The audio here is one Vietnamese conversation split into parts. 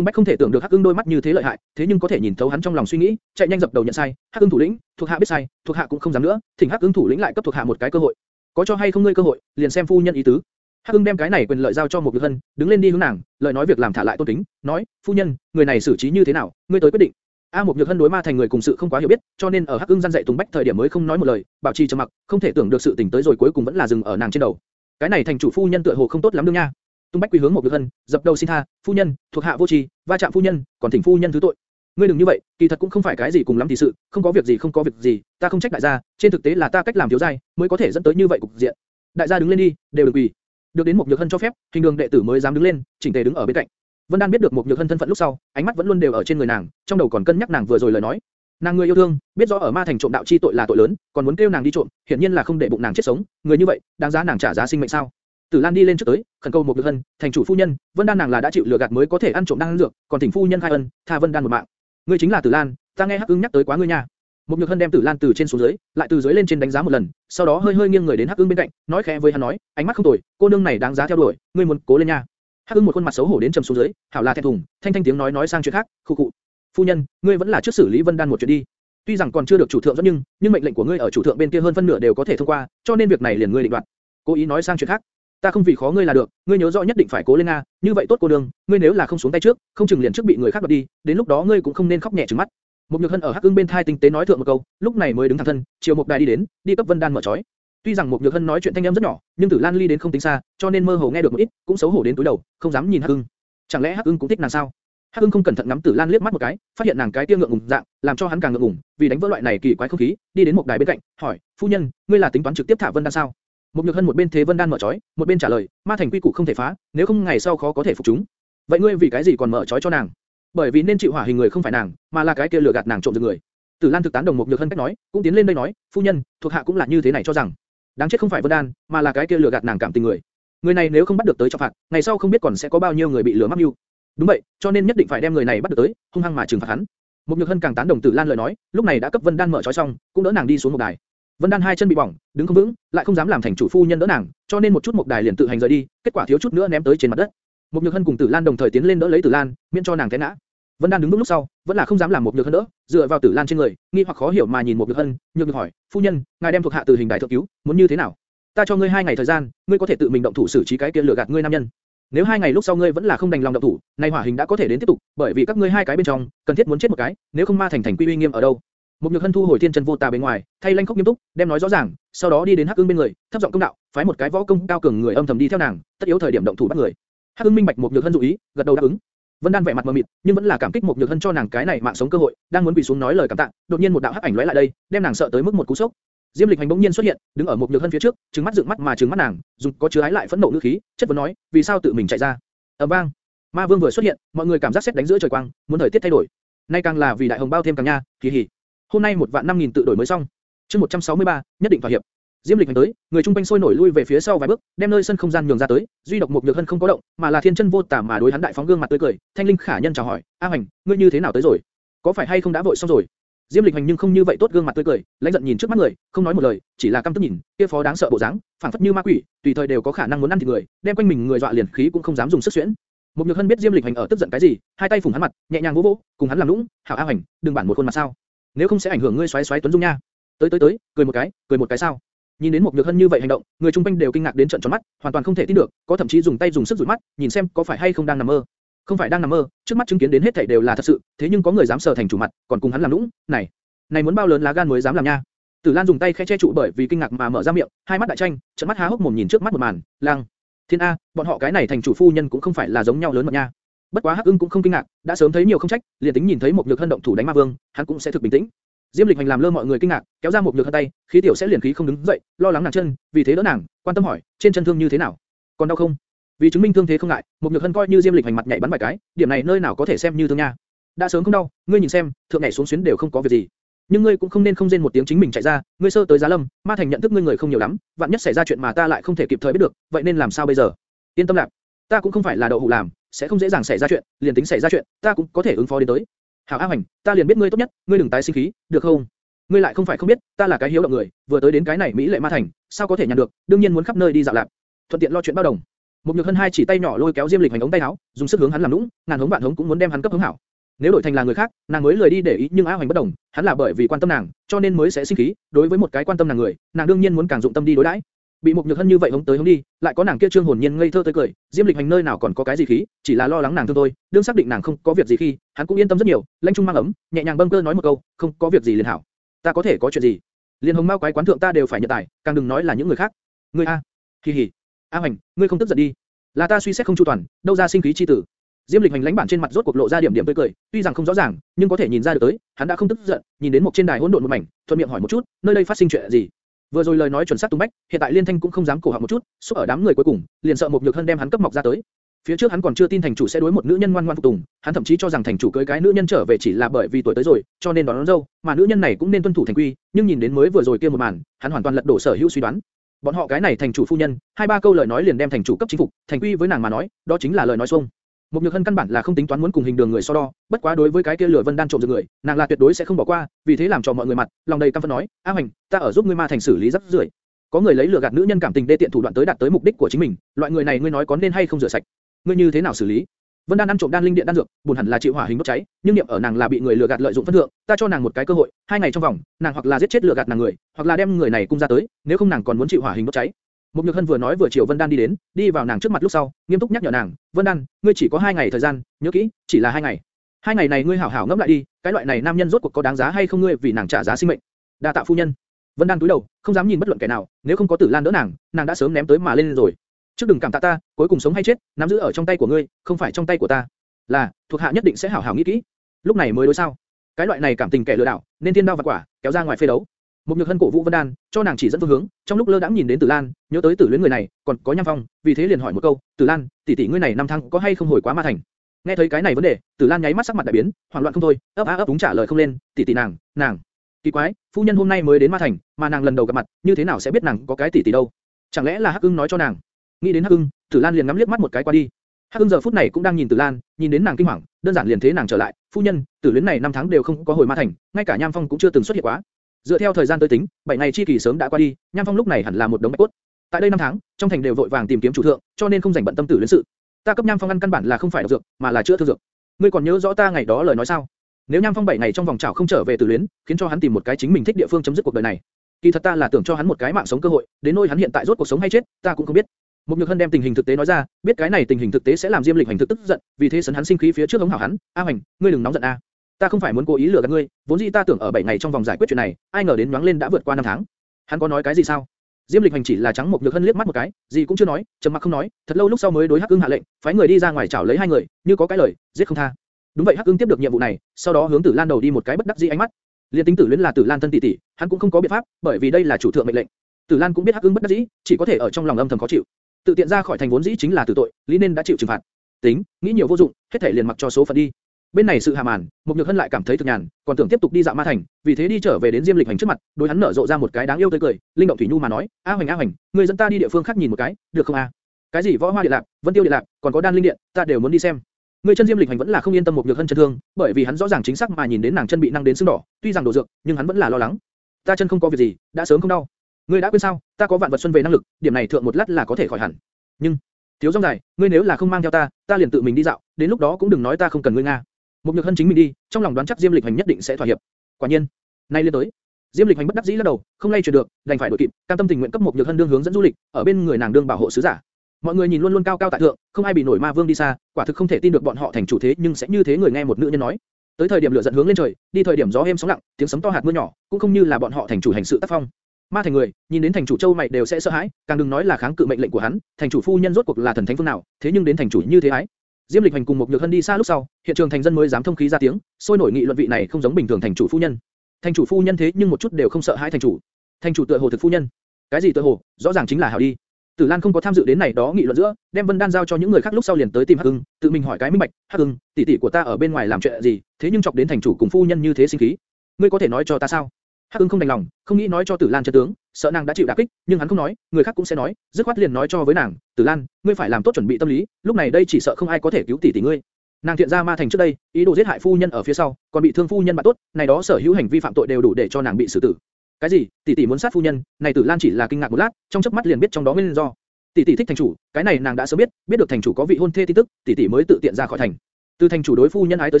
Tung Bách không thể tưởng được Hắc Ưng đôi mắt như thế lợi hại, thế nhưng có thể nhìn thấu hắn trong lòng suy nghĩ, chạy nhanh dập đầu nhận sai. Hắc Ưng thủ lĩnh, thuộc hạ biết sai, thuộc hạ cũng không dám nữa, thỉnh Hắc Ưng thủ lĩnh lại cấp thuộc hạ một cái cơ hội. Có cho hay không ngươi cơ hội, liền xem phu nhân ý tứ. Hắc Ưng đem cái này quyền lợi giao cho một Nhược Hân, đứng lên đi hướng nàng, lời nói việc làm thả lại tôn kính, nói, phu nhân, người này xử trí như thế nào, ngươi tới quyết định. A một Nhược Hân đối ma thành người cùng sự không quá hiểu biết, cho nên ở Hắc Ưng gian dạy Tùng Bách thời điểm mới không nói một lời, bảo trì trầm mặc, không thể tưởng được sự tình tới rồi cuối cùng vẫn là dừng ở nàng trên đầu. Cái này thành chủ phu nhân tựa hồ không tốt lắm đương nha. Tung Bách quy hướng một Nhược Hân, dập đầu xin tha, phu nhân, thuộc hạ vô tri, va chạm phu nhân, còn thỉnh phu nhân thứ tội. Ngươi đừng như vậy, kỳ thật cũng không phải cái gì cùng lắm thì sự, không có việc gì không có việc gì, ta không trách đại gia, trên thực tế là ta cách làm thiếu dai, mới có thể dẫn tới như vậy cục diện. Đại gia đứng lên đi, đều đừng quỳ. Được đến một Nhược Hân cho phép, hình đường đệ tử mới dám đứng lên, chỉnh tề đứng ở bên cạnh. Vân Đan biết được một Nhược Hân thân phận lúc sau, ánh mắt vẫn luôn đều ở trên người nàng, trong đầu còn cân nhắc nàng vừa rồi lời nói. Nàng người yêu thương, biết rõ ở ma thành trộm đạo chi tội là tội lớn, còn muốn kêu nàng đi trộm, hiển nhiên là không để bụng nàng chết sống, người như vậy, đáng giá nàng trả giá sinh mệnh sao? Tử Lan đi lên trước tới, khẩn cầu một Nhược Hân, thành chủ phu nhân, Vân Đan nàng là đã chịu lừa gạt mới có thể ăn trộm đan dược, còn thỉnh phu nhân khai ân, tha Vân Đan một mạng. Ngươi chính là Tử Lan, ta nghe Hắc Ưng nhắc tới quá ngươi nha. Một Nhược Hân đem Tử Lan từ trên xuống dưới, lại từ dưới lên trên đánh giá một lần, sau đó hơi hơi nghiêng người đến Hắc Ưng bên cạnh, nói khẽ với hắn nói, ánh mắt không tồi, cô nương này đáng giá theo đuổi, ngươi muốn cố lên nha. Hắc Ưng một khuôn mặt xấu hổ đến trầm xuống dưới, hảo là thẹn thùng, thanh thanh tiếng nói nói sang chuyện khác, khu cụ. Phu nhân, ngươi vẫn là trước xử lý Vân Đan một chuyện đi. Tuy rằng còn chưa được chủ thượng dẫn nhưng, nhưng mệnh lệnh của ngươi ở chủ thượng bên kia hơn phân nửa đều có thể thông qua, cho nên việc này liền ngươi định đoạt. Cố ý nói sang chuyện khác. Ta không vì khó ngươi là được, ngươi nhớ rõ nhất định phải cố lên a, như vậy tốt cô đường, ngươi nếu là không xuống tay trước, không chừng liền trước bị người khác đoạt đi, đến lúc đó ngươi cũng không nên khóc nhẹ trừng mắt. Một nhược hân ở hắc ưng bên thai tinh tế nói thượng một câu, lúc này mới đứng thẳng thân, chiều một đài đi đến, đi cấp vân đan mở chói. Tuy rằng một nhược hân nói chuyện thanh âm rất nhỏ, nhưng tử lan ly đến không tính xa, cho nên mơ hồ nghe được một ít, cũng xấu hổ đến túi đầu, không dám nhìn hắc ưng. Chẳng lẽ hắc ưng cũng thích nàng sao? Hắc Ưng không cẩn thận ngắm Tử Lan liếc mắt một cái, phát hiện nàng cái kia ngượng ngùng dạng, làm cho hắn càng ngượng ngùng, vì đánh vỡ loại này kỳ quái không khí, đi đến một đài bên cạnh, hỏi: "Phu nhân, ngươi là tính toán trực tiếp thả Vân Đan sao?" Một Nhược Hân một bên thế Vân Đan mở chói, một bên trả lời: "Ma thành quy củ không thể phá, nếu không ngày sau khó có thể phục chúng." "Vậy ngươi vì cái gì còn mở chói cho nàng?" "Bởi vì nên chịu hỏa hình người không phải nàng, mà là cái kia lừa gạt nàng trộm giật người." Tử Lan thực tán đồng một Nhược Hân cách nói, cũng tiến lên đây nói: "Phu nhân, thuộc hạ cũng là như thế này cho rằng, đáng chết không phải Vân Đan, mà là cái kia lừa gạt nàng cảm tình người. Người này nếu không bắt được tới cho phạt, ngày sau không biết còn sẽ có bao nhiêu người bị lừa mắc mưu." Đúng vậy, cho nên nhất định phải đem người này bắt được tới, hung hăng mà trừng phạt hắn. Mục Nhược Hân càng tán đồng Tử Lan lời nói, lúc này đã cấp Vân Đan mở trói xong, cũng đỡ nàng đi xuống một đài. Vân Đan hai chân bị bỏng, đứng không vững, lại không dám làm thành chủ phu nhân đỡ nàng, cho nên một chút một đài liền tự hành rời đi, kết quả thiếu chút nữa ném tới trên mặt đất. Một Nhược Hân cùng Tử Lan đồng thời tiến lên đỡ lấy Tử Lan, miễn cho nàng té ngã. Vân Đan đứng vững lúc sau, vẫn là không dám làm một Nhược Hân đỡ, dựa vào Tử Lan trên người, nghi hoặc khó hiểu mà nhìn một Nhược Hân, Nhược Nhược hỏi, phu nhân, ngài đem thuộc hạ từ hình đại thượng cứu, muốn như thế nào? Ta cho ngươi hai ngày thời gian, ngươi có thể tự mình động thủ xử trí cái kia lừa gạt ngươi nam nhân. Nếu hai ngày lúc sau ngươi vẫn là không đành lòng động thủ, nay hỏa hình đã có thể đến tiếp tục, bởi vì các ngươi hai cái bên trong, cần thiết muốn chết một cái, nếu không ma thành thành quy uy nghiêm ở đâu. Một nhược hân thu hồi thiên chân vô tà bên ngoài, thay lanh khốc nghiêm túc, đem nói rõ ràng, sau đó đi đến hắc ương bên người, thấp giọng công đạo, phái một cái võ công cao cường người âm thầm đi theo nàng, tất yếu thời điểm động thủ bắt người. hắc ương minh bạch một nhược hân dụ ý, gật đầu đáp ứng. Vân Đan vẻ mặt mờ mịt, nhưng vẫn là cảm kích một nhược hân cho nàng cái này mạng sống cơ hội, đang muốn quỳ xuống nói lời cảm tạ, đột nhiên một đạo hắc ảnh lóe lại đây, đem nàng sợ tới mức một cú sốc. Diêm Lịch Hành bỗng nhiên xuất hiện, đứng ở một nhược hân phía trước, trừng mắt dựng mắt mà trừng mắt nàng, dùng có chứa ái lại phẫn nộ ngữ khí, chất vấn nói, vì sao tự mình chạy ra? ầm vang, ma vương vừa xuất hiện, mọi người cảm giác xét đánh giữa trời quang, muốn thời tiết thay đổi. Nay càng là vì đại hồng bao thêm càng nha, kỳ hỉ. Hôm nay một vạn năm nghìn tự đổi mới xong. Chương 163, nhất định thỏa hiệp. Diêm Lịch hành tới, người trung quanh sôi nổi lui về phía sau vài bước, đem nơi sân không gian nhường ra tới, duy độc một nhược hân không có động, mà là thiên chân vô tà mà đối hắn đại phóng gương mặt tươi cười, thanh linh khả nhân chào hỏi, A Hành, ngươi như thế nào tới rồi? Có phải hay không đã vội xong rồi? Diêm Lịch Hành nhưng không như vậy tốt gương mặt tươi cười, lãnh giận nhìn trước mắt người, không nói một lời, chỉ là căm tức nhìn, kia phó đáng sợ bộ dáng, phảng phất như ma quỷ, tùy thời đều có khả năng muốn ăn thịt người, đem quanh mình người dọa liền khí cũng không dám dùng sức xuyễn. Một Nhược Hân biết Diêm Lịch Hành ở tức giận cái gì, hai tay phủng hắn mặt, nhẹ nhàng vỗ vỗ, cùng hắn làm lũng, "Hảo A Hành, đừng bản một khuôn mặt sao? Nếu không sẽ ảnh hưởng ngươi xoáy xoáy tuấn dung nha." Tới tới tới, cười một cái, cười một cái sao? Nhìn đến một Nhược Hân như vậy hành động, người chung quanh đều kinh ngạc đến trợn tròn mắt, hoàn toàn không thể tin được, có thậm chí dùng tay dùng sức dụi mắt, nhìn xem có phải hay không đang nằm mơ. Không phải đang nằm mơ, trước mắt chứng kiến đến hết thảy đều là thật sự, thế nhưng có người dám sờ thành chủ mặt, còn cùng hắn làm lũng, này, này muốn bao lớn lá gan mới dám làm nha. Tử Lan dùng tay khẽ che trụ bởi vì kinh ngạc mà mở ra miệng, hai mắt đại tranh, trợn mắt há hốc mồm nhìn trước mắt một màn, lang. Thiên A, bọn họ cái này thành chủ phu nhân cũng không phải là giống nhau lớn mật nha. Bất quá Hắc Ưng cũng không kinh ngạc, đã sớm thấy nhiều không trách, liền tính nhìn thấy một nhược hân động thủ đánh ma vương, hắn cũng sẽ thực bình tĩnh. Diêm Lịch Hành làm lơ mọi người kinh ngạc, kéo ra một nhược hân tay, khí tiểu sẽ liền khí không đứng dậy, lo lắng nàng chân, vì thế đỡ nàng, quan tâm hỏi, trên chân thương như thế nào, còn đau không? Vì chứng minh thương thế không ngại, một nhược hân coi như Diêm Lịch Hành mặt nhảy bắn vài cái, điểm này nơi nào có thể xem như thương nha. Đã sớm không đau, ngươi nhìn xem, thượng nhảy xuống xuyến đều không có việc gì. Nhưng ngươi cũng không nên không rên một tiếng chính mình chạy ra, ngươi sơ tới giá lâm, ma thành nhận thức ngươi người không nhiều lắm, vạn nhất xảy ra chuyện mà ta lại không thể kịp thời biết được, vậy nên làm sao bây giờ? Yên tâm lạc, ta cũng không phải là đậu hũ làm, sẽ không dễ dàng xảy ra chuyện, liền tính xảy ra chuyện, ta cũng có thể ứng phó đến tới. Hảo A Hoành, ta liền biết ngươi tốt nhất, ngươi đừng tái sinh khí, được không? Ngươi lại không phải không biết, ta là cái hiếu động người, vừa tới đến cái này mỹ lệ ma thành, sao có thể nhận được, đương nhiên muốn khắp nơi đi dạo lạc, thuận tiện lo chuyện bao đồng. Một nhược hân hai chỉ tay nhỏ lôi kéo Diêm Lịch hành ống tay áo, dùng sức hướng hắn làm nũng, ngàn hống vạn hống cũng muốn đem hắn cấp hướng hảo. Nếu đổi thành là người khác, nàng mới lười đi để ý, nhưng A Hoành bất đồng, hắn là bởi vì quan tâm nàng, cho nên mới sẽ sinh khí. Đối với một cái quan tâm nàng người, nàng đương nhiên muốn càng dụng tâm đi đối đãi. Bị một nhược hân như vậy hống tới hống đi, lại có nàng kia trương hồn nhiên ngây thơ tới cười, Diêm Lịch hành nơi nào còn có cái gì khí, chỉ là lo lắng nàng thương thôi. Đương xác định nàng không có việc gì khi, hắn cũng yên tâm rất nhiều, lãnh trung mang ấm, nhẹ nhàng bâng cơ nói một câu, không có việc gì liền hảo. Ta có thể có chuyện gì? liền hồng mao quái quán thượng ta đều phải nhận tài, càng đừng nói là những người khác. Ngươi a, kỳ hỉ, A Hoành, ngươi không tức giận đi. Là ta suy xét không chu toàn, đâu ra sinh khí chi tử. Diêm Lịch hành lãnh bản trên mặt rốt cuộc lộ ra điểm điểm tươi cười, tuy rằng không rõ ràng, nhưng có thể nhìn ra được tới, hắn đã không tức giận, nhìn đến một trên đài hỗn độn một mảnh, thuận miệng hỏi một chút, nơi đây phát sinh chuyện gì? Vừa rồi lời nói chuẩn xác tung bách, hiện tại Liên Thanh cũng không dám cổ họng một chút, xúc ở đám người cuối cùng, liền sợ một nhược hân đem hắn cấp mọc ra tới. Phía trước hắn còn chưa tin thành chủ sẽ đối một nữ nhân ngoan ngoãn phục tùng, hắn thậm chí cho rằng thành chủ cưới cái nữ nhân trở về chỉ là bởi vì tuổi tới rồi, cho nên đón, đón dâu, mà nữ nhân này cũng nên tuân thủ thành quy, nhưng nhìn đến mới vừa rồi kia một màn, hắn hoàn toàn lật đổ sở hữu suy đoán. Bọn họ cái này thành chủ phu nhân, hai ba câu lời nói liền đem thành chủ cấp chính phục, thành quy với nàng mà nói, đó chính là lời nói xuông. Một nhược hân căn bản là không tính toán muốn cùng hình đường người so đo, bất quá đối với cái kia lửa vân đan trộm dược người, nàng là tuyệt đối sẽ không bỏ qua, vì thế làm cho mọi người mặt, lòng đầy căm phẫn nói, A Hoành, ta ở giúp ngươi ma thành xử lý rất rưởi. Có người lấy lừa gạt nữ nhân cảm tình đê tiện thủ đoạn tới đạt tới mục đích của chính mình, loại người này ngươi nói có nên hay không rửa sạch? Ngươi như thế nào xử lý? Vân Đan ăn trộm đan linh điện đan dược, buồn hẳn là chịu hỏa hình đốt cháy, nhưng niệm ở nàng là bị người lừa gạt lợi dụng phân thượng, ta cho nàng một cái cơ hội, hai ngày trong vòng, nàng hoặc là giết chết lừa gạt nàng người, hoặc là đem người này cung ra tới, nếu không nàng còn muốn chịu hỏa hình đốt cháy. Một Nhược Hân vừa nói vừa chiều Vân Đan đi đến, đi vào nàng trước mặt lúc sau, nghiêm túc nhắc nhở nàng, Vân Đan, ngươi chỉ có hai ngày thời gian, nhớ kỹ, chỉ là hai ngày. Hai ngày này ngươi hảo hảo ngẫm lại đi, cái loại này nam nhân rốt cuộc có đáng giá hay không ngươi vì nàng trả giá sinh mệnh. Đa tạ phu nhân. Vân Đan cúi đầu, không dám nhìn bất luận kẻ nào, nếu không có Tử Lan đỡ nàng, nàng đã sớm ném tới mà lên rồi. Trước đừng cảm tạ ta, cuối cùng sống hay chết, nắm giữ ở trong tay của ngươi, không phải trong tay của ta. Là, thuộc hạ nhất định sẽ hảo hảo nghĩ kỹ. Lúc này mới đối sao? Cái loại này cảm tình kẻ lừa đảo, nên thiên đao và quả, kéo ra ngoài phê đấu. Một nhược hân cổ vũ Vân Đan, cho nàng chỉ dẫn phương hướng, trong lúc lơ đãng nhìn đến Tử Lan, nhớ tới Tử Luyến người này, còn có Nham Phong, vì thế liền hỏi một câu, Tử Lan, tỷ tỷ ngươi này năm tháng có hay không hồi quá ma thành? Nghe thấy cái này vấn đề, Tử Lan nháy mắt sắc mặt đại biến, hoảng loạn không thôi, ấp á ấp đúng trả lời không lên, tỷ tỷ nàng, nàng, kỳ quái, phu nhân hôm nay mới đến ma thành, mà nàng lần đầu gặp mặt, như thế nào sẽ biết nàng có cái tỷ tỷ đâu? Chẳng lẽ là Hắc Ưng nói cho nàng? Nghĩ đến Hắc Ưng, Tử Lan liền ngắm liếc mắt một cái qua đi. Hắc Ưng giờ phút này cũng đang nhìn Tử Lan, nhìn đến nàng kinh hoàng, đơn giản liền thế nàng trở lại, phu nhân, Tử Luyến này năm tháng đều không có hồi ma thành, ngay cả Nham Phong cũng chưa từng xuất hiện quá. Dựa theo thời gian tới tính, 7 ngày chi kỳ sớm đã qua đi, Nham Phong lúc này hẳn là một đống bạch cốt. Tại đây năm tháng, trong thành đều vội vàng tìm kiếm chủ thượng, cho nên không rảnh bận tâm tử luyến sự. Ta cấp Nham Phong ăn căn bản là không phải độc dược, mà là chữa thương dược. Ngươi còn nhớ rõ ta ngày đó lời nói sao? Nếu Nham Phong 7 ngày trong vòng chảo không trở về tử luyến, khiến cho hắn tìm một cái chính mình thích địa phương chấm dứt cuộc đời này. Kỳ thật ta là tưởng cho hắn một cái mạng sống cơ hội, đến nỗi hắn hiện tại rốt cuộc sống hay chết, ta cũng không biết. Mục Nhược Hân đem tình hình thực tế nói ra, biết cái này tình hình thực tế sẽ làm Diêm Lịch hành thực tức giận, vì thế sấn hắn sinh khí phía trước hống hảo hắn, "A Hành, ngươi đừng nóng giận a. Ta không phải muốn cố ý lừa gạt ngươi, vốn dĩ ta tưởng ở 7 ngày trong vòng giải quyết chuyện này, ai ngờ đến nhoáng lên đã vượt qua 5 tháng." Hắn có nói cái gì sao? Diêm Lịch hành chỉ là trắng một nhược hân liếc mắt một cái, gì cũng chưa nói, trầm mặc không nói, thật lâu lúc sau mới đối Hắc Ưng hạ lệnh, phái người đi ra ngoài chảo lấy hai người, như có cái lời, giết không tha. Đúng vậy Hắc Ưng tiếp được nhiệm vụ này, sau đó hướng Tử Lan đầu đi một cái bất đắc dĩ ánh mắt. Liên tính Tử Luyến là Tử Lan thân tỷ tỷ, hắn cũng không có biện pháp, bởi vì đây là chủ thượng mệnh lệnh. Tử Lan cũng biết Hắc Ưng bất đắc dĩ, chỉ có thể ở trong lòng âm thầm khó chịu. Tự tiện ra khỏi thành vốn dĩ chính là tử tội, lý nên đã chịu trừng phạt. Tính, nghĩ nhiều vô dụng, hết thể liền mặc cho số phận đi. Bên này sự hạ màn, Mục Nhược Hân lại cảm thấy thực nhàn, còn tưởng tiếp tục đi dạo ma thành, vì thế đi trở về đến Diêm Lịch Hành trước mặt, đối hắn nở rộ ra một cái đáng yêu tươi cười, linh động thủy nhu mà nói, A Hoành A Hoành, ngươi dẫn ta đi địa phương khác nhìn một cái, được không a? Cái gì võ hoa điện lạc, vân tiêu điện lạc, còn có đan linh điện, ta đều muốn đi xem. Người chân Diêm Lịch Hành vẫn là không yên tâm Mục Nhược Hân chân thương, bởi vì hắn rõ ràng chính xác mà nhìn đến nàng chân bị năng đến sưng đỏ, tuy rằng đổ dược, nhưng hắn vẫn là lo lắng. Ta chân không có việc gì, đã sớm không đau. Ngươi đã quên sao? Ta có vạn vật xuân về năng lực, điểm này thượng một lát là có thể khỏi hẳn. Nhưng, thiếu rong dài, ngươi nếu là không mang theo ta, ta liền tự mình đi dạo, đến lúc đó cũng đừng nói ta không cần ngươi nga. Một nhược hân chính mình đi, trong lòng đoán chắc Diêm Lịch Hành nhất định sẽ thỏa hiệp. Quả nhiên, nay liên tới, Diêm Lịch Hành bất đắc dĩ lắc đầu, không lay chuyển được, đành phải đổi kịp, cam tâm tình nguyện cấp một nhược hân đương hướng dẫn du lịch, ở bên người nàng đương bảo hộ sứ giả. Mọi người nhìn luôn luôn cao cao tại thượng, không ai bị nổi ma vương đi xa, quả thực không thể tin được bọn họ thành chủ thế nhưng sẽ như thế người nghe một nữ nhân nói. Tới thời điểm lửa giận hướng lên trời, đi thời điểm gió êm sóng lặng, tiếng sấm to hạt mưa nhỏ, cũng không như là bọn họ thành chủ hành sự tác phong. Ma thành người, nhìn đến thành chủ châu mày đều sẽ sợ hãi, càng đừng nói là kháng cự mệnh lệnh của hắn, thành chủ phu nhân rốt cuộc là thần thánh phương nào, thế nhưng đến thành chủ như thế ái. Diêm Lịch Hành cùng một nhược hân đi xa lúc sau, hiện trường thành dân mới dám thông khí ra tiếng, sôi nổi nghị luận vị này không giống bình thường thành chủ phu nhân. Thành chủ phu nhân thế nhưng một chút đều không sợ hãi thành chủ. Thành chủ tựa hồ thực phu nhân. Cái gì tựa hồ, rõ ràng chính là hảo đi. Tử Lan không có tham dự đến này đó nghị luận giữa, đem Vân Đan giao cho những người khác lúc sau liền tới tìm Hắc Hưng, tự mình hỏi cái minh bạch, Hắc Hưng, tỷ tỷ của ta ở bên ngoài làm chuyện gì, thế nhưng chọc đến thành chủ cùng phu nhân như thế sinh khí, ngươi có thể nói cho ta sao? Hắc Ưng không đành lòng, không nghĩ nói cho Tử Lan chân tướng, sợ nàng đã chịu đả kích, nhưng hắn không nói, người khác cũng sẽ nói, dứt khoát liền nói cho với nàng, Tử Lan, ngươi phải làm tốt chuẩn bị tâm lý, lúc này đây chỉ sợ không ai có thể cứu tỷ tỷ ngươi. Nàng thiện ra ma thành trước đây, ý đồ giết hại phu nhân ở phía sau, còn bị thương phu nhân bạn tốt, này đó sở hữu hành vi phạm tội đều đủ để cho nàng bị xử tử. Cái gì? Tỷ tỷ muốn sát phu nhân? Này Tử Lan chỉ là kinh ngạc một lát, trong chớp mắt liền biết trong đó nguyên do. Tỷ tỷ thích thành chủ, cái này nàng đã sớm biết, biết được thành chủ có vị hôn thê tin tức, tỷ tỷ mới tự tiện ra khỏi thành. Từ thành chủ đối phu nhân ái tới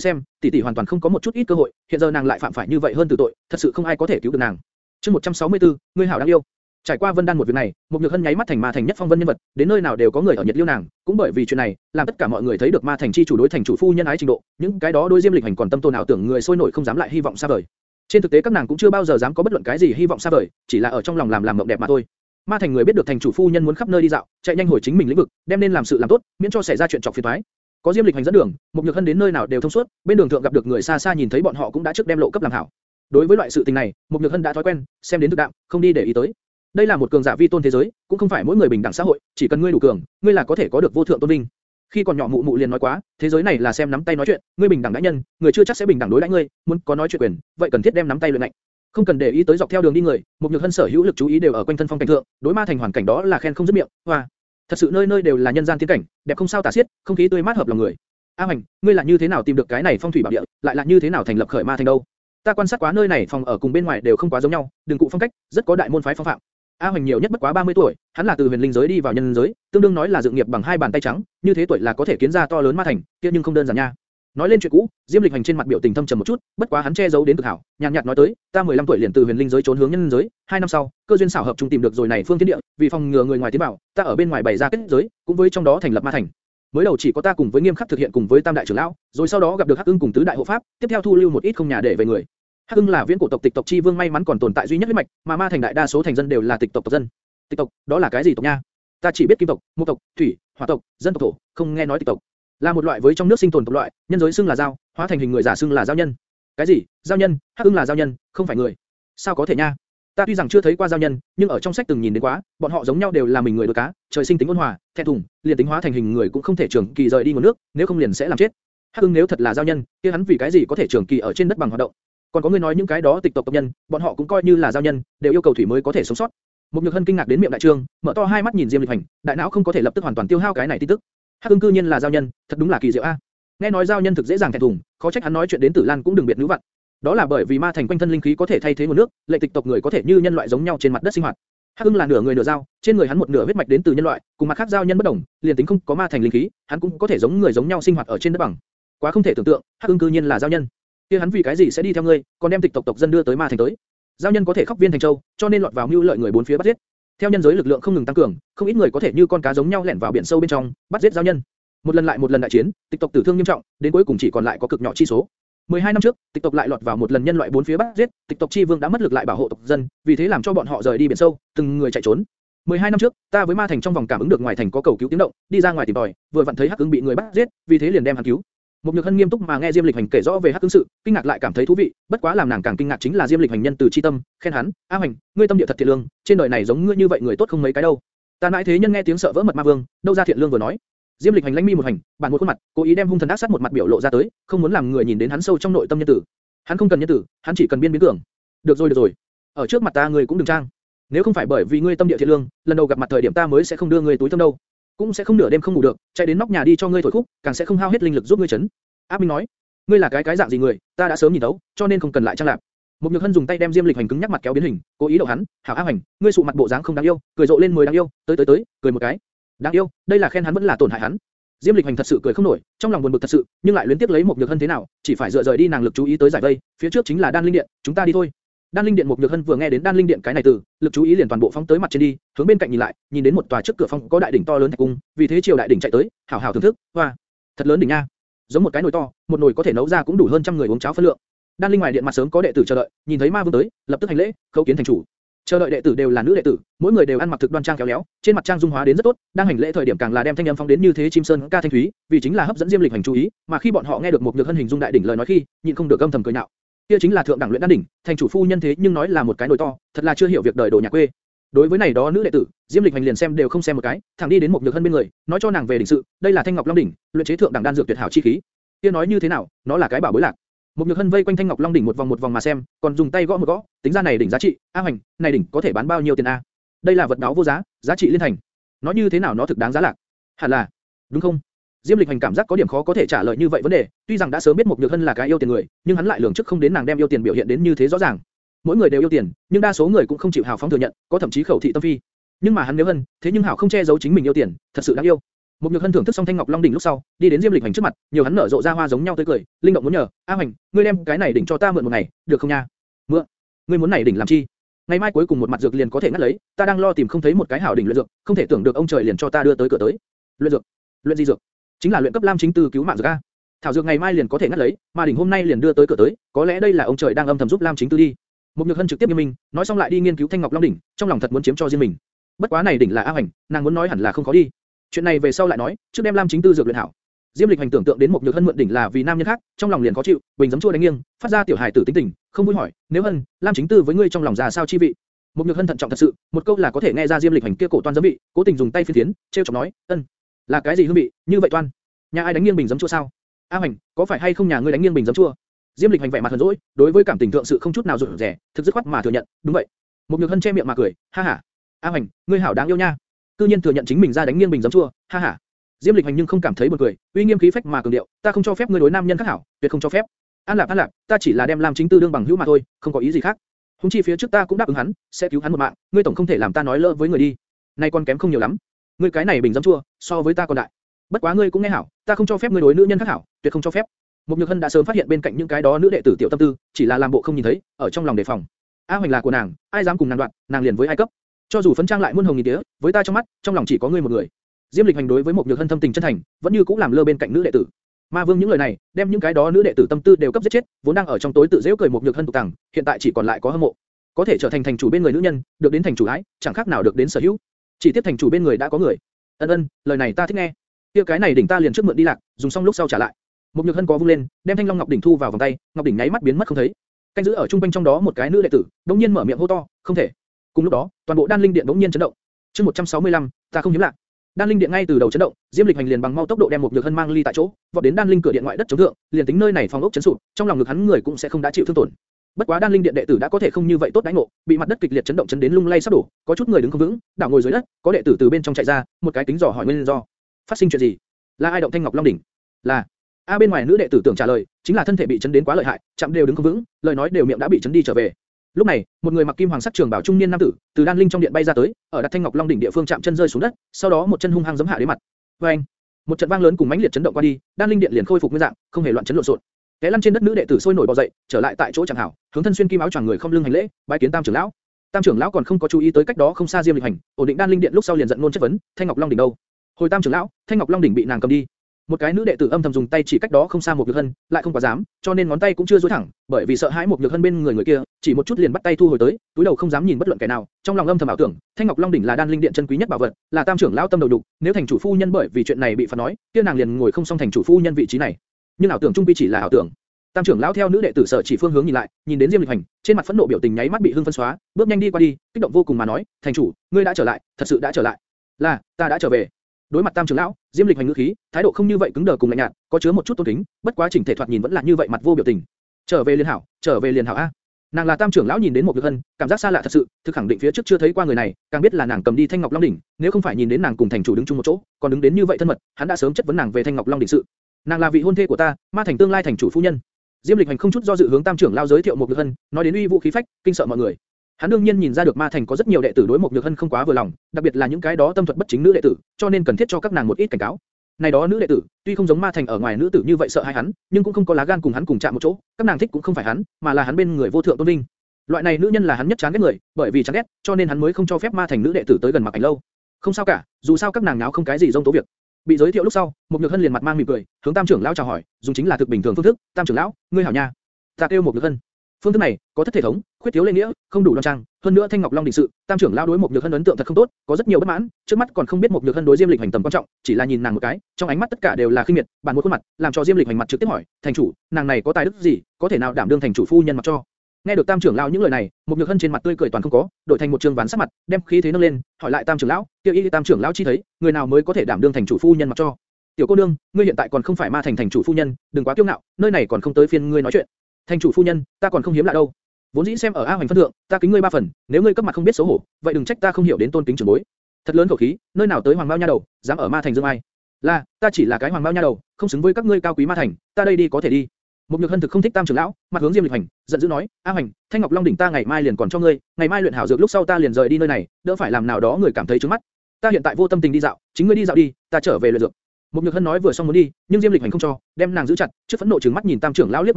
xem, tỷ tỷ hoàn toàn không có một chút ít cơ hội, hiện giờ nàng lại phạm phải như vậy hơn từ tội, thật sự không ai có thể cứu được nàng. Chương 164, ngươi hảo đáng yêu. Trải qua Vân Đan một việc này, một nhược hân nháy mắt thành ma thành nhất phong vân nhân vật, đến nơi nào đều có người ở nhiệt liêu nàng, cũng bởi vì chuyện này, làm tất cả mọi người thấy được ma thành chi chủ đối thành chủ phu nhân ái trình độ, những cái đó đối diêm lịch hành còn tâm tôn nào tưởng người sôi nổi không dám lại hy vọng xa vời. Trên thực tế các nàng cũng chưa bao giờ dám có bất luận cái gì hy vọng xa vời, chỉ là ở trong lòng làm làm mộng đẹp mà thôi. Ma thành người biết được thành chủ phu nhân muốn khắp nơi đi dạo, chạy nhanh hồi chính mình lĩnh vực, đem nên làm sự làm tốt, miễn cho xảy ra chuyện chọc phiền toái. Có Diêm Lịch hành dẫn đường, một nhược hân đến nơi nào đều thông suốt, bên đường thượng gặp được người xa xa nhìn thấy bọn họ cũng đã trước đem lộ cấp làm hảo. Đối với loại sự tình này, một nhược hân đã thói quen, xem đến thực đạo, không đi để ý tới. Đây là một cường giả vi tôn thế giới, cũng không phải mỗi người bình đẳng xã hội, chỉ cần ngươi đủ cường, ngươi là có thể có được vô thượng tôn vinh. Khi còn nhỏ mụ mụ liền nói quá, thế giới này là xem nắm tay nói chuyện, ngươi bình đẳng đãi nhân, người chưa chắc sẽ bình đẳng đối đãi ngươi, muốn có nói chuyện quyền, vậy cần thiết đem nắm tay luyện lạnh. Không cần để ý tới dọc theo đường đi người, một nhược hân sở hữu lực chú ý đều ở quanh thân phong cảnh thượng, đối ma thành hoàn cảnh đó là khen không dứt miệng, hoa. Thật sự nơi nơi đều là nhân gian tiên cảnh, đẹp không sao tả xiết, không khí tươi mát hợp lòng người. A Hoành, ngươi là như thế nào tìm được cái này phong thủy bảo địa, lại là như thế nào thành lập khởi ma thành đâu? Ta quan sát quá nơi này phòng ở cùng bên ngoài đều không quá giống nhau, đường cụ phong cách, rất có đại môn phái phong phạm. A Hoành nhiều nhất bất quá 30 tuổi, hắn là từ huyền linh giới đi vào nhân giới, tương đương nói là dựng nghiệp bằng hai bàn tay trắng, như thế tuổi là có thể kiến ra to lớn ma thành, kia nhưng không đơn giản nha. Nói lên chuyện cũ, Diêm Lịch Hành trên mặt biểu tình thâm trầm một chút, bất quá hắn che giấu đến cực hảo, nhàn nhạt nói tới, ta 15 tuổi liền từ huyền linh giới trốn hướng nhân giới, hai năm sau, cơ duyên xảo hợp trung tìm được rồi này phương thiên địa, vì phòng ngừa người ngoài tiến vào, ta ở bên ngoài bày ra kết giới, cũng với trong đó thành lập ma thành. Mới đầu chỉ có ta cùng với Nghiêm Khắc thực hiện cùng với Tam đại trưởng lão, rồi sau đó gặp được Hắc Ưng cùng tứ đại hộ pháp, tiếp theo thu lưu một ít không nhà để về người. Hắc Ưng là viễn cổ tộc tịch tộc chi vương may mắn còn tồn tại duy nhất huyết mạch, mà ma thành đại đa số thành dân đều là tịch tộc tộc dân. Tịch tộc, đó là cái gì tộc nha? Ta chỉ biết kim tộc, mộc tộc, thủy, hỏa tộc, dân tộc thổ, không nghe nói tịch tộc. Là một loại với trong nước sinh tồn tộc loại, nhân giới xưng là giao, hóa thành hình người giả xưng là giao nhân. Cái gì? Giao nhân? Hắc Ưng là giao nhân, không phải người. Sao có thể nha? Ta tuy rằng chưa thấy qua giao nhân, nhưng ở trong sách từng nhìn đến quá, bọn họ giống nhau đều là mình người đôi cá, trời sinh tính ôn hòa, thẹn thùng, liền tính hóa thành hình người cũng không thể trường kỳ rời đi nguồn nước, nếu không liền sẽ làm chết. Hắc Ưng nếu thật là giao nhân, kia hắn vì cái gì có thể trường kỳ ở trên đất bằng hoạt động? Còn có người nói những cái đó tịch tộc tộc nhân, bọn họ cũng coi như là giao nhân, đều yêu cầu thủy mới có thể sống sót. Một Nhược Hân kinh ngạc đến miệng đại trương, mở to hai mắt nhìn Diêm Lịch Hành, đại não không có thể lập tức hoàn toàn tiêu hao cái này tin tức. Hắc Ưng cư nhiên là giao nhân, thật đúng là kỳ diệu a. Nghe nói giao nhân thực dễ dàng thẹn thùng, khó trách hắn nói chuyện đến Tử Lan cũng đừng biệt nữ vặn. Đó là bởi vì ma thành quanh thân linh khí có thể thay thế nguồn nước, lệ tịch tộc người có thể như nhân loại giống nhau trên mặt đất sinh hoạt. Hắc Ưng là nửa người nửa dao, trên người hắn một nửa huyết mạch đến từ nhân loại, cùng mặt khác giao nhân bất đồng, liền tính không có ma thành linh khí, hắn cũng có thể giống người giống nhau sinh hoạt ở trên đất bằng. Quá không thể tưởng tượng, Hắc Ưng cư nhiên là giao nhân. Kia hắn vì cái gì sẽ đi theo ngươi, còn đem tịch tộc tộc dân đưa tới ma thành tới? Giao nhân có thể khóc viên thành châu, cho nên lọt vào mưu lợi người bốn phía bắt giết. Theo nhân giới lực lượng không ngừng tăng cường, không ít người có thể như con cá giống nhau lẻn vào biển sâu bên trong, bắt giết giao nhân. Một lần lại một lần đại chiến, tịch tộc tử thương nghiêm trọng, đến cuối cùng chỉ còn lại có cực nhỏ chi số. 12 năm trước, tịch tộc lại lọt vào một lần nhân loại bốn phía bắt giết, tịch tộc chi vương đã mất lực lại bảo hộ tộc dân, vì thế làm cho bọn họ rời đi biển sâu, từng người chạy trốn. 12 năm trước, ta với ma thành trong vòng cảm ứng được ngoài thành có cầu cứu tiếng động, đi ra ngoài tìm đòi, vừa vặn thấy Hắc Ứng bị người bắt giết, vì thế liền đem hắn cứu. Một nhược hân nghiêm túc mà nghe Diêm Lịch Hành kể rõ về Hắc Cương sự, kinh ngạc lại cảm thấy thú vị, bất quá làm nàng càng kinh ngạc chính là Diêm Lịch Hành nhân từ chi tâm, khen hắn, A Hành, ngươi tâm địa thật thiện lương, trên đời này giống ngươi như vậy người tốt không mấy cái đâu. Ta nãi thế nhân nghe tiếng sợ vỡ mật ma vương, đâu ra thiện lương vừa nói. Diêm Lịch Hành lãnh mi một hành, bản một khuôn mặt, cố ý đem hung thần ác sát một mặt biểu lộ ra tới, không muốn làm người nhìn đến hắn sâu trong nội tâm nhân tử. Hắn không cần nhân tử, hắn chỉ cần biên biến tưởng. Được rồi được rồi, ở trước mặt ta ngươi cũng đừng trang. Nếu không phải bởi vì ngươi tâm địa thiện lương, lần đầu gặp mặt thời điểm ta mới sẽ không đưa ngươi túi tâm đâu, cũng sẽ không nửa đêm không ngủ được, chạy đến nóc nhà đi cho ngươi thổi khúc, càng sẽ không hao hết linh lực giúp ngươi chấn. Áp Minh nói, ngươi là cái cái dạng gì người, ta đã sớm nhìn thấu, cho nên không cần lại trang lạp. Một Nhược Hân dùng tay đem Diêm Lịch Hành cứng nhắc mặt kéo biến hình, cố ý đậu hắn, hảo ác hành, ngươi sụ mặt bộ dáng không đáng yêu, cười rộ lên mới đáng yêu, tới tới tới, cười một cái. Đáng yêu, đây là khen hắn vẫn là tổn hại hắn. Diêm Lịch Hành thật sự cười không nổi, trong lòng buồn bực thật sự, nhưng lại luyến tiếc lấy một Nhược Hân thế nào, chỉ phải dựa rời đi nàng lực chú ý tới giải vây, phía trước chính là Đan Linh Điện, chúng ta đi thôi. Đan Linh Điện một Nhược Hân vừa nghe đến Đan Linh Điện cái này từ, lực chú ý liền toàn bộ phóng tới mặt trên đi, hướng bên cạnh nhìn lại, nhìn đến một tòa trước cửa phong có đại đỉnh to lớn thạch cung, vì thế triều đại đỉnh chạy tới, hảo hảo thưởng thức, hoa, thật lớn đỉnh nha, giống một cái nồi to, một nồi có thể nấu ra cũng đủ hơn trăm người uống cháo phân lượng. Đan Linh ngoài điện mặt sớm có đệ tử chờ đợi, nhìn thấy Ma Vương tới, lập tức hành lễ, khấu kiến thành chủ. Chờ đợi đệ tử đều là nữ đệ tử, mỗi người đều ăn mặc thực đoan trang khéo léo, trên mặt trang dung hóa đến rất tốt, đang hành lễ thời điểm càng là đem thanh âm phóng đến như thế chim sơn ca thanh thúy, vì chính là hấp dẫn Diêm Lịch hành chú ý, mà khi bọn họ nghe được một nhược hân hình dung đại đỉnh lời nói khi, nhịn không được âm thầm cười nhạo. Kia chính là thượng đẳng luyện đan đỉnh, thành chủ phu nhân thế nhưng nói là một cái nồi to, thật là chưa hiểu việc đời đồ nhà quê. Đối với này đó nữ đệ tử, Diêm Lịch hành liền xem đều không xem một cái, thẳng đi đến một nhược hân bên người, nói cho nàng về đỉnh sự, đây là thanh ngọc long đỉnh, luyện chế thượng đẳng đan dược tuyệt hảo chi khí. Kia nói như thế nào, nó là cái bảo bối lạc. Một nhược hân vây quanh thanh ngọc long đỉnh một vòng một vòng mà xem, còn dùng tay gõ một gõ, tính ra này đỉnh giá trị, a hành, này đỉnh có thể bán bao nhiêu tiền a? Đây là vật đáo vô giá, giá trị liên thành. Nó như thế nào nó thực đáng giá lạc? Hẳn là, đúng không? Diêm Lịch Hành cảm giác có điểm khó có thể trả lời như vậy vấn đề, tuy rằng đã sớm biết mục nhược hân là cái yêu tiền người, nhưng hắn lại lường trước không đến nàng đem yêu tiền biểu hiện đến như thế rõ ràng. Mỗi người đều yêu tiền, nhưng đa số người cũng không chịu hào phóng thừa nhận, có thậm chí khẩu thị tâm phi. Nhưng mà hắn nếu hân, thế nhưng hảo không che giấu chính mình yêu tiền, thật sự đáng yêu. Mục nhược hân thưởng thức xong thanh ngọc long đỉnh lúc sau, đi đến Diêm Lịch Hành trước mặt, nhiều hắn nở rộ ra hoa giống nhau tươi cười, linh động muốn nhờ, A Hành, ngươi đem cái này đỉnh cho ta mượn một ngày, được không nha? Mượn? Ngươi muốn này đỉnh làm chi? Ngày mai cuối cùng một mặt dược liền có thể ngắt lấy, ta đang lo tìm không thấy một cái hảo đỉnh luyện dược, không thể tưởng được ông trời liền cho ta đưa tới cửa tới. Luyện dược? Luyện gì dược? Chính là luyện cấp lam chính từ cứu mạng dược a. Thảo dược ngày mai liền có thể ngắt lấy, mà đỉnh hôm nay liền đưa tới cửa tới, có lẽ đây là ông trời đang âm thầm giúp lam chính tư đi. Một nhược hân trực tiếp nghiêm minh, nói xong lại đi nghiên cứu thanh ngọc long đỉnh, trong lòng thật muốn chiếm cho riêng mình. Bất quá này đỉnh là A Hành, nàng muốn nói hẳn là không khó đi. Chuyện này về sau lại nói, trước đem Lam Chính Tư dược luyện hảo. Diêm Lịch hành tưởng tượng đến một nhược hân mượn đỉnh là vì nam nhân khác, trong lòng liền khó chịu, bình giấm chua đánh nghiêng, phát ra tiểu hài tử tính tình, không vui hỏi, nếu hân, Lam Chính Tư với ngươi trong lòng già sao chi vị? Một nhược hân thận trọng thật sự, một câu là có thể nghe ra Diêm Lịch hành kia cổ toan giấm vị, cố tình dùng tay phiến tiến, treo chọc nói, ân, là cái gì hương vị, như vậy toan? Nhà ai đánh nghiêng bình giấm chua sao? A Hành, có phải hay không nhà ngươi đánh nghiêng bình giấm chua? Diêm Lịch hành vẻ mặt hờn dỗi, đối với cảm tình thượng sự không chút nào rụt rè, thực dứt khoát mà thừa nhận, đúng vậy. Một nhược hân che miệng mà cười, ha ha. A Hành, ngươi hảo đáng yêu nha. Cư nhiên thừa nhận chính mình ra đánh nghiêng bình giấm chua, ha ha. Diêm Lịch Hành nhưng không cảm thấy buồn cười, uy nghiêm khí phách mà cường điệu, ta không cho phép ngươi đối nam nhân khác hảo, tuyệt không cho phép. An lạc An lạc, ta chỉ là đem làm chính tư đương bằng hữu mà thôi, không có ý gì khác. Hùng chi phía trước ta cũng đáp ứng hắn, sẽ cứu hắn một mạng, ngươi tổng không thể làm ta nói lỡ với người đi. Nay con kém không nhiều lắm. Ngươi cái này bình dấm chua, so với ta còn đại. Bất quá ngươi cũng nghe hảo, ta không cho phép ngươi đối nữ nhân khác hảo, tuyệt không cho phép. Mục Nhược Hân đã sớm phát hiện bên cạnh những cái đó nữ đệ tử tiểu tâm tư, chỉ là làm bộ không nhìn thấy, ở trong lòng đề phòng. A Hoành là của nàng, ai dám cùng nàng đoạn, nàng liền với ai cấp. Cho dù phấn trang lại muôn hồng nghìn tía, với ta trong mắt, trong lòng chỉ có ngươi một người. Diêm Lịch Hành đối với Mục Nhược Hân thâm tình chân thành, vẫn như cũ làm lơ bên cạnh nữ đệ tử. Ma Vương những lời này, đem những cái đó nữ đệ tử tâm tư đều cấp giết chết, vốn đang ở trong tối tự giễu cười Mục Nhược Hân tục tàng, hiện tại chỉ còn lại có hâm mộ. Có thể trở thành thành chủ bên người nữ nhân, được đến thành chủ ái, chẳng khác nào được đến sở hữu. Chỉ tiếp thành chủ bên người đã có người. Ân ân, lời này ta thích nghe. Kia cái này đỉnh ta liền trước mượn đi lạc, dùng xong lúc sau trả lại. Mục Nhược Hân có vung lên, đem Thanh Long Ngọc đỉnh thu vào vòng tay, ngọc đỉnh nháy mắt biến mất không thấy. Canh giữ ở trung quanh trong đó một cái nữ đệ tử, đống nhiên mở miệng hô to, không thể. Cùng lúc đó, toàn bộ đan linh điện đống nhiên chấn động. Chương 165, ta không hiếm lạ. Đan linh điện ngay từ đầu chấn động, Diêm Lịch Hành liền bằng mau tốc độ đem một nhược hân mang ly tại chỗ, vọt đến đan linh cửa điện ngoại đất chống thượng, liền tính nơi này phòng ốc chấn sụp, trong lòng ngực hắn người cũng sẽ không đã chịu thương tổn. Bất quá đan linh điện đệ tử đã có thể không như vậy tốt đánh ngộ, bị mặt đất kịch liệt chấn động chấn đến lung lay sắp đổ, có chút người đứng không vững, đảo ngồi dưới đất, có đệ tử từ bên trong chạy ra, một cái tính dò hỏi nguyên do. Phát sinh chuyện gì? Là ai động thanh ngọc long đỉnh? Là A bên ngoài nữ đệ tử tưởng trả lời, chính là thân thể bị chấn đến quá lợi hại, chạm đều đứng không vững, lời nói đều miệng đã bị chấn đi trở về. Lúc này, một người mặc kim hoàng sắc trường bảo trung niên nam tử, từ đan linh trong điện bay ra tới, ở đặt thanh ngọc long đỉnh địa phương chạm chân rơi xuống đất, sau đó một chân hung hăng giẫm hạ đến mặt. Oeng! Một trận vang lớn cùng mãnh liệt chấn động qua đi, đan linh điện liền khôi phục nguyên dạng, không hề loạn chấn lộn xộn. Té lăn trên đất nữ đệ tử sôi nổi bò dậy, trở lại tại chỗ chẳng hảo, hướng thân xuyên kim áo choàng người không lưng hành lễ, bái kiến tam trưởng lão. Tam trưởng lão còn không có chú ý tới cách đó không xa Diêm Lịch Hành, ổn định đan linh điện lúc sau liền giận nôn chất vấn, Thanh Ngọc Long đỉnh đâu? Hồi tam trưởng lão, Thanh Ngọc Long đỉnh bị nàng cầm đi. Một cái nữ đệ tử âm thầm dùng tay chỉ cách đó không xa một nhược hân, lại không quá dám, cho nên ngón tay cũng chưa duỗi thẳng, bởi vì sợ hãi một nhược hân bên người người kia, chỉ một chút liền bắt tay thu hồi tới, túi đầu không dám nhìn bất luận kẻ nào, trong lòng âm thầm ảo tưởng, thanh ngọc long đỉnh là đan linh điện chân quý nhất bảo vật, là tam trưởng lão tâm đầu đục, nếu thành chủ phu nhân bởi vì chuyện này bị phản nói, kia nàng liền ngồi không xong thành chủ phu nhân vị trí này. Nhưng ảo tưởng trung quy chỉ là ảo tưởng. Tam trưởng lão theo nữ đệ tử sở chỉ phương hướng nhìn lại, nhìn đến Diêm Lịch Hành, trên mặt phẫn nộ biểu tình nháy mắt bị hưng phân xóa, bước nhanh đi qua đi, kích động vô cùng mà nói, "Thành chủ, ngươi đã trở lại, thật sự đã trở lại." "Là, ta đã trở về." Đối mặt Tam trưởng lão, Diêm Lịch hành ngữ khí, thái độ không như vậy cứng đờ cùng lạnh nhạt, có chứa một chút tôn kính, bất quá chỉnh thể thoạt nhìn vẫn là như vậy mặt vô biểu tình. Trở về liên hảo, trở về liên hảo a. Nàng là Tam trưởng lão nhìn đến một Nhược Hân, cảm giác xa lạ thật sự, thực khẳng định phía trước chưa thấy qua người này, càng biết là nàng cầm đi Thanh Ngọc Long đỉnh, nếu không phải nhìn đến nàng cùng thành chủ đứng chung một chỗ, còn đứng đến như vậy thân mật, hắn đã sớm chất vấn nàng về Thanh Ngọc Long đỉnh sự. Nàng là vị hôn thê của ta, ma thành tương lai thành chủ phu nhân. Diêm Lịch hành không chút do dự hướng Tam trưởng lao giới thiệu một Nhược Hân, nói đến uy vũ khí phách, kinh sợ mọi người. Hắn đương nhiên nhìn ra được Ma Thành có rất nhiều đệ tử đối một Nhược Hân không quá vừa lòng, đặc biệt là những cái đó tâm thuật bất chính nữ đệ tử, cho nên cần thiết cho các nàng một ít cảnh cáo. Này đó nữ đệ tử, tuy không giống Ma Thành ở ngoài nữ tử như vậy sợ hai hắn, nhưng cũng không có lá gan cùng hắn cùng chạm một chỗ, các nàng thích cũng không phải hắn, mà là hắn bên người vô thượng tôn vinh. Loại này nữ nhân là hắn nhất chán ghét người, bởi vì chán ghét, cho nên hắn mới không cho phép Ma Thành nữ đệ tử tới gần mặt Ảnh lâu. Không sao cả, dù sao các nàng náo không cái gì rông tố việc. Bị giới thiệu lúc sau, một Nhược Hân liền mặt mang mỉm cười, hướng Tam trưởng lão chào hỏi, dùng chính là thực bình thường phương thức, "Tam trưởng lão, ngươi hảo nha." Ta kêu một Nhược Hân. Phương thức này, có thất thể thống, khuyết thiếu lễ nghĩa, không đủ đoan trang, hơn nữa Thanh Ngọc Long đỉnh sự, Tam trưởng lão đối một nhược hân ấn tượng thật không tốt, có rất nhiều bất mãn, trước mắt còn không biết một nhược hân đối Diêm Lịch hành tầm quan trọng, chỉ là nhìn nàng một cái, trong ánh mắt tất cả đều là khinh miệt, bản một khuôn mặt, làm cho Diêm Lịch hành mặt trực tiếp hỏi, thành chủ, nàng này có tài đức gì, có thể nào đảm đương thành chủ phu nhân mặc cho? Nghe được Tam trưởng lão những lời này, một nhược hân trên mặt tươi cười toàn không có, đổi thành một trường ván sắc mặt, đem khí thế nâng lên, hỏi lại Tam trưởng lão, tiêu y Tam trưởng lão chi thấy, người nào mới có thể đảm đương thành chủ phu nhân mặc cho? Tiểu cô nương, ngươi hiện tại còn không phải ma thành thành chủ phu nhân, đừng quá kiêu ngạo, nơi này còn không tới phiên ngươi nói chuyện. Thành chủ phu nhân, ta còn không hiếm lạ đâu. Vốn dĩ xem ở A Hoành phân thượng, ta kính ngươi ba phần, nếu ngươi cấp mặt không biết xấu hổ, vậy đừng trách ta không hiểu đến tôn kính trưởng bối. Thật lớn khẩu khí, nơi nào tới hoàng bao nha đầu, dám ở ma thành dương ai? Là, ta chỉ là cái hoàng bao nha đầu, không xứng với các ngươi cao quý ma thành, ta đây đi có thể đi. Một Nhược Hân thực không thích Tam trưởng lão, mặt hướng Diêm Lịch Hành, giận dữ nói, "A Hành, Thanh Ngọc Long đỉnh ta ngày mai liền còn cho ngươi, ngày mai luyện hảo dược lúc sau ta liền rời đi nơi này, đỡ phải làm nào đó người cảm thấy chướng mắt. Ta hiện tại vô tâm tình đi dạo, chính ngươi đi dạo đi, ta trở về luyện dược." Một Nhược Hân nói vừa xong muốn đi, nhưng Diêm Lịch Hành không cho, đem nàng giữ chặt, trước phẫn nộ trừng mắt nhìn Tam trưởng lão liếc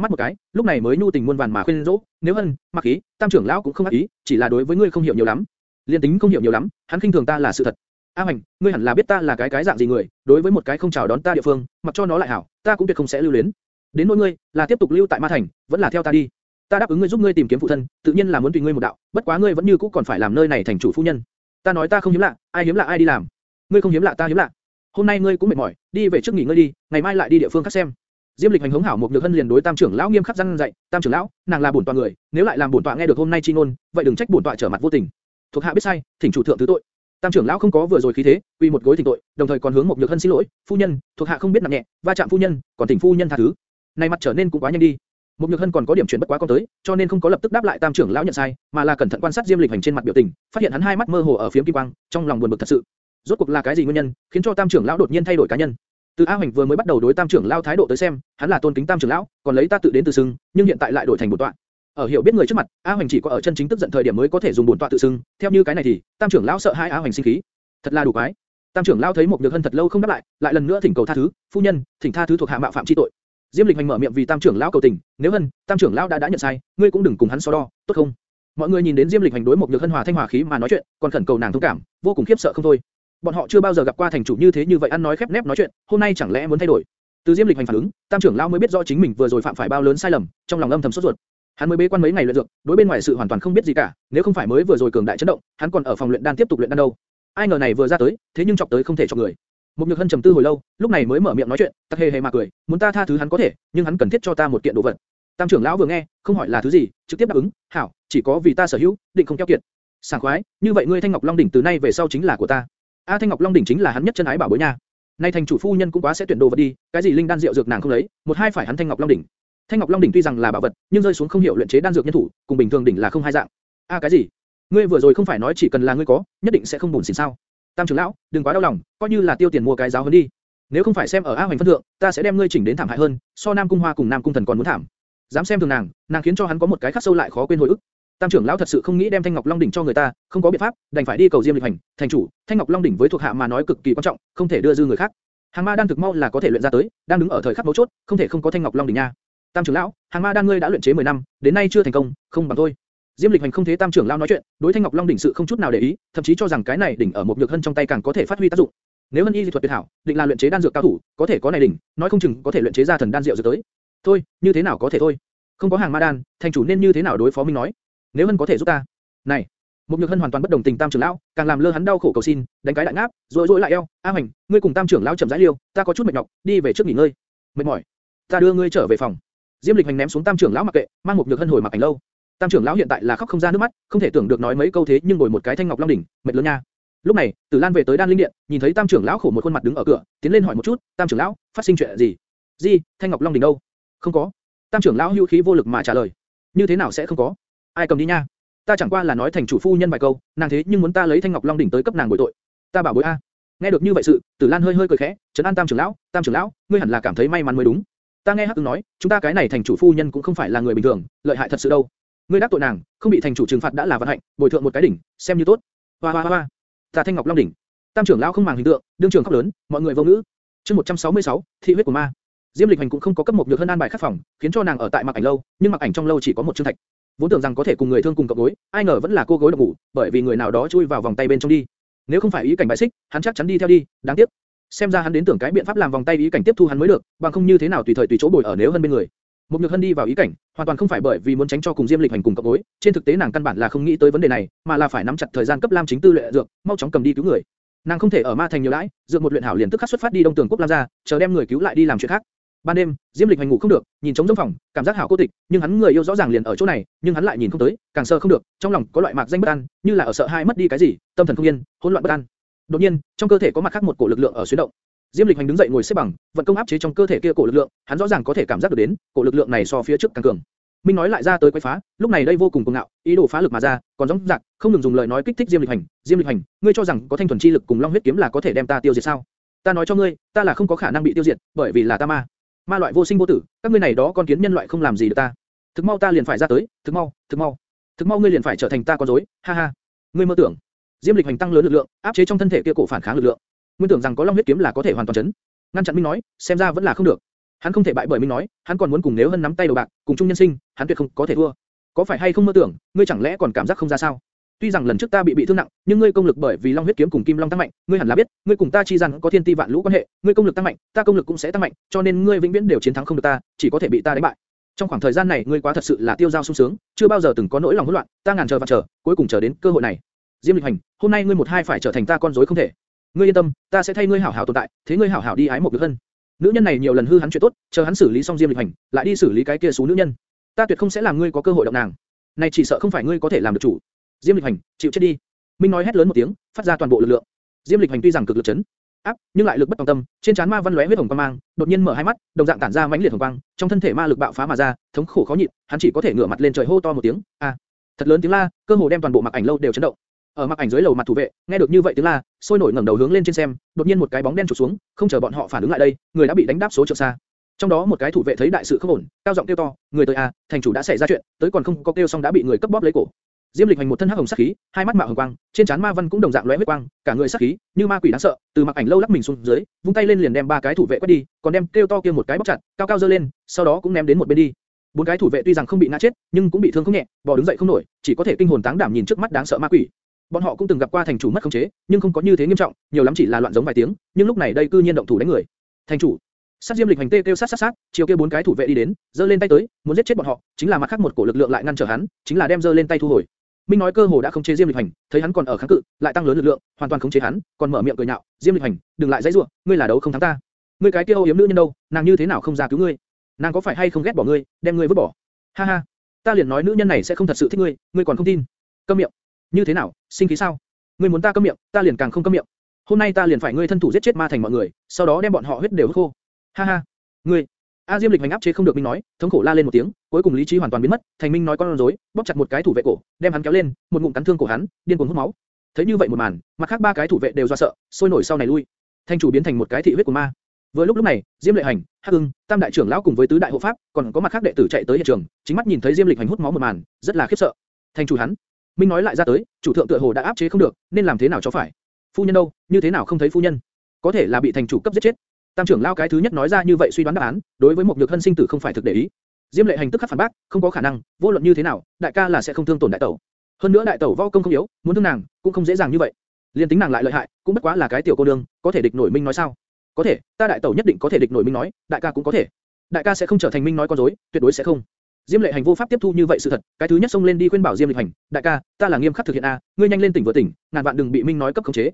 mắt một cái, lúc này mới nhu tình muôn vàn mà khuyên dỗ, "Nếu Hân, mặc ý, Tam trưởng lão cũng không ác ý, chỉ là đối với ngươi không hiểu nhiều lắm." Liên tính không hiểu nhiều lắm, hắn khinh thường ta là sự thật. A Hành, ngươi hẳn là biết ta là cái cái dạng gì người, đối với một cái không chào đón ta địa phương, mặc cho nó lại hảo, ta cũng tuyệt không sẽ lưu luyến. Đến nỗi ngươi, là tiếp tục lưu tại Ma Thành, vẫn là theo ta đi. Ta đáp ứng ngươi giúp ngươi tìm kiếm phụ thân, tự nhiên là muốn tùy ngươi một đạo, bất quá ngươi vẫn như cũ còn phải làm nơi này thành chủ phu nhân. Ta nói ta không hiếm lạ, ai hiếm lạ ai đi làm. Ngươi không hiếm lạ ta hiếm lạ. Hôm nay ngươi cũng mệt mỏi, đi về trước nghỉ ngơi đi, ngày mai lại đi địa phương khác xem. Diêm Lịch hành hống hảo một nhược hân liền đối Tam trưởng lão nghiêm khắc răn dạy, Tam trưởng lão, nàng là bổn tọa người, nếu lại làm bổn tọa nghe được hôm nay chi ngôn, vậy đừng trách bổn tọa trở mặt vô tình. Thuộc hạ biết sai, thỉnh chủ thượng thứ tội. Tam trưởng lão không có vừa rồi khí thế, quy một gối thỉnh tội, đồng thời còn hướng một nhược hân xin lỗi, phu nhân, thuộc hạ không biết nặng nhẹ, va chạm phu nhân, còn thỉnh phu nhân tha thứ. Này mặt trở nên cũng quá nhanh đi. Một nhược hân còn có điểm chuyển bất quá con tới, cho nên không có lập tức đáp lại tam trưởng lão nhận sai, mà là cẩn thận quan sát Diêm Lịch hành trên mặt biểu tình, phát hiện hắn hai mắt mơ hồ ở phía kim quang, trong lòng buồn bực thật sự. Rốt cuộc là cái gì nguyên nhân, khiến cho tam trưởng lão đột nhiên thay đổi cá nhân? Từ A Hoành vừa mới bắt đầu đối tam trưởng lão thái độ tới xem, hắn là tôn kính tam trưởng lão, còn lấy ta tự đến từ xưng, nhưng hiện tại lại đổi thành bổn tọa. Ở hiểu biết người trước mặt, A Hoành chỉ có ở chân chính tức giận thời điểm mới có thể dùng bổn tọa tự xưng, theo như cái này thì, tam trưởng lão sợ hai A Hoành sinh khí. Thật là đủ quái. Tam trưởng lão thấy một nhược hân thật lâu không đáp lại, lại lần nữa thỉnh cầu tha thứ, phu nhân, thỉnh tha thứ thuộc hạ mạo phạm chi tội. Diêm Lịch Hành mở miệng vì Tam trưởng lão cầu tình, nếu hân, Tam trưởng lão đã đã nhận sai, ngươi cũng đừng cùng hắn so đo, tốt không? Mọi người nhìn đến Diêm Lịch Hành đối một nhược hân hòa thanh hòa khí mà nói chuyện, còn khẩn cầu nàng thông cảm, vô cùng khiếp sợ không thôi. Bọn họ chưa bao giờ gặp qua thành chủ như thế như vậy ăn nói khép nép nói chuyện, hôm nay chẳng lẽ muốn thay đổi? Từ Diêm Lịch Hành phản ứng, Tam trưởng lão mới biết rõ chính mình vừa rồi phạm phải bao lớn sai lầm, trong lòng âm thầm sốt ruột. Hắn mới bế quan mấy ngày luyện dược, đối bên ngoài sự hoàn toàn không biết gì cả, nếu không phải mới vừa rồi cường đại chấn động, hắn còn ở phòng luyện đan tiếp tục luyện đan đâu. Ai ngờ này vừa ra tới, thế nhưng chọc tới không thể chọc người. Một Nhược Hân trầm tư hồi lâu, lúc này mới mở miệng nói chuyện, tắc hề hề mà cười, muốn ta tha thứ hắn có thể, nhưng hắn cần thiết cho ta một kiện đồ vật. Tam trưởng lão vừa nghe, không hỏi là thứ gì, trực tiếp đáp ứng, hảo, chỉ có vì ta sở hữu, định không keo kiệt. Sảng khoái, như vậy ngươi Thanh Ngọc Long đỉnh từ nay về sau chính là của ta. A Thanh Ngọc Long đỉnh chính là hắn nhất chân ái bảo bối nha. Nay thành chủ phu nhân cũng quá sẽ tuyển đồ vật đi, cái gì linh đan rượu dược nàng không lấy, một hai phải hắn Thanh Ngọc Long đỉnh. Thanh Ngọc Long đỉnh tuy rằng là bảo vật, nhưng rơi xuống không hiểu luyện chế đan dược nhân thủ, cùng bình thường đỉnh là không hai dạng. A cái gì? Ngươi vừa rồi không phải nói chỉ cần là ngươi có, nhất định sẽ không buồn xỉn sao? Tam trưởng lão, đừng quá đau lòng, coi như là tiêu tiền mua cái giáo huấn đi. Nếu không phải xem ở A Hoành phân thượng, ta sẽ đem ngươi chỉnh đến thảm hại hơn, so Nam Cung Hoa cùng Nam Cung Thần còn muốn thảm. Dám xem thường nàng, nàng khiến cho hắn có một cái khắc sâu lại khó quên hồi ức. Tam trưởng lão thật sự không nghĩ đem Thanh Ngọc Long đỉnh cho người ta, không có biện pháp, đành phải đi cầu Diêm Lịch Hành, thành chủ, Thanh Ngọc Long đỉnh với thuộc hạ mà nói cực kỳ quan trọng, không thể đưa dư người khác. Hàng Ma đan thực mau là có thể luyện ra tới, đang đứng ở thời khắc mấu chốt, không thể không có Thanh Ngọc Long đỉnh nha. Tam trưởng lão, Hàng Ma đan ngươi đã luyện chế 10 năm, đến nay chưa thành công, không bằng thôi. Diêm Lịch Hành không thế Tam trưởng lão nói chuyện, đối Thanh Ngọc Long đỉnh sự không chút nào để ý, thậm chí cho rằng cái này đỉnh ở một nhược hân trong tay càng có thể phát huy tác dụng. Nếu hân y dị thuật tuyệt hảo, định là luyện chế đan dược cao thủ, có thể có này đỉnh, nói không chừng có thể luyện chế ra thần đan rượu dược tới. Thôi, như thế nào có thể thôi? Không có hàng ma đan, thành chủ nên như thế nào đối phó Minh nói? Nếu hân có thể giúp ta. Này, một nhược hân hoàn toàn bất đồng tình Tam trưởng lão, càng làm lơ hắn đau khổ cầu xin, đánh cái đại ngáp, rồi rồi lại eo, A Hành, ngươi cùng Tam trưởng lão chậm rãi liêu, ta có chút mệt nhọc, đi về trước nghỉ ngơi. Mệt mỏi, ta đưa ngươi trở về phòng. Diêm Lịch Hành ném xuống Tam trưởng lão mặc kệ, mang một nhược hân hồi mặc ảnh lâu. Tam trưởng lão hiện tại là khóc không ra nước mắt, không thể tưởng được nói mấy câu thế nhưng ngồi một cái thanh ngọc long đỉnh, mệt lớn nha. Lúc này, Tử Lan về tới đan linh điện, nhìn thấy Tam trưởng lão khổ một khuôn mặt đứng ở cửa, tiến lên hỏi một chút, Tam trưởng lão, phát sinh chuyện gì? Gì? Thanh ngọc long đỉnh đâu? Không có. Tam trưởng lão hữu khí vô lực mà trả lời. Như thế nào sẽ không có? Ai cầm đi nha? Ta chẳng qua là nói thành chủ phu nhân vài câu, nàng thế nhưng muốn ta lấy thanh ngọc long đỉnh tới cấp nàng bồi tội. Ta bảo bối a. Nghe được như vậy sự, Tử Lan hơi hơi cười khẽ, trấn an Tam trưởng lão, Tam trưởng lão, ngươi hẳn là cảm thấy may mắn mới đúng. Ta nghe Hắc Ưng nói, chúng ta cái này thành chủ phu nhân cũng không phải là người bình thường, lợi hại thật sự đâu. Ngươi đắc tội nàng, không bị thành chủ trừng phạt đã là vận hạnh, bồi thượng một cái đỉnh, xem như tốt. Hoa hoa hoa. Ta thanh ngọc long đỉnh. Tam trưởng lão không màng hình tượng, đương trưởng khóc lớn, mọi người vô ngữ. Chương 166, thị huyết của ma. Diêm Lịch Hành cũng không có cấp một nhược hơn an bài khắc phòng, khiến cho nàng ở tại mặc ảnh lâu, nhưng mặc ảnh trong lâu chỉ có một chương thạch. Vốn tưởng rằng có thể cùng người thương cùng cộng gối, ai ngờ vẫn là cô gối độc ngủ, bởi vì người nào đó chui vào vòng tay bên trong đi. Nếu không phải ý cảnh bại xích, hắn chắc chắn đi theo đi, đáng tiếc. Xem ra hắn đến tưởng cái biện pháp làm vòng tay ý cảnh tiếp thu hắn mới được, bằng không như thế nào tùy thời tùy chỗ bồi ở nếu hơn bên người. Một nhược hân đi vào ý cảnh, hoàn toàn không phải bởi vì muốn tránh cho cùng Diêm Lịch hành cùng cộng mối, trên thực tế nàng căn bản là không nghĩ tới vấn đề này, mà là phải nắm chặt thời gian cấp Lam chính tư luyện dược, mau chóng cầm đi cứu người. Nàng không thể ở ma thành nhiều lãi, dược một luyện hảo liền tức khắc xuất phát đi Đông Tường quốc Lam gia, chờ đem người cứu lại đi làm chuyện khác. Ban đêm, Diêm Lịch hành ngủ không được, nhìn trống rỗng phòng, cảm giác hảo cô tịch, nhưng hắn người yêu rõ ràng liền ở chỗ này, nhưng hắn lại nhìn không tới, càng sơ không được, trong lòng có loại mạc danh bất an, như là ở sợ hai mất đi cái gì, tâm thần không yên, hỗn loạn bất an. Đột nhiên, trong cơ thể có mặt khác một cổ lực lượng ở xuyến động. Diêm Lịch Hành đứng dậy ngồi xếp bằng, vận công áp chế trong cơ thể kia cổ lực lượng, hắn rõ ràng có thể cảm giác được đến, cổ lực lượng này so phía trước càng cường. Minh nói lại ra tới quấy phá, lúc này đây vô cùng cuồng ngạo, ý đồ phá lực mà ra, còn giống dạc, không ngừng dùng lời nói kích thích Diêm Lịch Hành. Diêm Lịch Hành, ngươi cho rằng có thanh thuần chi lực cùng long huyết kiếm là có thể đem ta tiêu diệt sao? Ta nói cho ngươi, ta là không có khả năng bị tiêu diệt, bởi vì là ta ma. ma loại vô sinh vô tử, các ngươi này đó con kiến nhân loại không làm gì được ta. Thực mau ta liền phải ra tới, thực mau, thực mau, thực mau ngươi liền phải trở thành ta con rối, ha ha. Ngươi mơ tưởng. Diêm Lịch hành tăng lớn lực lượng, áp chế trong thân thể kia cổ phản kháng lực lượng. Nguyên tưởng rằng có Long huyết kiếm là có thể hoàn toàn chấn, ngăn chặn Minh nói, xem ra vẫn là không được. Hắn không thể bại bởi Minh nói, hắn còn muốn cùng nếu hơn nắm tay đầu bạc, cùng chung nhân sinh, hắn tuyệt không có thể thua. Có phải hay không mơ tưởng, ngươi chẳng lẽ còn cảm giác không ra sao? Tuy rằng lần trước ta bị bị thương nặng, nhưng ngươi công lực bởi vì Long huyết kiếm cùng Kim Long tăng mạnh, ngươi hẳn là biết, ngươi cùng ta chi rằng có thiên ti vạn lũ quan hệ, ngươi công lực tăng mạnh, ta công lực cũng sẽ tăng mạnh, cho nên ngươi vĩnh viễn đều chiến thắng không được ta, chỉ có thể bị ta đánh bại. Trong khoảng thời gian này ngươi quá thật sự là tiêu dao sung sướng, chưa bao giờ từng có nỗi lòng hỗn loạn, ta ngàn chờ và chờ, cuối cùng chờ đến cơ hội này. Diêm Lịch Hành, hôm nay ngươi một hai phải trở thành ta con rối không thể. Ngươi yên tâm, ta sẽ thay ngươi hảo hảo tồn tại, thế ngươi hảo hảo đi ái một được hơn. Nữ nhân này nhiều lần hư hắn chuyện tốt, chờ hắn xử lý xong Diêm Lịch Hành, lại đi xử lý cái kia số nữ nhân. Ta tuyệt không sẽ làm ngươi có cơ hội động nàng. Này chỉ sợ không phải ngươi có thể làm được chủ. Diêm Lịch Hành, chịu chết đi. Minh nói hét lớn một tiếng, phát ra toàn bộ lực lượng. Diêm Lịch Hành tuy rằng cực lực chấn áp, nhưng lại lực bất tòng tâm, trên trán ma văn lóe huyết hồng quang mang, đột nhiên mở hai mắt, đồng dạng tản ra mãnh liệt hồng quang, trong thân thể ma lực bạo phá mà ra, thống khổ khó nhịn, hắn chỉ có thể ngửa mặt lên trời hô to một tiếng, a, thật lớn tiếng la, cơ hồ đem toàn bộ mặc ảnh lâu đều chấn động. Ở mặc ảnh dưới lầu mặt thủ vệ, nghe được như vậy tiếng la, sôi nổi ngẩng đầu hướng lên trên xem, đột nhiên một cái bóng đen chụp xuống, không chờ bọn họ phản ứng lại đây, người đã bị đánh đáp số trượng xa. Trong đó một cái thủ vệ thấy đại sự không ổn, cao giọng kêu to, người tới a, thành chủ đã xảy ra chuyện, tới còn không có kêu xong đã bị người cấp bóp lấy cổ. Diêm Lịch hành một thân hắc hồng sắc khí, hai mắt mạo hồng quang, trên trán ma văn cũng đồng dạng lóe huyết quang, cả người sắc khí, như ma quỷ đáng sợ, từ mặc ảnh lâu lắc mình xuống dưới, vung tay lên liền đem ba cái thủ vệ quét đi, còn đem kêu to kia một cái bóc chặt, cao cao giơ lên, sau đó cũng ném đến một bên đi. Bốn cái thủ vệ tuy rằng không bị ngã chết, nhưng cũng bị thương không nhẹ, bò đứng dậy không nổi, chỉ có thể kinh hồn táng đảm nhìn trước mắt đáng sợ ma quỷ. Bọn họ cũng từng gặp qua thành chủ mất khống chế, nhưng không có như thế nghiêm trọng, nhiều lắm chỉ là loạn giống vài tiếng, nhưng lúc này đây cư nhiên động thủ đánh người. Thành chủ, sát diêm lịch hành tê kêu sát sát sát, chiều kia bốn cái thủ vệ đi đến, giơ lên tay tới, muốn giết chết bọn họ, chính là mặt khác một cổ lực lượng lại ngăn trở hắn, chính là đem giơ lên tay thu hồi. Minh nói cơ hồ đã khống chế Diêm Lịch Hành, thấy hắn còn ở kháng cự, lại tăng lớn lực lượng, hoàn toàn khống chế hắn, còn mở miệng cười nhạo, "Diêm Lịch Hành, đừng lại dãy rủa, ngươi là đấu không thắng ta. Ngươi cái kia ô yếm nữ nhân đâu, nàng như thế nào không ra cứu ngươi? Nàng có phải hay không ghét bỏ ngươi, đem ngươi vứt bỏ?" Ha ha, ta liền nói nữ nhân này sẽ không thật sự thích ngươi, ngươi còn không tin. Câm miệng. Như thế nào, sinh khí sao? Ngươi muốn ta câm miệng, ta liền càng không câm miệng. Hôm nay ta liền phải ngươi thân thủ giết chết ma thành mọi người, sau đó đem bọn họ huyết đều hút khô. Ha ha, ngươi, A Diêm Lịch hành áp chế không được Minh nói, thống khổ la lên một tiếng, cuối cùng lý trí hoàn toàn biến mất, Thành Minh nói con rối, bóp chặt một cái thủ vệ cổ, đem hắn kéo lên, một ngụm cắn thương cổ hắn, điên cuồng hút máu. Thấy như vậy một màn, mặt khác ba cái thủ vệ đều do sợ, sôi nổi sau này lui. Thanh chủ biến thành một cái thị huyết của ma. Vừa lúc lúc này, Diêm Lệ Hành, Hắc Ưng, Tam đại trưởng lão cùng với tứ đại hộ pháp, còn có mặt khác đệ tử chạy tới hiện trường, chính mắt nhìn thấy Diêm Lịch Hành hút máu một màn, rất là khiếp sợ. Thanh chủ hắn, Minh nói lại ra tới, chủ thượng tựa hồ đã áp chế không được, nên làm thế nào cho phải? Phu nhân đâu, như thế nào không thấy phu nhân? Có thể là bị thành chủ cấp giết chết. Tam trưởng lao cái thứ nhất nói ra như vậy suy đoán đáp án, đối với một nhược hân sinh tử không phải thực để ý. Diêm lệ hành tức khắc phản bác, không có khả năng, vô luận như thế nào, đại ca là sẽ không thương tổn đại tẩu. Hơn nữa đại tẩu võ công không yếu, muốn thương nàng cũng không dễ dàng như vậy. Liên tính nàng lại lợi hại, cũng bất quá là cái tiểu cô đương, có thể địch nổi minh nói sao? Có thể, ta đại tẩu nhất định có thể địch nổi minh nói, đại ca cũng có thể. Đại ca sẽ không trở thành minh nói con dối, tuyệt đối sẽ không. Diêm lệ hành vô pháp tiếp thu như vậy sự thật, cái thứ nhất xông lên đi khuyên bảo Diêm lịch hành, đại ca, ta là nghiêm khắc thực hiện a, ngươi nhanh lên tỉnh vừa tỉnh, ngàn vạn đừng bị minh nói cấp khống chế.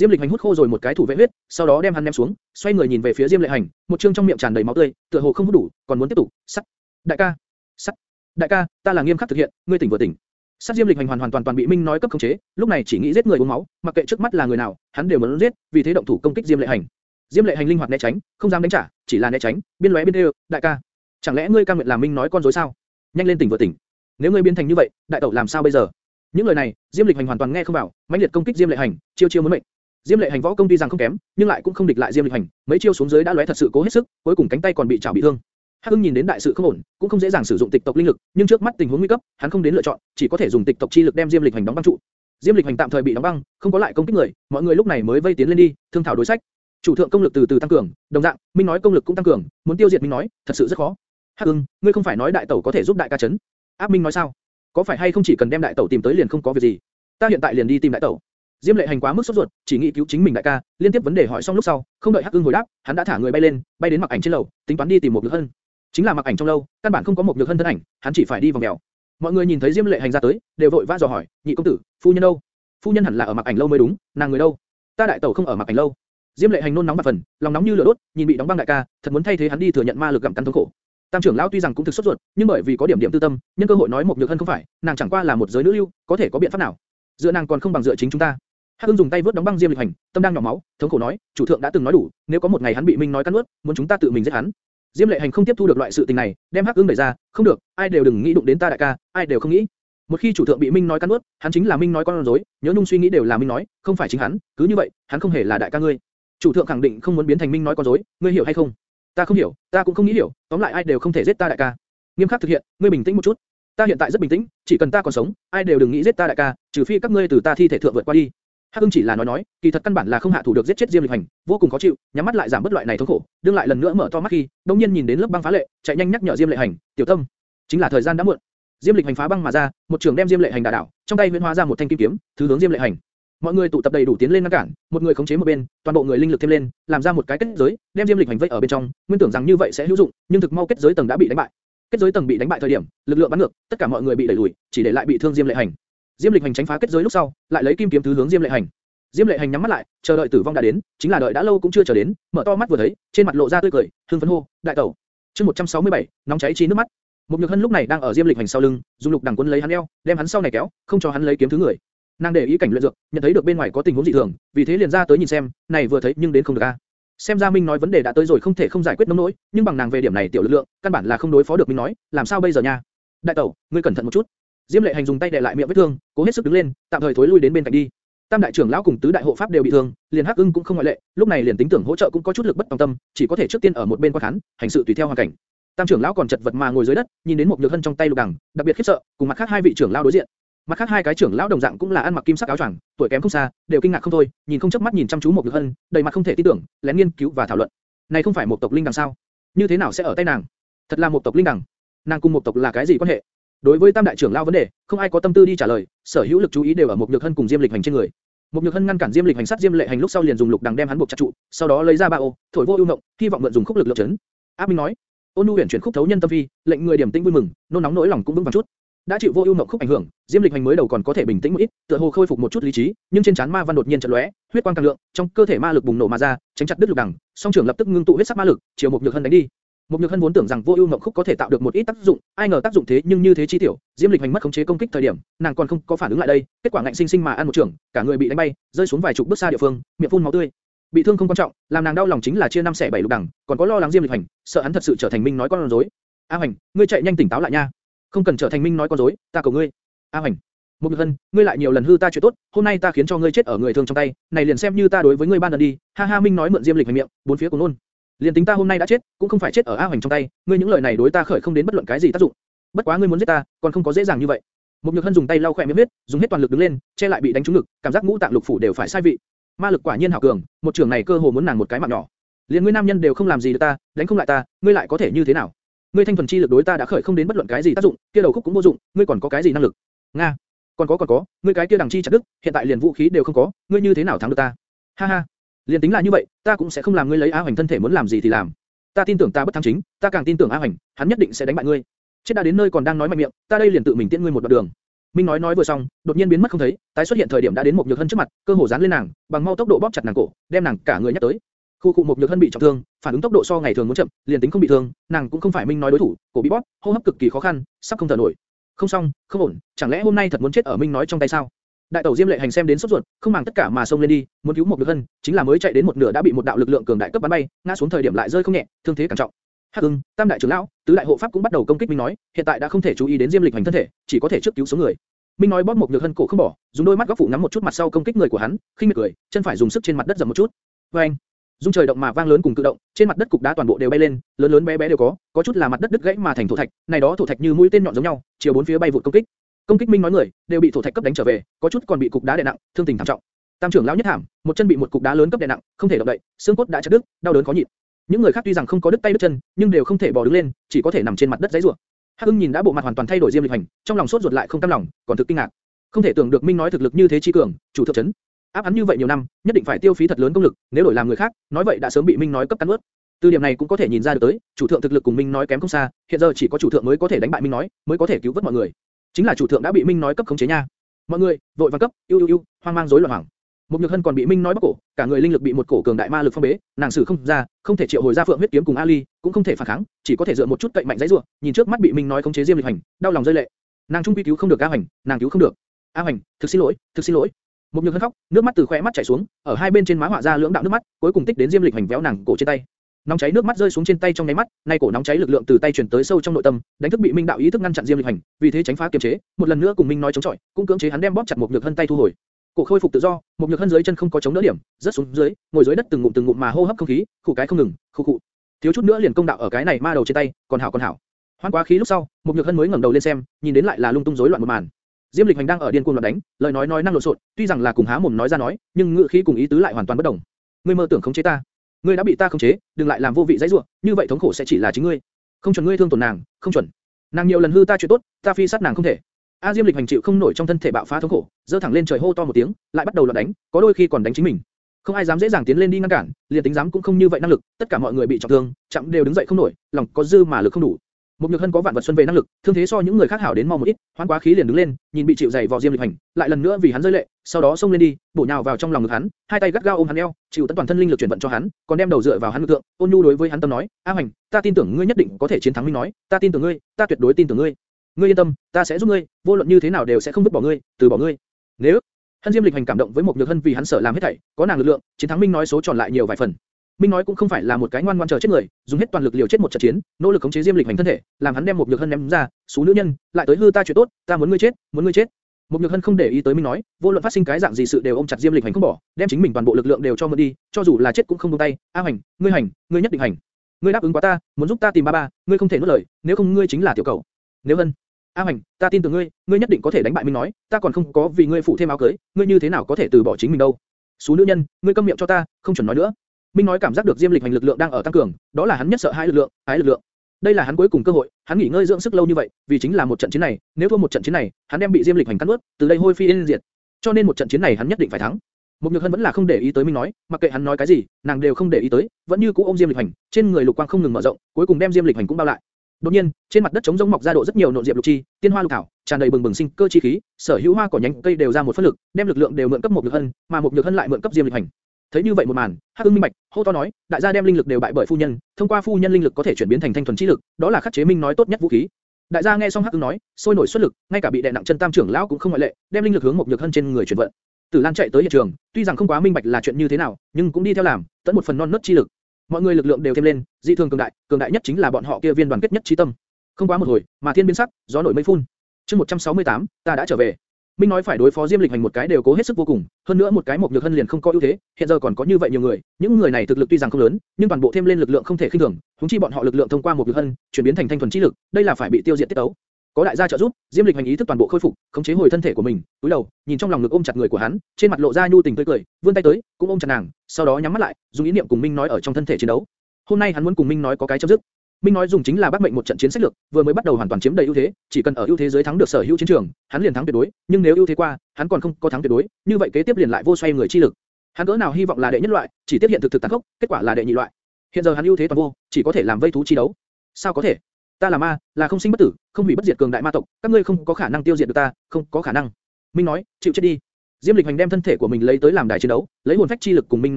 Diêm Lịch Hành hút khô rồi một cái thủ vệ huyết, sau đó đem hắn ném xuống, xoay người nhìn về phía Diêm Lệ Hành, một trương trong miệng tràn đầy máu tươi, tựa hồ không hút đủ, còn muốn tiếp tục. Sắt, đại ca, sắt, đại ca, ta là nghiêm khắc thực hiện, ngươi tỉnh vừa tỉnh. Sát Diêm Lịch Hành hoàn hoàn toàn toàn bị Minh nói cấp khống chế, lúc này chỉ nghĩ giết người uống máu, mặc kệ trước mắt là người nào, hắn đều muốn giết, vì thế động thủ công kích Diêm Lệ Hành. Diêm Lệ Hành linh hoạt né tránh, không dám đánh trả, chỉ là né tránh, biên lóe biên đều, đại ca, chẳng lẽ ngươi cam nguyện làm Minh nói con dối sao? Nhanh lên tỉnh vừa tỉnh. Nếu ngươi biến thành như vậy, đại tẩu làm sao bây giờ? Những lời này, Diêm Lịch Hành hoàn toàn nghe không vào, mãnh liệt công kích Diêm Lệ Hành, chiêu chiêu muốn mệnh. Diêm Lệ Hành võ công tuy rằng không kém, nhưng lại cũng không địch lại Diêm Lịch Hành, mấy chiêu xuống dưới đã lóe thật sự cố hết sức, cuối cùng cánh tay còn bị chảo bị thương. Hắc Ưng nhìn đến đại sự không ổn, cũng không dễ dàng sử dụng tịch tộc linh lực, nhưng trước mắt tình huống nguy cấp, hắn không đến lựa chọn, chỉ có thể dùng tịch tộc chi lực đem Diêm Lịch Hành đóng băng trụ. Diêm Lịch Hành tạm thời bị đóng băng, không có lại công kích người, mọi người lúc này mới vây tiến lên đi, thương thảo đối sách. Chủ thượng công lực từ từ tăng cường, đồng dạng, Minh nói công lực cũng tăng cường, muốn tiêu diệt Minh nói, thật sự rất khó. Hắc Ưng, ngươi không phải nói đại tẩu có thể giúp đại ca chấn? Áp Minh nói sao? Có phải hay không chỉ cần đem đại tẩu tìm tới liền không có việc gì? Ta hiện tại liền đi tìm đại tẩu. Diêm Lệ Hành quá mức sốt ruột, chỉ nghĩ cứu chính mình đại ca, liên tiếp vấn đề hỏi xong lúc sau, không đợi Hắc Ưng hồi đáp, hắn đã thả người bay lên, bay đến mặc ảnh trên lầu, tính toán đi tìm một nhược hân. Chính là mặc ảnh trong lâu, căn bản không có một nhược hân thân ảnh, hắn chỉ phải đi vòng mèo. Mọi người nhìn thấy Diêm Lệ Hành ra tới, đều vội vã dò hỏi, nhị công tử, phu nhân đâu? Phu nhân hẳn là ở mặc ảnh lâu mới đúng, nàng người đâu? Ta đại tẩu không ở mặc ảnh lâu. Diêm Lệ Hành nôn nóng bạt phần, lòng nóng như lửa đốt, nhìn bị đóng băng đại ca, thật muốn thay thế hắn đi thừa nhận ma lực gặm cắn thống khổ. Tam trưởng lão tuy rằng cũng thực xuất ruột, nhưng bởi vì có điểm điểm tư tâm, nhân cơ hội nói một nhược hân không phải, nàng chẳng qua là một giới nữ lưu, có thể có biện pháp nào? Dựa nàng còn không bằng dựa chính chúng ta. Hắc Ưng dùng tay vớt đóng băng Diêm Lịch Hành, tâm đang nhỏ máu, thống khổ nói, chủ thượng đã từng nói đủ, nếu có một ngày hắn bị Minh nói cắn nuốt, muốn chúng ta tự mình giết hắn. Diêm Lệ Hành không tiếp thu được loại sự tình này, đem Hắc Ưng đẩy ra, không được, ai đều đừng nghĩ đụng đến ta đại ca, ai đều không nghĩ. Một khi chủ thượng bị Minh nói cắn nuốt, hắn chính là Minh nói con rối, nhớ nhung suy nghĩ đều là Minh nói, không phải chính hắn, cứ như vậy, hắn không hề là đại ca ngươi. Chủ thượng khẳng định không muốn biến thành Minh nói con rối, ngươi hiểu hay không? Ta không hiểu, ta cũng không nghĩ hiểu, tóm lại ai đều không thể giết ta đại ca. Nghiêm khắc thực hiện, ngươi bình tĩnh một chút. Ta hiện tại rất bình tĩnh, chỉ cần ta còn sống, ai đều đừng nghĩ giết ta đại ca, trừ phi các ngươi từ ta thi thể thượng vượt qua đi. Hắc Ưng chỉ là nói nói, kỳ thật căn bản là không hạ thủ được giết chết Diêm Lịch Hành, vô cùng khó chịu, nhắm mắt lại giảm bớt loại này thống khổ, đương lại lần nữa mở to mắt khi, đột nhiên nhìn đến lớp băng phá lệ, chạy nhanh nhắc nhở Diêm Lệ Hành, "Tiểu Tâm, chính là thời gian đã muộn." Diêm Lịch Hành phá băng mà ra, một trường đem Diêm Lệ Hành đả đảo, trong tay huyễn hóa ra một thanh kim kiếm, thứ hướng Diêm Lệ Hành. Mọi người tụ tập đầy đủ tiến lên ngăn cản, một người khống chế một bên, toàn bộ người linh lực thêm lên, làm ra một cái kết giới, đem Diêm Lịch Hành vây ở bên trong, nguyên tưởng rằng như vậy sẽ hữu dụng, nhưng thực mau kết giới tầng đã bị đánh bại. Kết giới tầng bị đánh bại thời điểm, lực lượng bắn ngược, tất cả mọi người bị đẩy lùi, chỉ để lại bị thương Diêm Lệ Hành. Diêm Lịch Hành tránh phá kết giới lúc sau, lại lấy kim kiếm thứ hướng Diêm Lệ Hành. Diêm Lệ Hành nhắm mắt lại, chờ đợi tử vong đã đến, chính là đợi đã lâu cũng chưa chờ đến, mở to mắt vừa thấy, trên mặt lộ ra tươi cười, hưng phấn hô, đại tẩu. Chương 167, nóng cháy chi nước mắt. Một Nhược Hân lúc này đang ở Diêm Lịch Hành sau lưng, dùng lục đằng quân lấy hắn eo, đem hắn sau này kéo, không cho hắn lấy kiếm thứ người. Nàng để ý cảnh luyện dược, nhận thấy được bên ngoài có tình huống dị thường, vì thế liền ra tới nhìn xem, này vừa thấy nhưng đến không được a. Xem ra Minh nói vấn đề đã tới rồi không thể không giải quyết nóng nỗi, nhưng bằng nàng về điểm này tiểu lực lượng, căn bản là không đối phó được Minh nói, làm sao bây giờ nha? Đại tẩu, ngươi cẩn thận một chút. Diêm Lệ Hành dùng tay đè lại miệng vết thương, cố hết sức đứng lên, tạm thời thối lui đến bên cạnh đi. Tam đại trưởng lão cùng tứ đại hộ pháp đều bị thương, liền Hắc Ưng cũng không ngoại lệ, lúc này liền tính tưởng hỗ trợ cũng có chút lực bất tòng tâm, chỉ có thể trước tiên ở một bên quan khán, hành sự tùy theo hoàn cảnh. Tam trưởng lão còn chật vật mà ngồi dưới đất, nhìn đến một nhược hân trong tay lục đằng, đặc biệt khiếp sợ, cùng mặt khác hai vị trưởng lão đối diện. Mặt khác hai cái trưởng lão đồng dạng cũng là ăn mặc kim sắc áo choàng, tuổi kém không xa, đều kinh ngạc không thôi, nhìn không chớp mắt nhìn chăm chú một nhược hân, đầy mặt không thể tin tưởng, lén nghiên cứu và thảo luận. Này không phải một tộc linh đằng sao? Như thế nào sẽ ở tay nàng? Thật là một tộc linh đằng. Nàng cùng một tộc là cái gì quan hệ? Đối với tam đại trưởng lão vấn đề, không ai có tâm tư đi trả lời, sở hữu lực chú ý đều ở một nhược hân cùng diêm lịch hành trên người. Một nhược hân ngăn cản diêm lịch hành sát diêm lệ hành lúc sau liền dùng lục đằng đem hắn buộc chặt trụ, sau đó lấy ra ba ô, thổi vô ưu ngộng, hy vọng mượn dùng khúc lực lượng chấn. Áp Minh nói, ôn nu huyền chuyển khúc thấu nhân tâm vi, lệnh người điểm tĩnh vui mừng, nôn nóng nỗi lòng cũng vững vàng chút đã chịu vô ưu ngộng khúc ảnh hưởng, diêm lịch hành mới đầu còn có thể bình tĩnh một ít, tựa hồ khôi phục một chút lý trí, nhưng trên trán ma văn đột nhiên chợt lóe, huyết quang càng lượng, trong cơ thể ma lực bùng nổ mà ra, tránh chặt đứt lục đằng, song trưởng lập tức ngưng tụ huyết sắc ma lực, chiều một nhược hân đánh đi. Một nhược hân vốn tưởng rằng vô ưu ngộng khúc có thể tạo được một ít tác dụng, ai ngờ tác dụng thế nhưng như thế chi tiểu, diêm lịch hành mất khống chế công kích thời điểm, nàng còn không có phản ứng lại đây, kết quả ngạnh sinh sinh mà ăn một trưởng, cả người bị đánh bay, rơi xuống vài chục bước xa địa phương, miệng phun máu tươi. Bị thương không quan trọng, làm nàng đau lòng chính là chia năm xẻ bảy lục đằng, còn có lo lắng diêm lịch hành, sợ hắn thật sự trở thành minh nói con rối. A Hành, ngươi chạy nhanh tỉnh táo lại nha, không cần trở thành minh nói con rối, ta cầu ngươi. A Hoành, một nhược hân, ngươi lại nhiều lần hư ta chuyện tốt, hôm nay ta khiến cho ngươi chết ở người thương trong tay, này liền xem như ta đối với ngươi ban lần đi. Ha ha, minh nói mượn diêm lịch hành miệng, bốn phía cùng luôn. Liên tính ta hôm nay đã chết, cũng không phải chết ở A Hoành trong tay, ngươi những lời này đối ta khởi không đến bất luận cái gì tác dụng. Bất quá ngươi muốn giết ta, còn không có dễ dàng như vậy. Một Nhược Hân dùng tay lau khỏe miệng huyết, dùng hết toàn lực đứng lên, che lại bị đánh trúng ngực, cảm giác ngũ tạng lục phủ đều phải sai vị. Ma lực quả nhiên hảo cường, một trường này cơ hồ muốn nàng một cái mạng nhỏ. Liên ngươi nam nhân đều không làm gì được ta, đánh không lại ta, ngươi lại có thể như thế nào? Ngươi thanh thuần chi lực đối ta đã khởi không đến bất luận cái gì tác dụng, kia đầu khúc cũng vô dụng, ngươi còn có cái gì năng lực? Nga, còn có còn có, ngươi cái kia đằng chi chặt đức, hiện tại liền vũ khí đều không có, ngươi như thế nào thắng được ta? Ha ha, liền tính là như vậy, ta cũng sẽ không làm ngươi lấy A Hoành thân thể muốn làm gì thì làm. Ta tin tưởng ta bất thắng chính, ta càng tin tưởng A Hoành, hắn nhất định sẽ đánh bại ngươi. Chết đã đến nơi còn đang nói mạnh miệng, ta đây liền tự mình tiễn ngươi một đoạn đường. Minh nói nói vừa xong, đột nhiên biến mất không thấy, tái xuất hiện thời điểm đã đến một nhược hân trước mặt, cơ hồ dán lên nàng, bằng mau tốc độ bóp chặt nàng cổ, đem nàng cả người nhắc tới. Khu cụ một nhược hân bị trọng thương, phản ứng tốc độ so ngày thường muốn chậm, liền tính không bị thương, nàng cũng không phải Minh nói đối thủ, cổ bị bóp, hô hấp cực kỳ khó khăn, sắp không thở nổi. Không xong, không ổn, chẳng lẽ hôm nay thật muốn chết ở Minh nói trong tay sao? Đại tẩu Diêm Lệ Hành xem đến sốt ruột, không màng tất cả mà xông lên đi, muốn cứu một Nhược Hân, chính là mới chạy đến một nửa đã bị một đạo lực lượng cường đại cấp bắn bay, ngã xuống thời điểm lại rơi không nhẹ, thương thế càng trọng. Hắc Ưng, Tam đại trưởng lão, tứ đại hộ pháp cũng bắt đầu công kích Minh nói, hiện tại đã không thể chú ý đến Diêm Lịch Hành thân thể, chỉ có thể trước cứu số người. Minh nói bóp một Nhược Hân cổ không bỏ, dùng đôi mắt góc phụ ngắm một chút mặt sau công kích người của hắn, khinh miệt cười, chân phải dùng sức trên mặt đất dậm một chút. Oeng! Dung trời động mà vang lớn cùng cự động, trên mặt đất cục đá toàn bộ đều bay lên, lớn lớn bé bé đều có, có chút là mặt đất đứt gãy mà thành thổ thạch, này đó thổ thạch như mũi tên nhọn giống nhau, chiều bốn phía bay vụt công kích. Công kích Minh nói người, đều bị thổ thạch cấp đánh trở về, có chút còn bị cục đá đè nặng, thương tình thảm trọng. Tam trưởng lão nhất thảm, một chân bị một cục đá lớn cấp đè nặng, không thể động đậy, xương cốt đã chặt đứt, đau đớn khó nhịn. Những người khác tuy rằng không có đứt tay đứt chân, nhưng đều không thể bò đứng lên, chỉ có thể nằm trên mặt đất giãy giụa. Hắc Ưng nhìn đã bộ mặt hoàn toàn thay đổi Diêm Lịch Hành, trong lòng sốt ruột lại không cam lòng, còn thực kinh ngạc. Không thể tưởng được Minh nói thực lực như thế chi cường, chủ thượng chấn. Áp hắn như vậy nhiều năm, nhất định phải tiêu phí thật lớn công lực, nếu đổi làm người khác, nói vậy đã sớm bị Minh nói cấp cắn nuốt. Từ điểm này cũng có thể nhìn ra được tới, chủ thượng thực lực cùng Minh nói kém không xa, hiện giờ chỉ có chủ thượng mới có thể đánh bại Minh nói, mới có thể cứu vớt mọi người. Chính là chủ thượng đã bị Minh nói cấp khống chế nha. Mọi người, vội vàng cấp, yêu yêu yêu, hoang mang rối loạn hoảng. Một Nhược Hân còn bị Minh nói bắt cổ, cả người linh lực bị một cổ cường đại ma lực phong bế, nàng xử không ra, không thể triệu hồi ra Phượng huyết kiếm cùng Ali, cũng không thể phản kháng, chỉ có thể dựa một chút cậy mạnh dãy rủa, nhìn trước mắt bị Minh nói khống chế Diêm Lịch Hành, đau lòng rơi lệ. Nàng trung quy cứu không được A Hành, nàng cứu không được. A Hành, thực xin lỗi, thực xin lỗi. Một Nhược Hân khóc, nước mắt từ khóe mắt chảy xuống, ở hai bên trên má họa ra lưỡng đạo nước mắt, cuối cùng tích đến Diêm Lịch Hành véo nàng cổ trên tay. Nóng cháy nước mắt rơi xuống trên tay trong nháy mắt, nay cổ nóng cháy lực lượng từ tay truyền tới sâu trong nội tâm, đánh thức bị Minh đạo ý thức ngăn chặn Diêm Lịch Hành, vì thế tránh phá kiềm chế, một lần nữa cùng Minh nói chống chọi, cũng cưỡng chế hắn đem bóp chặt một nhược hân tay thu hồi. Cổ khôi phục tự do, một nhược hân dưới chân không có chống đỡ điểm, rất xuống dưới, ngồi dưới đất từng ngụm từng ngụm mà hô hấp không khí, khụ cái không ngừng, khụ khụ. thiếu chút nữa liền công đạo ở cái này ma đầu trên tay, còn hảo còn hảo. Hoan quá khí lúc sau, một nhược hân mới ngẩng đầu lên xem, nhìn đến lại là lung tung rối loạn một màn. Diêm Lịch Hành đang ở điên cuồng loạn đánh, lời nói nói năng lộn xộn, tuy rằng là cùng há mồm nói ra nói, nhưng ngữ khí cùng ý tứ lại hoàn toàn bất đồng. Ngươi mơ tưởng khống chế ta, ngươi đã bị ta khống chế, đừng lại làm vô vị dãy rủa, như vậy thống khổ sẽ chỉ là chính ngươi. Không chuẩn ngươi thương tổn nàng, không chuẩn. Nàng nhiều lần hư ta chuyện tốt, ta phi sát nàng không thể. A Diêm Lịch hành chịu không nổi trong thân thể bạo phá thống khổ, giơ thẳng lên trời hô to một tiếng, lại bắt đầu loạn đánh, có đôi khi còn đánh chính mình. Không ai dám dễ dàng tiến lên đi ngăn cản, liền tính dám cũng không như vậy năng lực, tất cả mọi người bị trọng thương, chậm đều đứng dậy không nổi, lòng có dư mà lực không đủ. Một nhược hân có vạn vật xuân về năng lực, thương thế so những người khác hảo đến mau một ít, hoán quá khí liền đứng lên, nhìn bị chịu dày vò diêm lịch hành, lại lần nữa vì hắn rơi lệ, sau đó xông lên đi, bổ nhào vào trong lòng ngực hắn, hai tay gắt gao ôm hắn eo, chịu tận toàn thân linh lực chuyển vận cho hắn, còn đem đầu dựa vào hắn ngực tượng, ôn nhu đối với hắn tâm nói, A hành, ta tin tưởng ngươi nhất định có thể chiến thắng Minh nói, ta tin tưởng ngươi, ta tuyệt đối tin tưởng ngươi. Ngươi yên tâm, ta sẽ giúp ngươi, vô luận như thế nào đều sẽ không vứt bỏ ngươi, từ bỏ ngươi. Nếu Hân Diêm Lịch hành cảm động với một nhược hân vì hắn sợ làm hết thảy, có nàng lực lượng, chiến thắng Minh nói số tròn lại nhiều vài phần. Minh nói cũng không phải là một cái ngoan ngoãn chờ chết người, dùng hết toàn lực liều chết một trận chiến, nỗ lực khống chế Diêm Lịch hành thân thể, làm hắn đem một nhược hân ném ra, số nữ nhân, lại tới hư ta chuyện tốt, ta muốn ngươi chết, muốn ngươi chết. Một nhược hân không để ý tới Minh nói, vô luận phát sinh cái dạng gì sự đều ôm chặt Diêm Lịch hành không bỏ, đem chính mình toàn bộ lực lượng đều cho mượn đi, cho dù là chết cũng không buông tay. A hành, ngươi hành, ngươi nhất định hành. Ngươi đáp ứng quá ta, muốn giúp ta tìm ba ba, ngươi không thể nuốt lời, nếu không ngươi chính là tiểu cầu. Nếu hân, A Hành, ta tin tưởng ngươi, ngươi nhất định có thể đánh bại Minh nói, ta còn không có vì ngươi phụ thêm áo cưới, ngươi như thế nào có thể từ bỏ chính mình đâu? Số nữ nhân, ngươi câm miệng cho ta, không chuẩn nói nữa. Minh nói cảm giác được Diêm Lịch hành lực lượng đang ở tăng cường, đó là hắn nhất sợ hai lực lượng, hãi lực lượng. Đây là hắn cuối cùng cơ hội, hắn nghỉ ngơi dưỡng sức lâu như vậy, vì chính là một trận chiến này, nếu thua một trận chiến này, hắn đem bị Diêm Lịch hành cắn nuốt, từ đây hôi phi yên diệt. Cho nên một trận chiến này hắn nhất định phải thắng. Mục Nhược Hân vẫn là không để ý tới Minh nói, mặc kệ hắn nói cái gì, nàng đều không để ý tới, vẫn như cũ ôm Diêm Lịch Hành, trên người lục quang không ngừng mở rộng, cuối cùng đem Diêm Lịch Hành cũng bao lại. Đột nhiên, trên mặt đất trống rỗng mọc ra độ rất nhiều nộn diệp lục chi, tiên hoa lục thảo, tràn đầy bừng bừng sinh cơ chi khí, sở hữu hoa cỏ nhánh cây đều ra một phân lực, đem lực lượng đều mượn cấp một nhược hân, mà một nhược hân lại mượn cấp diêm lịch hành. Thấy như vậy một màn, Hắc Ưng minh bạch, hô to nói, đại gia đem linh lực đều bại bởi phu nhân, thông qua phu nhân linh lực có thể chuyển biến thành thanh thuần chi lực, đó là khắc chế minh nói tốt nhất vũ khí. Đại gia nghe xong Hắc Ưng nói, sôi nổi xuất lực, ngay cả bị đè nặng chân tam trưởng lão cũng không ngoại lệ, đem linh lực hướng một nhược hân trên người chuyển vận. Tử Lan chạy tới hiện trường, tuy rằng không quá minh bạch là chuyện như thế nào, nhưng cũng đi theo làm, tận một phần non nớt chi lực. Mọi người lực lượng đều thêm lên, dị thường cường đại, cường đại nhất chính là bọn họ kia viên đoàn kết nhất trí tâm. Không quá một hồi, mà thiên biến sắc, gió nổi mây phun. Chương 168, ta đã trở về. Minh nói phải đối phó Diêm Lịch Hành một cái đều cố hết sức vô cùng, hơn nữa một cái một nhược hân liền không có ưu thế, hiện giờ còn có như vậy nhiều người, những người này thực lực tuy rằng không lớn, nhưng toàn bộ thêm lên lực lượng không thể khinh thường, huống chi bọn họ lực lượng thông qua một nhược hân, chuyển biến thành thanh thuần chi lực, đây là phải bị tiêu diệt tiết tấu. Có đại gia trợ giúp, Diêm Lịch Hành ý thức toàn bộ khôi phục, khống chế hồi thân thể của mình, túi đầu, nhìn trong lòng ngực ôm chặt người của hắn, trên mặt lộ ra nhu tình tươi cười, vươn tay tới, cũng ôm chặt nàng, sau đó nhắm mắt lại, dùng ý niệm cùng Minh nói ở trong thân thể chiến đấu. Hôm nay hắn muốn cùng Minh nói có cái chấm dứt. Minh nói dùng chính là bắt mệnh một trận chiến sách lược, vừa mới bắt đầu hoàn toàn chiếm đầy ưu thế, chỉ cần ở ưu thế dưới thắng được sở hữu chiến trường, hắn liền thắng tuyệt đối, nhưng nếu ưu thế qua, hắn còn không có thắng tuyệt đối, như vậy kế tiếp liền lại vô xoay người chi lực. Hắn cỡ nào hy vọng là đệ nhất loại, chỉ tiếp hiện thực thực tàn khốc, kết quả là đệ nhị loại. Hiện giờ hắn ưu thế toàn vô, chỉ có thể làm vây thú chi đấu. Sao có thể? Ta là ma, là không sinh bất tử, không hủy bất diệt cường đại ma tộc, các ngươi không có khả năng tiêu diệt được ta, không có khả năng. Minh nói, chịu chết đi. Diêm Lịch Hành đem thân thể của mình lấy tới làm đài chiến đấu, lấy hồn phách chi lực cùng Minh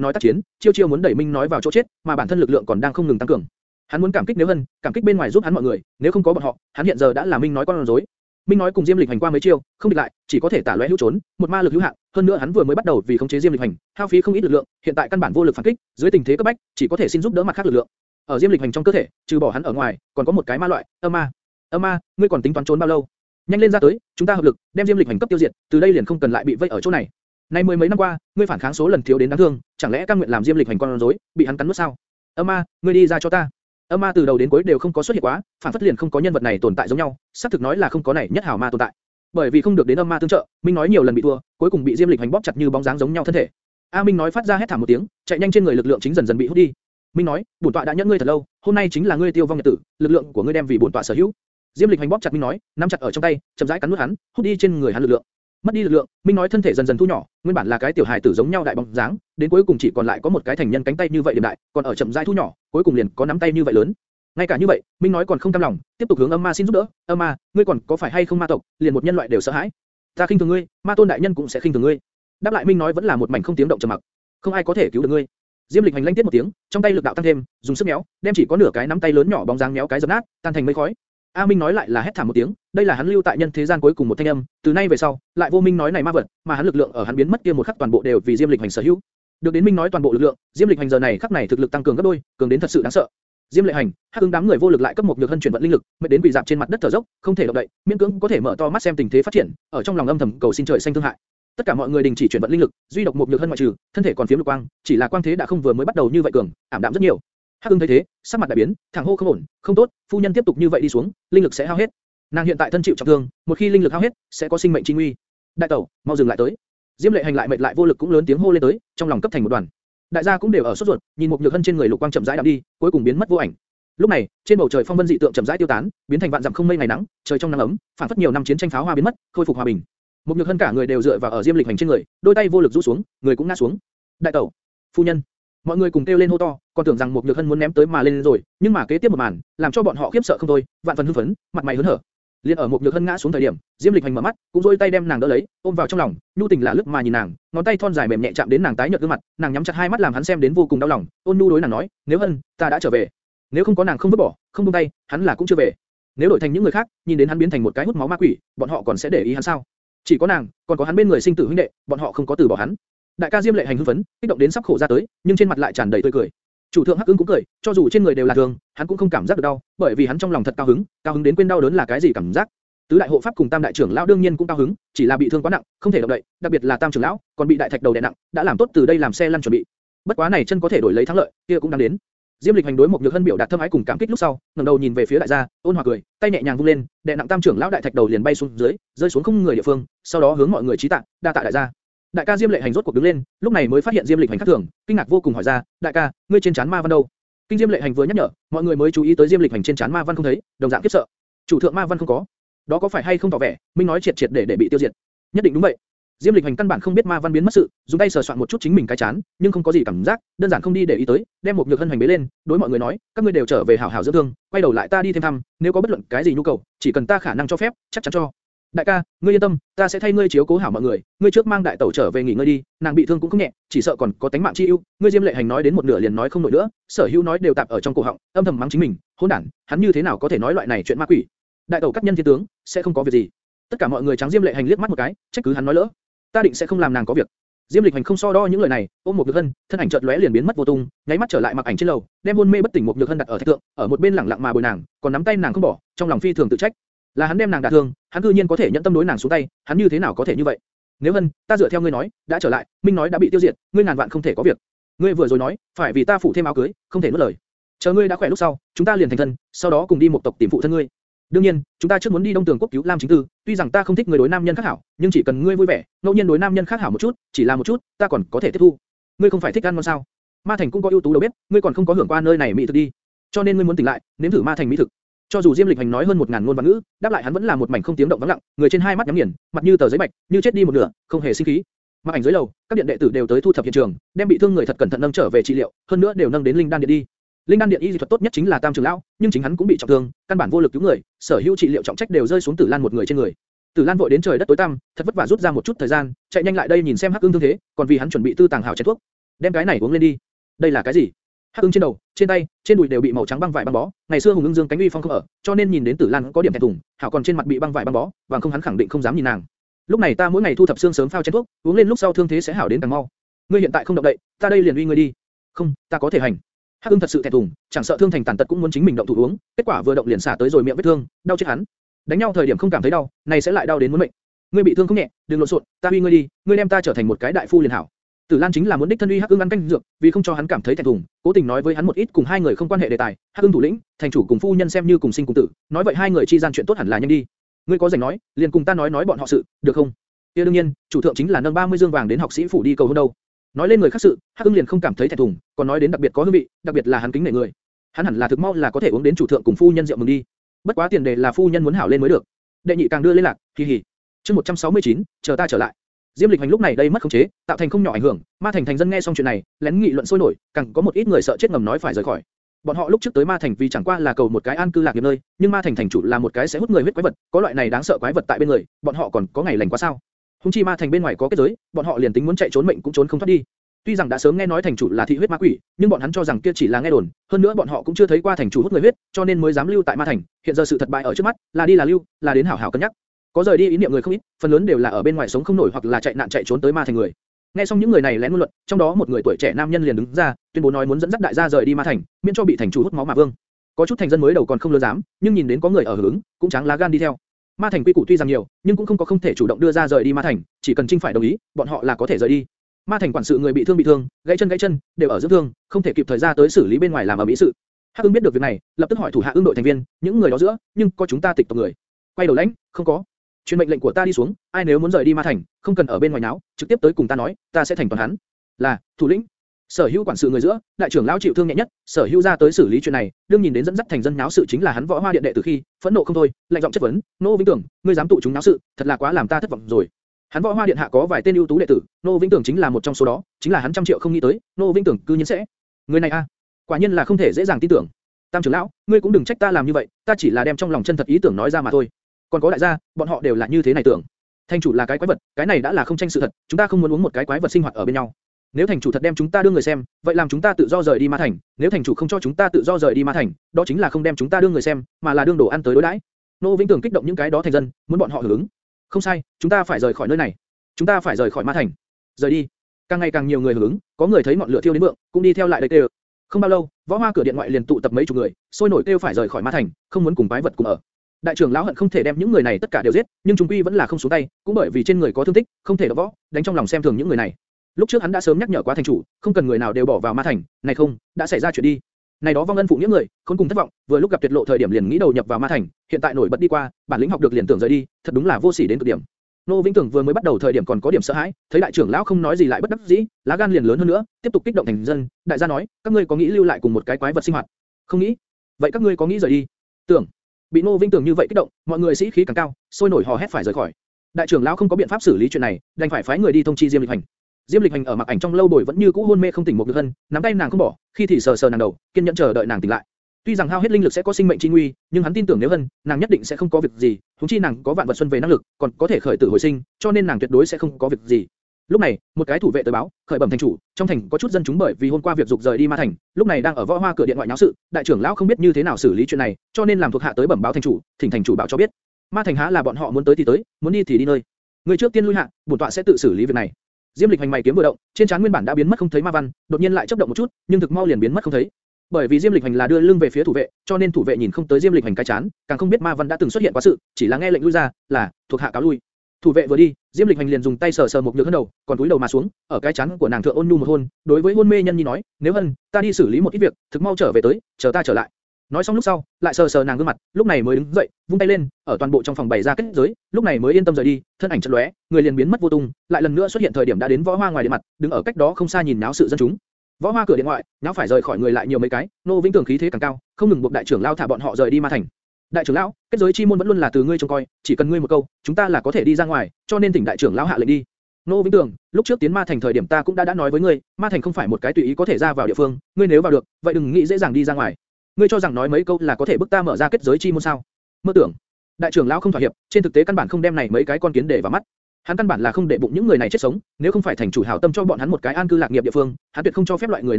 nói tác chiến, chiêu chiêu muốn đẩy Minh nói vào chỗ chết, mà bản thân lực lượng còn đang không ngừng tăng cường. Hắn muốn cảm kích nếu hơn, cảm kích bên ngoài giúp hắn mọi người, nếu không có bọn họ, hắn hiện giờ đã là Minh nói con rối. Minh nói cùng Diêm Lịch Hành qua mấy chiêu, không địch lại, chỉ có thể tả lóe hữu trốn, một ma lực hữu hạn, hơn nữa hắn vừa mới bắt đầu vì khống chế Diêm Lịch Hành, hao phí không ít lực lượng, hiện tại căn bản vô lực phản kích, dưới tình thế cấp bách, chỉ có thể xin giúp đỡ mặt khác lực lượng. Ở Diêm Lịch Hành trong cơ thể, trừ bỏ hắn ở ngoài, còn có một cái ma loại, âm ma. Âm ma, ngươi còn tính toán trốn bao lâu? Nhanh lên ra tới, chúng ta hợp lực, đem Diêm Lịch Hành cấp tiêu diệt, từ đây liền không cần lại bị vây ở chỗ này. Nay mười mấy năm qua, ngươi phản kháng số lần thiếu đến đáng thương, chẳng lẽ cam nguyện làm Diêm Lịch Hành con rối, bị hắn cắn nuốt sao? Âm ma, ngươi đi ra cho ta. Âm ma từ đầu đến cuối đều không có xuất hiện quá, phản phất liền không có nhân vật này tồn tại giống nhau, xác thực nói là không có này nhất hảo ma tồn tại. Bởi vì không được đến âm ma tương trợ, Minh nói nhiều lần bị thua, cuối cùng bị Diêm Lịch hành bóp chặt như bóng dáng giống nhau thân thể. A Minh nói phát ra hét thảm một tiếng, chạy nhanh trên người lực lượng chính dần dần bị hút đi. Minh nói, bổn tọa đã nhẫn ngươi thật lâu, hôm nay chính là ngươi tiêu vong nhật tử, lực lượng của ngươi đem vì bổn tọa sở hữu. Diêm Lịch hành bóp chặt Minh nói, nắm chặt ở trong tay, chậm rãi cắn nuốt hắn, hút đi trên người hắn lực lượng. Mất đi lực lượng, Minh nói thân thể dần dần thu nhỏ, nguyên bản là cái tiểu hài tử giống nhau đại bóng dáng, đến cuối cùng chỉ còn lại có một cái thành nhân cánh tay như vậy điểm đại, còn ở chậm rãi thu nhỏ, cuối cùng liền có nắm tay như vậy lớn. Ngay cả như vậy, Minh nói còn không cam lòng, tiếp tục hướng âm ma xin giúp đỡ. Âm ma, ngươi còn có phải hay không ma tộc, liền một nhân loại đều sợ hãi. Ta khinh thường ngươi, ma tôn đại nhân cũng sẽ khinh thường ngươi. Đáp lại Minh nói vẫn là một mảnh không tiếng động trầm mặc. Không ai có thể cứu được ngươi. Diêm Lịch hành lanh tiết một tiếng, trong tay lực đạo tăng thêm, dùng sức méo, đem chỉ có nửa cái nắm tay lớn nhỏ bóng dáng méo cái dập nát, tan thành mây khói. A Minh nói lại là hét thảm một tiếng, đây là hắn lưu tại nhân thế gian cuối cùng một thanh âm, từ nay về sau, lại vô Minh nói này ma vật, mà hắn lực lượng ở hắn biến mất kia một khắc toàn bộ đều vì Diêm Lịch hành sở hữu. Được đến Minh nói toàn bộ lực lượng, Diêm Lịch hành giờ này khắc này thực lực tăng cường gấp đôi, cường đến thật sự đáng sợ. Diêm Lệ Hành, Hắc Ưng đám người vô lực lại cấp một nhược hân chuyển vận linh lực, mệt đến quỳ dạp trên mặt đất thở dốc, không thể động đậy, miễn cưỡng có thể mở to mắt xem tình thế phát triển, ở trong lòng âm thầm cầu xin trời xanh thương hại. Tất cả mọi người đình chỉ chuyển vận linh lực, duy độc một nhược hân ngoại trừ, thân thể còn phiếm lục quang, chỉ là quang thế đã không vừa mới bắt đầu như vậy cường, ảm đạm rất nhiều. Hắc Ưng thấy thế, sắc mặt đại biến, thẳng hô không ổn, không tốt, phu nhân tiếp tục như vậy đi xuống, linh lực sẽ hao hết. Nàng hiện tại thân chịu trọng thương, một khi linh lực hao hết, sẽ có sinh mệnh chi nguy. Đại tẩu, mau dừng lại tới. Diêm Lệ Hành lại mệt lại vô lực cũng lớn tiếng hô lên tới, trong lòng cấp thành một đoàn. Đại gia cũng đều ở sốt ruột, nhìn một nhược hân trên người lục quang chậm rãi đạm đi, cuối cùng biến mất vô ảnh. Lúc này, trên bầu trời phong vân dị tượng chậm rãi tiêu tán, biến thành vạn dặm không mây ngày nắng, trời trong nắng ấm, phản phất nhiều năm chiến tranh pháo hoa biến mất, khôi phục hòa bình. Một nhược hân cả người đều dựa vào ở Diêm Lịch hành trên người, đôi tay vô lực rũ xuống, người cũng ngã xuống. Đại tẩu, phu nhân, mọi người cùng kêu lên hô to, còn tưởng rằng một nhược hân muốn ném tới mà lên rồi, nhưng mà kế tiếp một màn, làm cho bọn họ khiếp sợ không thôi, vạn phần hưng phấn, mặt mày hớn hở liền ở một nhược hân ngã xuống thời điểm, Diêm Lịch hành mở mắt, cũng duỗi tay đem nàng đỡ lấy, ôm vào trong lòng, nhu tình là lướt mà nhìn nàng, ngón tay thon dài mềm nhẹ chạm đến nàng tái nhợt gương mặt, nàng nhắm chặt hai mắt làm hắn xem đến vô cùng đau lòng, ôn nhu đối nàng nói, nếu hân, ta đã trở về. Nếu không có nàng không vứt bỏ, không buông tay, hắn là cũng chưa về. Nếu đổi thành những người khác, nhìn đến hắn biến thành một cái hút máu ma quỷ, bọn họ còn sẽ để ý hắn sao? Chỉ có nàng, còn có hắn bên người sinh tử huynh đệ, bọn họ không có từ bỏ hắn. Đại ca Diêm Lệ hành hưng phấn, kích động đến sắp khổ ra tới, nhưng trên mặt lại tràn đầy tươi cười. Chủ thượng Hắc Ưng cũng cười, cho dù trên người đều là thương, hắn cũng không cảm giác được đau, bởi vì hắn trong lòng thật cao hứng, cao hứng đến quên đau đớn là cái gì cảm giác. Tứ đại hộ pháp cùng tam đại trưởng lão đương nhiên cũng cao hứng, chỉ là bị thương quá nặng, không thể động đậy, đặc biệt là tam trưởng lão, còn bị đại thạch đầu đè nặng, đã làm tốt từ đây làm xe lăn chuẩn bị. Bất quá này chân có thể đổi lấy thắng lợi, kia cũng đang đến. Diêm Lịch hành đối một nhược hân biểu đạt thâm ái cùng cảm kích lúc sau, ngẩng đầu nhìn về phía đại gia, ôn hòa cười, tay nhẹ nhàng vung lên, đè nặng tam trưởng lão đại thạch đầu liền bay xuống dưới, rơi xuống không người địa phương, sau đó hướng mọi người trí tạ, đa tạ đại gia. Đại ca Diêm Lệ hành rốt cuộc đứng lên, lúc này mới phát hiện Diêm Lịch hành khác thường, kinh ngạc vô cùng hỏi ra, đại ca, ngươi trên chán ma văn đâu? Kinh Diêm Lệ hành vừa nhắc nhở, mọi người mới chú ý tới Diêm Lịch hành trên chán ma văn không thấy, đồng dạng kiếp sợ. Chủ thượng ma văn không có, đó có phải hay không tỏ vẻ, minh nói triệt triệt để để bị tiêu diệt? Nhất định đúng vậy. Diêm Lịch Hành căn bản không biết ma văn biến mất sự, dùng tay sờ soạn một chút chính mình cái chán, nhưng không có gì cảm giác, đơn giản không đi để ý tới, đem một nhược hân hành bế lên, đối mọi người nói, các ngươi đều trở về hảo hảo dưỡng thương, quay đầu lại ta đi thêm thăm, nếu có bất luận cái gì nhu cầu, chỉ cần ta khả năng cho phép, chắc chắn cho. Đại ca, ngươi yên tâm, ta sẽ thay ngươi chiếu cố hảo mọi người, ngươi trước mang đại tẩu trở về nghỉ ngơi đi, nàng bị thương cũng không nhẹ, chỉ sợ còn có tánh mạng chi ưu. Ngươi Diêm Lệ Hành nói đến một nửa liền nói không nổi nữa, sở hữu nói đều tạp ở trong cổ họng, âm thầm mắng chính mình, hỗn đản, hắn như thế nào có thể nói loại này chuyện ma quỷ? Đại tẩu cắt nhân thiên tướng, sẽ không có việc gì. Tất cả mọi người trắng Diêm Lệ Hành liếc mắt một cái, trách cứ hắn nói lỡ. Ta định sẽ không làm nàng có việc. Diêm Lịch Hành không so đo những lời này, ôm một nhược hân, thân ảnh chợt lóe liền biến mất vô tung, nháy mắt trở lại mặc ảnh trên lầu, đem hôn mê bất tỉnh một nhược hân đặt ở thạch tượng, ở một bên lẳng lặng mà bồi nàng, còn nắm tay nàng không bỏ, trong lòng phi thường tự trách. Là hắn đem nàng đả thương, hắn cư nhiên có thể nhận tâm đối nàng xuống tay, hắn như thế nào có thể như vậy? Nếu hân, ta dựa theo ngươi nói, đã trở lại, Minh nói đã bị tiêu diệt, ngươi ngàn vạn không thể có việc. Ngươi vừa rồi nói, phải vì ta phụ thêm áo cưới, không thể nuốt lời. Chờ ngươi đã khỏe lúc sau, chúng ta liền thành thân, sau đó cùng đi một tộc tìm phụ thân ngươi. Đương nhiên, chúng ta trước muốn đi Đông Tường quốc cứu Lam Chính Tư, tuy rằng ta không thích người đối nam nhân khác hảo, nhưng chỉ cần ngươi vui vẻ, ngẫu nhiên đối nam nhân khác hảo một chút, chỉ là một chút, ta còn có thể tiếp thu. Ngươi không phải thích ăn ngon sao? Ma Thành cũng có ưu tú đầu bếp, ngươi còn không có hưởng qua nơi này mỹ thực đi. Cho nên ngươi muốn tỉnh lại, nếm thử Ma Thành mỹ thực. Cho dù Diêm Lịch Hành nói hơn một ngàn ngôn văn ngữ, đáp lại hắn vẫn là một mảnh không tiếng động vắng lặng, người trên hai mắt nhắm nghiền, mặt như tờ giấy bạch, như chết đi một nửa, không hề sinh khí. Mặc ảnh dưới lầu, các điện đệ tử đều tới thu thập hiện trường, đem bị thương người thật cẩn thận nâng trở về trị liệu, hơn nữa đều nâng đến linh đan điện đi. Linh đan điện y dị thuật tốt nhất chính là Tam trưởng lão, nhưng chính hắn cũng bị trọng thương, căn bản vô lực cứu người, sở hữu trị liệu trọng trách đều rơi xuống Tử Lan một người trên người. Tử Lan vội đến trời đất tối tăm, thật vất vả rút ra một chút thời gian, chạy nhanh lại đây nhìn xem Hắc Ưng thương thế, còn vì hắn chuẩn bị tư tàng hảo chén thuốc. Đem cái này uống lên đi. Đây là cái gì? Hắc Ưng trên đầu, trên tay, trên đùi đều bị màu trắng băng vải băng bó. Ngày xưa Hùng Ưng Dương cánh uy phong không ở, cho nên nhìn đến Tử Lan có điểm thẹn thùng, hảo còn trên mặt bị băng vải băng bó, bằng không hắn khẳng định không dám nhìn nàng. Lúc này ta mỗi ngày thu thập xương sớm phao chén thuốc, uống lên lúc sau thương thế sẽ hảo đến càng mau. Ngươi hiện tại không động đậy, ta đây liền uy ngươi đi. Không, ta có thể hành. Hắc Ưng thật sự thẹn thùng, chẳng sợ thương thành tàn tật cũng muốn chính mình động thủ uống, kết quả vừa động liền xả tới rồi miệng vết thương, đau chết hắn. Đánh nhau thời điểm không cảm thấy đau, này sẽ lại đau đến muốn mệnh. Ngươi bị thương không nhẹ, đừng lộn xộn, ta uy ngươi đi, ngươi đem ta trở thành một cái đại phu liền hảo. Tử Lan chính là muốn đích thân uy Hắc Ưng ăn canh dược, vì không cho hắn cảm thấy thẹn thùng, cố tình nói với hắn một ít cùng hai người không quan hệ đề tài. Hắc Ưng thủ lĩnh, thành chủ cùng phu nhân xem như cùng sinh cùng tử, nói vậy hai người chi gian chuyện tốt hẳn là nhanh đi. Ngươi có rảnh nói, liền cùng ta nói nói bọn họ sự, được không? Kia đương nhiên, chủ thượng chính là nâng 30 dương vàng đến học sĩ phủ đi cầu hôn đâu. Nói lên người khác sự, Hắc Ưng liền không cảm thấy thẹn thùng, còn nói đến đặc biệt có hương vị, đặc biệt là hắn kính nể người. Hắn hẳn là thực mau là có thể uống đến chủ thượng cùng phu nhân rượu mừng đi. Bất quá tiền đề là phu nhân muốn hảo lên mới được. Đệ nhị càng đưa lên lạc, kỳ hỉ. Chương 169, chờ ta trở lại. Diêm Lịch Hành lúc này đây mất khống chế, tạo thành không nhỏ ảnh hưởng, Ma Thành thành dân nghe xong chuyện này, lén nghị luận sôi nổi, càng có một ít người sợ chết ngầm nói phải rời khỏi. Bọn họ lúc trước tới Ma Thành vì chẳng qua là cầu một cái an cư lạc nghiệp nơi, nhưng Ma Thành thành chủ là một cái sẽ hút người huyết quái vật, có loại này đáng sợ quái vật tại bên người, bọn họ còn có ngày lành quá sao? Hùng chi Ma Thành bên ngoài có kết giới, bọn họ liền tính muốn chạy trốn mệnh cũng trốn không thoát đi. Tuy rằng đã sớm nghe nói thành chủ là thị huyết ma quỷ, nhưng bọn hắn cho rằng kia chỉ là nghe đồn, hơn nữa bọn họ cũng chưa thấy qua thành chủ hút người huyết, cho nên mới dám lưu tại ma thành. Hiện giờ sự thật bại ở trước mắt, là đi là lưu, là đến hảo hảo cân nhắc. Có rời đi ý niệm người không ít, phần lớn đều là ở bên ngoài sống không nổi hoặc là chạy nạn chạy trốn tới ma thành người. Nghe xong những người này lén ngôn luận, trong đó một người tuổi trẻ nam nhân liền đứng ra, tuyên bố nói muốn dẫn dắt đại gia rời đi ma thành, miễn cho bị thành chủ hút máu mà vương. Có chút thành dân mới đầu còn không lớn dám, nhưng nhìn đến có người ở hướng, cũng trắng lá gan đi theo. Ma thành quy củ tuy rằng nhiều, nhưng cũng không có không thể chủ động đưa ra rời đi ma thành, chỉ cần trinh phải đồng ý, bọn họ là có thể rời đi. Ma thành quản sự người bị thương bị thương, gãy chân gãy chân, đều ở dưỡng thương, không thể kịp thời ra tới xử lý bên ngoài làm ở mỹ sự. Hắc Ưng biết được việc này, lập tức hỏi thủ hạ ương đội thành viên, những người đó giữa, nhưng có chúng ta tịch tộc người. Quay đầu lãnh, không có. Truyền mệnh lệnh của ta đi xuống, ai nếu muốn rời đi Ma thành, không cần ở bên ngoài náo, trực tiếp tới cùng ta nói, ta sẽ thành toàn hắn. Là, thủ lĩnh. Sở Hữu quản sự người giữa, đại trưởng lão chịu thương nhẹ nhất, Sở Hữu ra tới xử lý chuyện này, đương nhìn đến dẫn dắt thành dân náo sự chính là hắn võ hoa điện đệ từ khi, phẫn nộ không thôi, lạnh giọng chất vấn, nô vinh tưởng, ngươi dám tụ chúng náo sự, thật là quá làm ta thất vọng rồi. Hắn võ hoa điện hạ có vài tên ưu tú đệ tử, nô vinh tưởng chính là một trong số đó, chính là hắn trăm triệu không nghĩ tới, nô vinh tưởng cư nhiên sẽ, người này a, quả nhiên là không thể dễ dàng tin tưởng. Tam trưởng lão, ngươi cũng đừng trách ta làm như vậy, ta chỉ là đem trong lòng chân thật ý tưởng nói ra mà thôi. Còn có đại gia, bọn họ đều là như thế này tưởng. Thành chủ là cái quái vật, cái này đã là không tranh sự thật, chúng ta không muốn uống một cái quái vật sinh hoạt ở bên nhau. Nếu thành chủ thật đem chúng ta đưa người xem, vậy làm chúng ta tự do rời đi ma thành. Nếu thành chủ không cho chúng ta tự do rời đi ma thành, đó chính là không đem chúng ta đưa người xem, mà là đương đồ ăn tới đối đãi. Nô Vĩnh Tưởng kích động những cái đó thành dân, muốn bọn họ hưởng ứng. Không sai, chúng ta phải rời khỏi nơi này. Chúng ta phải rời khỏi ma thành. Rời đi. Càng ngày càng nhiều người hưởng ứng, có người thấy ngọn lửa thiêu đến mượn, cũng đi theo lại đây kêu. Không bao lâu, võ hoa cửa điện ngoại liền tụ tập mấy chục người, sôi nổi kêu phải rời khỏi ma thành, không muốn cùng quái vật cùng ở. Đại trưởng lão hận không thể đem những người này tất cả đều giết, nhưng chúng quy vẫn là không xuống tay, cũng bởi vì trên người có thương tích, không thể đọ võ, đánh trong lòng xem thường những người này. Lúc trước hắn đã sớm nhắc nhở quá thành chủ, không cần người nào đều bỏ vào ma thành, này không, đã xảy ra chuyện đi. Này đó vong ân phụ nghĩa người, khốn cùng thất vọng, vừa lúc gặp tuyệt lộ thời điểm liền nghĩ đầu nhập vào ma thành, hiện tại nổi bật đi qua, bản lĩnh học được liền tưởng rời đi, thật đúng là vô sỉ đến cực điểm. Nô Vĩnh Tưởng vừa mới bắt đầu thời điểm còn có điểm sợ hãi, thấy đại trưởng lão không nói gì lại bất đắc dĩ, lá gan liền lớn hơn nữa, tiếp tục kích động thành dân. Đại gia nói, các ngươi có nghĩ lưu lại cùng một cái quái vật sinh hoạt? Không nghĩ. Vậy các ngươi có nghĩ rời đi? Tưởng. Bị Nô vinh Tưởng như vậy kích động, mọi người sĩ khí càng cao, sôi nổi hò hét phải rời khỏi. Đại trưởng lão không có biện pháp xử lý chuyện này, đành phải phái người đi thông chi Diêm Lịch Hành. Diêm Lịch Hành ở mặc ảnh trong lâu bồi vẫn như cũ hôn mê không tỉnh một được hân, nắm tay nàng không bỏ, khi thì sờ sờ nàng đầu, kiên nhẫn chờ đợi nàng tỉnh lại. Tuy rằng hao hết linh lực sẽ có sinh mệnh chi nguy, nhưng hắn tin tưởng nếu hân, nàng nhất định sẽ không có việc gì, huống chi nàng có vạn vật xuân về năng lực, còn có thể khởi tử hồi sinh, cho nên nàng tuyệt đối sẽ không có việc gì. Lúc này, một cái thủ vệ tới báo, khởi bẩm thành chủ, trong thành có chút dân chúng bởi vì hôm qua việc dục rời đi ma thành, lúc này đang ở võ hoa cửa điện ngoại nháo sự, đại trưởng lão không biết như thế nào xử lý chuyện này, cho nên làm thuộc hạ tới bẩm báo thành chủ, thỉnh thành chủ bảo cho biết. Ma thành há là bọn họ muốn tới thì tới, muốn đi thì đi nơi. Người trước tiên lui hạ, bổn tọa sẽ tự xử lý việc này. Diêm Lịch hành mày kiếm vừa động, trên trán nguyên bản đã biến mất không thấy ma văn, đột nhiên lại chớp động một chút, nhưng thực mau liền biến mất không thấy. Bởi vì Diêm Lịch hành là đưa lưng về phía thủ vệ, cho nên thủ vệ nhìn không tới Diêm Lịch hành cái chán, càng không biết ma văn đã từng xuất hiện quá sự, chỉ là nghe lệnh lui ra, là thuộc hạ cáo lui. Thủ vệ vừa đi, Diêm Lịch hành liền dùng tay sờ sờ một nhược hân đầu, còn cúi đầu mà xuống, ở cái chán của nàng thượng ôn nhu một hôn, đối với hôn mê nhân nhi nói, nếu hân, ta đi xử lý một ít việc, thực mau trở về tới, chờ ta trở lại. Nói xong lúc sau, lại sờ sờ nàng gương mặt, lúc này mới đứng dậy, vung tay lên, ở toàn bộ trong phòng bày ra kết giới, lúc này mới yên tâm rời đi, thân ảnh chợt lóe, người liền biến mất vô tung, lại lần nữa xuất hiện thời điểm đã đến võ hoa ngoài điện mặt, đứng ở cách đó không xa nhìn náo sự dân chúng. Võ hoa cửa điện ngoại, náo phải rời khỏi người lại nhiều mấy cái, nô vĩnh tưởng khí thế càng cao, không ngừng buộc đại trưởng lao thả bọn họ rời đi ma thành. Đại trưởng lão, kết giới chi môn vẫn luôn là từ ngươi trông coi, chỉ cần ngươi một câu, chúng ta là có thể đi ra ngoài, cho nên thỉnh đại trưởng lão hạ lệnh đi. Nô Vĩnh Tường, lúc trước tiến ma thành thời điểm ta cũng đã đã nói với ngươi, ma thành không phải một cái tùy ý có thể ra vào địa phương, ngươi nếu vào được, vậy đừng nghĩ dễ dàng đi ra ngoài. Ngươi cho rằng nói mấy câu là có thể bức ta mở ra kết giới chi môn sao? Mơ tưởng. Đại trưởng lão không thỏa hiệp, trên thực tế căn bản không đem này mấy cái con kiến để vào mắt. Hắn căn bản là không để bụng những người này chết sống, nếu không phải thành chủ hảo tâm cho bọn hắn một cái an cư lạc nghiệp địa phương, hắn tuyệt không cho phép loại người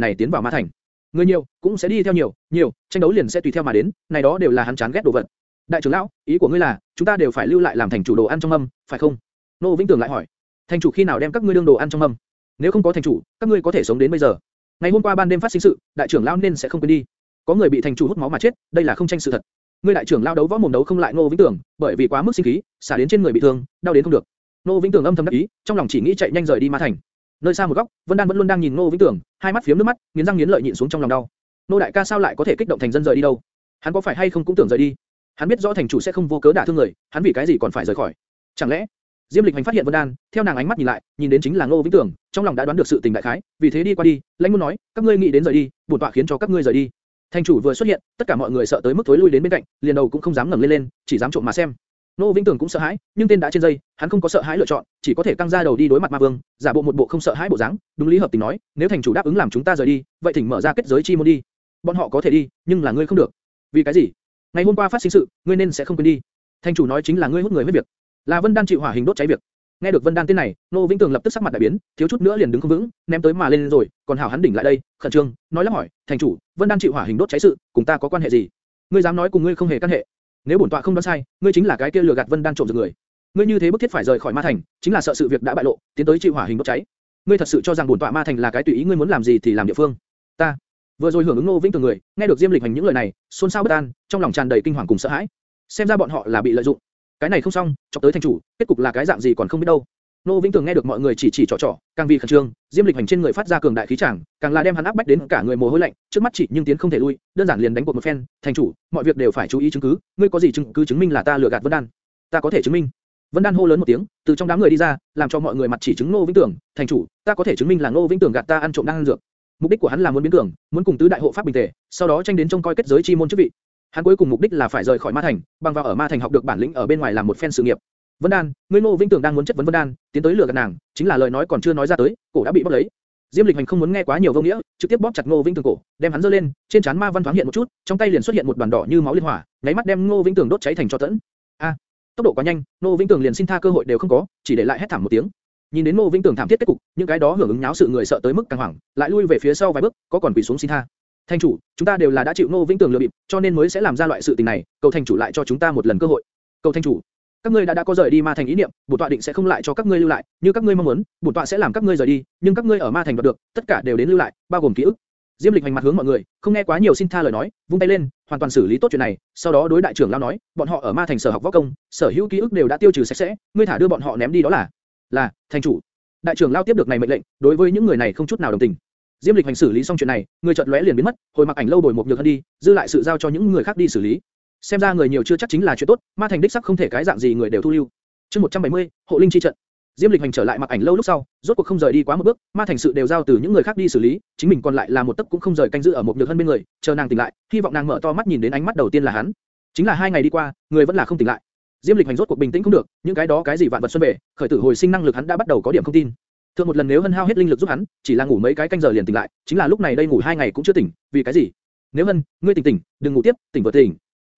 này tiến vào ma thành. Người nhiều, cũng sẽ đi theo nhiều, nhiều, tranh đấu liền sẽ tùy theo mà đến, này đó đều là hắn chán ghét đồ vật. Đại trưởng lão, ý của ngươi là, chúng ta đều phải lưu lại làm thành chủ đồ ăn trong mâm, phải không? Nô Vĩnh Tường lại hỏi, thành chủ khi nào đem các ngươi đương đồ ăn trong mâm? Nếu không có thành chủ, các ngươi có thể sống đến bây giờ. Ngày hôm qua ban đêm phát sinh sự, đại trưởng lão nên sẽ không quên đi. Có người bị thành chủ hút máu mà chết, đây là không tranh sự thật. Ngươi đại trưởng lão đấu võ mồm đấu không lại Nô Vĩnh Tường, bởi vì quá mức sinh khí, xả đến trên người bị thương, đau đến không được. Nô Vĩnh Tường âm thầm đắc ý, trong lòng chỉ nghĩ chạy nhanh rời đi Ma Thành. Nơi xa một góc, Vân Đan vẫn luôn đang nhìn Nô Vĩnh Tưởng, hai mắt phiếm nước mắt, nghiến răng nghiến lợi nhịn xuống trong lòng đau. Nô đại ca sao lại có thể kích động thành dân rời đi đâu? Hắn có phải hay không cũng tưởng rời đi? Hắn biết rõ thành chủ sẽ không vô cớ đả thương người, hắn vì cái gì còn phải rời khỏi? Chẳng lẽ? Diêm Lịch Hành phát hiện Vân Đan, theo nàng ánh mắt nhìn lại, nhìn đến chính là Ngô Vĩnh Tưởng, trong lòng đã đoán được sự tình đại khái, vì thế đi qua đi, lãnh muốn nói, các ngươi nghĩ đến rời đi, bổn tọa khiến cho các ngươi rời đi. Thành chủ vừa xuất hiện, tất cả mọi người sợ tới mức thối lui đến bên cạnh, liền đầu cũng không dám ngẩng lên lên, chỉ dám trộm mà xem. Nô Vĩnh tường cũng sợ hãi, nhưng tên đã trên dây, hắn không có sợ hãi lựa chọn, chỉ có thể căng ra đầu đi đối mặt Ma Vương, giả bộ một bộ không sợ hãi bộ dáng, đúng lý hợp tình nói, nếu thành chủ đáp ứng làm chúng ta rời đi, vậy thỉnh mở ra kết giới chi môn đi. Bọn họ có thể đi, nhưng là ngươi không được. Vì cái gì? Ngày hôm qua phát sinh sự, ngươi nên sẽ không quên đi. Thành chủ nói chính là ngươi hút người hết việc, là Vân Đan chịu hỏa hình đốt cháy việc. Nghe được Vân Đan tên này, Nô Vĩnh Tường lập tức sắc mặt đại biến, thiếu chút nữa liền đứng không vững, ném tới mà lên rồi, còn hảo hắn đỉnh lại đây, khẩn trương, nói lắp hỏi, thành chủ, Vân Đan chịu hỏa hình đốt cháy sự, cùng ta có quan hệ gì? Ngươi dám nói cùng ngươi không hề căn hệ? Nếu bổn tọa không đoán sai, ngươi chính là cái kia lừa gạt Vân Đan trộm giật người. Ngươi như thế bức thiết phải rời khỏi Ma Thành, chính là sợ sự việc đã bại lộ, tiến tới chịu hỏa hình đốt cháy. Ngươi thật sự cho rằng bổn tọa Ma Thành là cái tùy ý ngươi muốn làm gì thì làm địa phương? Ta vừa rồi hưởng ứng Nô Vĩnh Tường người, nghe được Diêm Lịch hành những lời này, xôn xao bất an, trong lòng tràn đầy kinh hoàng cùng sợ hãi. Xem ra bọn họ là bị lợi dụng. Cái này không xong, chọc tới thành chủ, kết cục là cái dạng gì còn không biết đâu. Nô Vĩnh Tường nghe được mọi người chỉ chỉ trò trò, càng vì khẩn trương, Diêm Lịch hành trên người phát ra cường đại khí chàng, càng là đem hắn áp bách đến cả người mồ hôi lạnh, trước mắt chỉ nhưng tiến không thể lui, đơn giản liền đánh cuộc một phen, thành chủ, mọi việc đều phải chú ý chứng cứ, ngươi có gì chứng cứ chứng minh là ta lừa gạt Vân Đan? Ta có thể chứng minh. Vân Đan hô lớn một tiếng, từ trong đám người đi ra, làm cho mọi người mặt chỉ chứng Nô Vĩnh Tường, thành chủ, ta có thể chứng minh là Nô Vĩnh Tường gạt ta ăn trộm đang ăn dược. Mục đích của hắn là muốn biến cường, muốn cùng tứ đại hộ pháp bình tề, sau đó tranh đến trông coi kết giới chi môn chức vị. Hắn cuối cùng mục đích là phải rời khỏi Ma Thành, bằng vào ở Ma Thành học được bản lĩnh ở bên ngoài làm một phen sự nghiệp. Vân Đan, ngươi Ngô Vinh Tưởng đang muốn chất vấn Vân Đan, tiến tới lừa gạt nàng, chính là lời nói còn chưa nói ra tới, cổ đã bị bóp lấy. Diêm Lịch Hành không muốn nghe quá nhiều vô nghĩa, trực tiếp bóp chặt Ngô Vinh Tưởng cổ, đem hắn giơ lên, trên trán ma văn thoáng hiện một chút, trong tay liền xuất hiện một đoàn đỏ như máu liên hỏa, nháy mắt đem Ngô Vinh Tưởng đốt cháy thành tro tẫn. A, tốc độ quá nhanh, Ngô Vinh Tưởng liền xin tha cơ hội đều không có, chỉ để lại hét thảm một tiếng. Nhìn đến Ngô Vinh Tưởng thảm thiết kết cục, những cái đó hưởng ứng nháo sự người sợ tới mức căng hoảng, lại lui về phía sau vài bước, có còn quỳ xuống xin tha. Thành chủ, chúng ta đều là đã chịu Ngô Vĩnh Tưởng lừa bịp, cho nên mới sẽ làm ra loại sự tình này, cầu thành chủ lại cho chúng ta một lần cơ hội. Cầu thành chủ, các ngươi đã đã có rời đi ma thành ý niệm, bổn tọa định sẽ không lại cho các ngươi lưu lại, như các ngươi mong muốn, bổn tọa sẽ làm các ngươi rời đi, nhưng các ngươi ở ma thành đoạt được, tất cả đều đến lưu lại, bao gồm ký ức. Diêm Lịch hành mặt hướng mọi người, không nghe quá nhiều xin tha lời nói, vung tay lên, hoàn toàn xử lý tốt chuyện này, sau đó đối đại trưởng lão nói, bọn họ ở ma thành sở học võ công, sở hữu ký ức đều đã tiêu trừ sạch sẽ, ngươi thả đưa bọn họ ném đi đó là, là, thành chủ. Đại trưởng lão tiếp được này mệnh lệnh, đối với những người này không chút nào đồng tình. Diêm Lịch hành xử lý xong chuyện này, người chợt lóe liền biến mất, hồi mặc ảnh lâu bồi một nhược hân đi, dư lại sự giao cho những người khác đi xử lý. Xem ra người nhiều chưa chắc chính là chuyện tốt, ma thành đích sắc không thể cái dạng gì người đều thu lưu. Chương 170, hộ linh chi trận. Diêm Lịch hành trở lại mặc ảnh lâu lúc sau, rốt cuộc không rời đi quá một bước, ma thành sự đều giao từ những người khác đi xử lý, chính mình còn lại là một tấc cũng không rời canh giữ ở một nhược hân bên người, chờ nàng tỉnh lại, hy vọng nàng mở to mắt nhìn đến ánh mắt đầu tiên là hắn. Chính là hai ngày đi qua, người vẫn là không tỉnh lại. Diêm Lịch hành rốt cuộc bình tĩnh không được, những cái đó cái gì vạn vật xuân về, khởi tử hồi sinh năng lực hắn đã bắt đầu có điểm không tin. Thượng một lần nếu hân hao hết linh lực giúp hắn, chỉ là ngủ mấy cái canh giờ liền tỉnh lại, chính là lúc này đây ngủ hai ngày cũng chưa tỉnh, vì cái gì? Nếu hân, ngươi tỉnh tỉnh, đừng ngủ tiếp, tỉnh vừa tỉnh.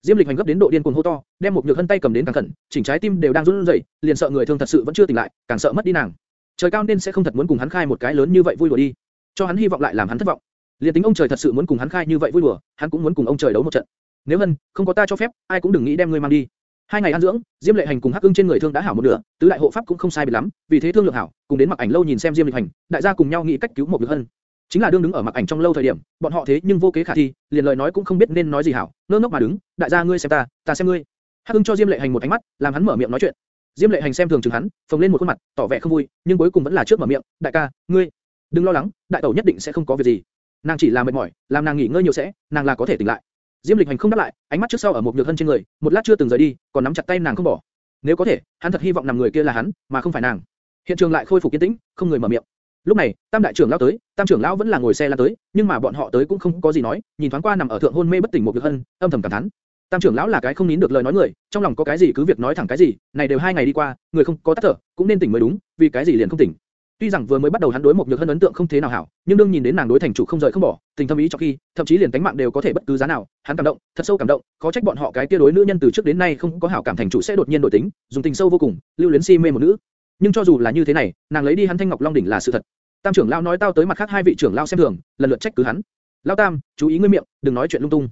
Diêm Lịch hành gấp đến độ điên cuồng hô to, đem một nhược hân tay cầm đến càng khẩn, chỉnh trái tim đều đang run rẩy, liền sợ người thương thật sự vẫn chưa tỉnh lại, càng sợ mất đi nàng. Trời cao nên sẽ không thật muốn cùng hắn khai một cái lớn như vậy vui đùa đi, cho hắn hy vọng lại làm hắn thất vọng. Liên tính ông trời thật sự muốn cùng hắn khai như vậy vui đùa, hắn cũng muốn cùng ông trời đấu một trận. Nếu hân, không có ta cho phép, ai cũng đừng nghĩ đem ngươi mang đi. Hai ngày ăn dưỡng, Diêm Lệ Hành cùng Hắc Ưng trên người thương đã hảo một nửa, tứ đại hộ pháp cũng không sai biệt lắm, vì thế thương lượng hảo, cùng đến mặc ảnh lâu nhìn xem Diêm Lịch Hành, đại gia cùng nhau nghĩ cách cứu một Nhược Hân. Chính là đương đứng ở mặc ảnh trong lâu thời điểm, bọn họ thế nhưng vô kế khả thi, liền lời nói cũng không biết nên nói gì hảo, ngơ ngốc mà đứng, đại gia ngươi xem ta, ta xem ngươi. Hắc hưng cho Diêm Lệ Hành một ánh mắt, làm hắn mở miệng nói chuyện. Diêm Lệ Hành xem thường chừng hắn, phồng lên một khuôn mặt, tỏ vẻ không vui, nhưng cuối cùng vẫn là trước mở miệng, đại ca, ngươi, đừng lo lắng, đại tẩu nhất định sẽ không có việc gì. Nàng chỉ là mệt mỏi, làm nàng nghỉ ngơi nhiều sẽ, nàng là có thể tỉnh lại. Diêm Lịch Hành không đáp lại, ánh mắt trước sau ở một nhược hân trên người, một lát chưa từng rời đi, còn nắm chặt tay nàng không bỏ. Nếu có thể, hắn thật hy vọng nằm người kia là hắn, mà không phải nàng. Hiện trường lại khôi phục yên tĩnh, không người mở miệng. Lúc này, Tam đại trưởng lão tới, Tam trưởng lão vẫn là ngồi xe lăn tới, nhưng mà bọn họ tới cũng không có gì nói, nhìn thoáng qua nằm ở thượng hôn mê bất tỉnh một nhược hân, âm thầm cảm thán. Tam trưởng lão là cái không nín được lời nói người, trong lòng có cái gì cứ việc nói thẳng cái gì, này đều hai ngày đi qua, người không có tắt thở, cũng nên tỉnh mới đúng, vì cái gì liền không tỉnh. Tuy rằng vừa mới bắt đầu hắn đối một nhược hân ấn tượng không thế nào hảo, nhưng đương nhìn đến nàng đối thành chủ không rời không bỏ, tình thâm ý cho khi, thậm chí liền tính mạng đều có thể bất cứ giá nào, hắn cảm động, thật sâu cảm động, khó trách bọn họ cái kia đối nữ nhân từ trước đến nay không có hảo cảm thành chủ sẽ đột nhiên đổi tính, dùng tình sâu vô cùng, lưu luyến si mê một nữ. Nhưng cho dù là như thế này, nàng lấy đi hắn thanh ngọc long đỉnh là sự thật. Tam trưởng lão nói tao tới mặt khác hai vị trưởng lão xem thường, lần lượt trách cứ hắn. Lão Tam, chú ý ngươi miệng, đừng nói chuyện lung tung.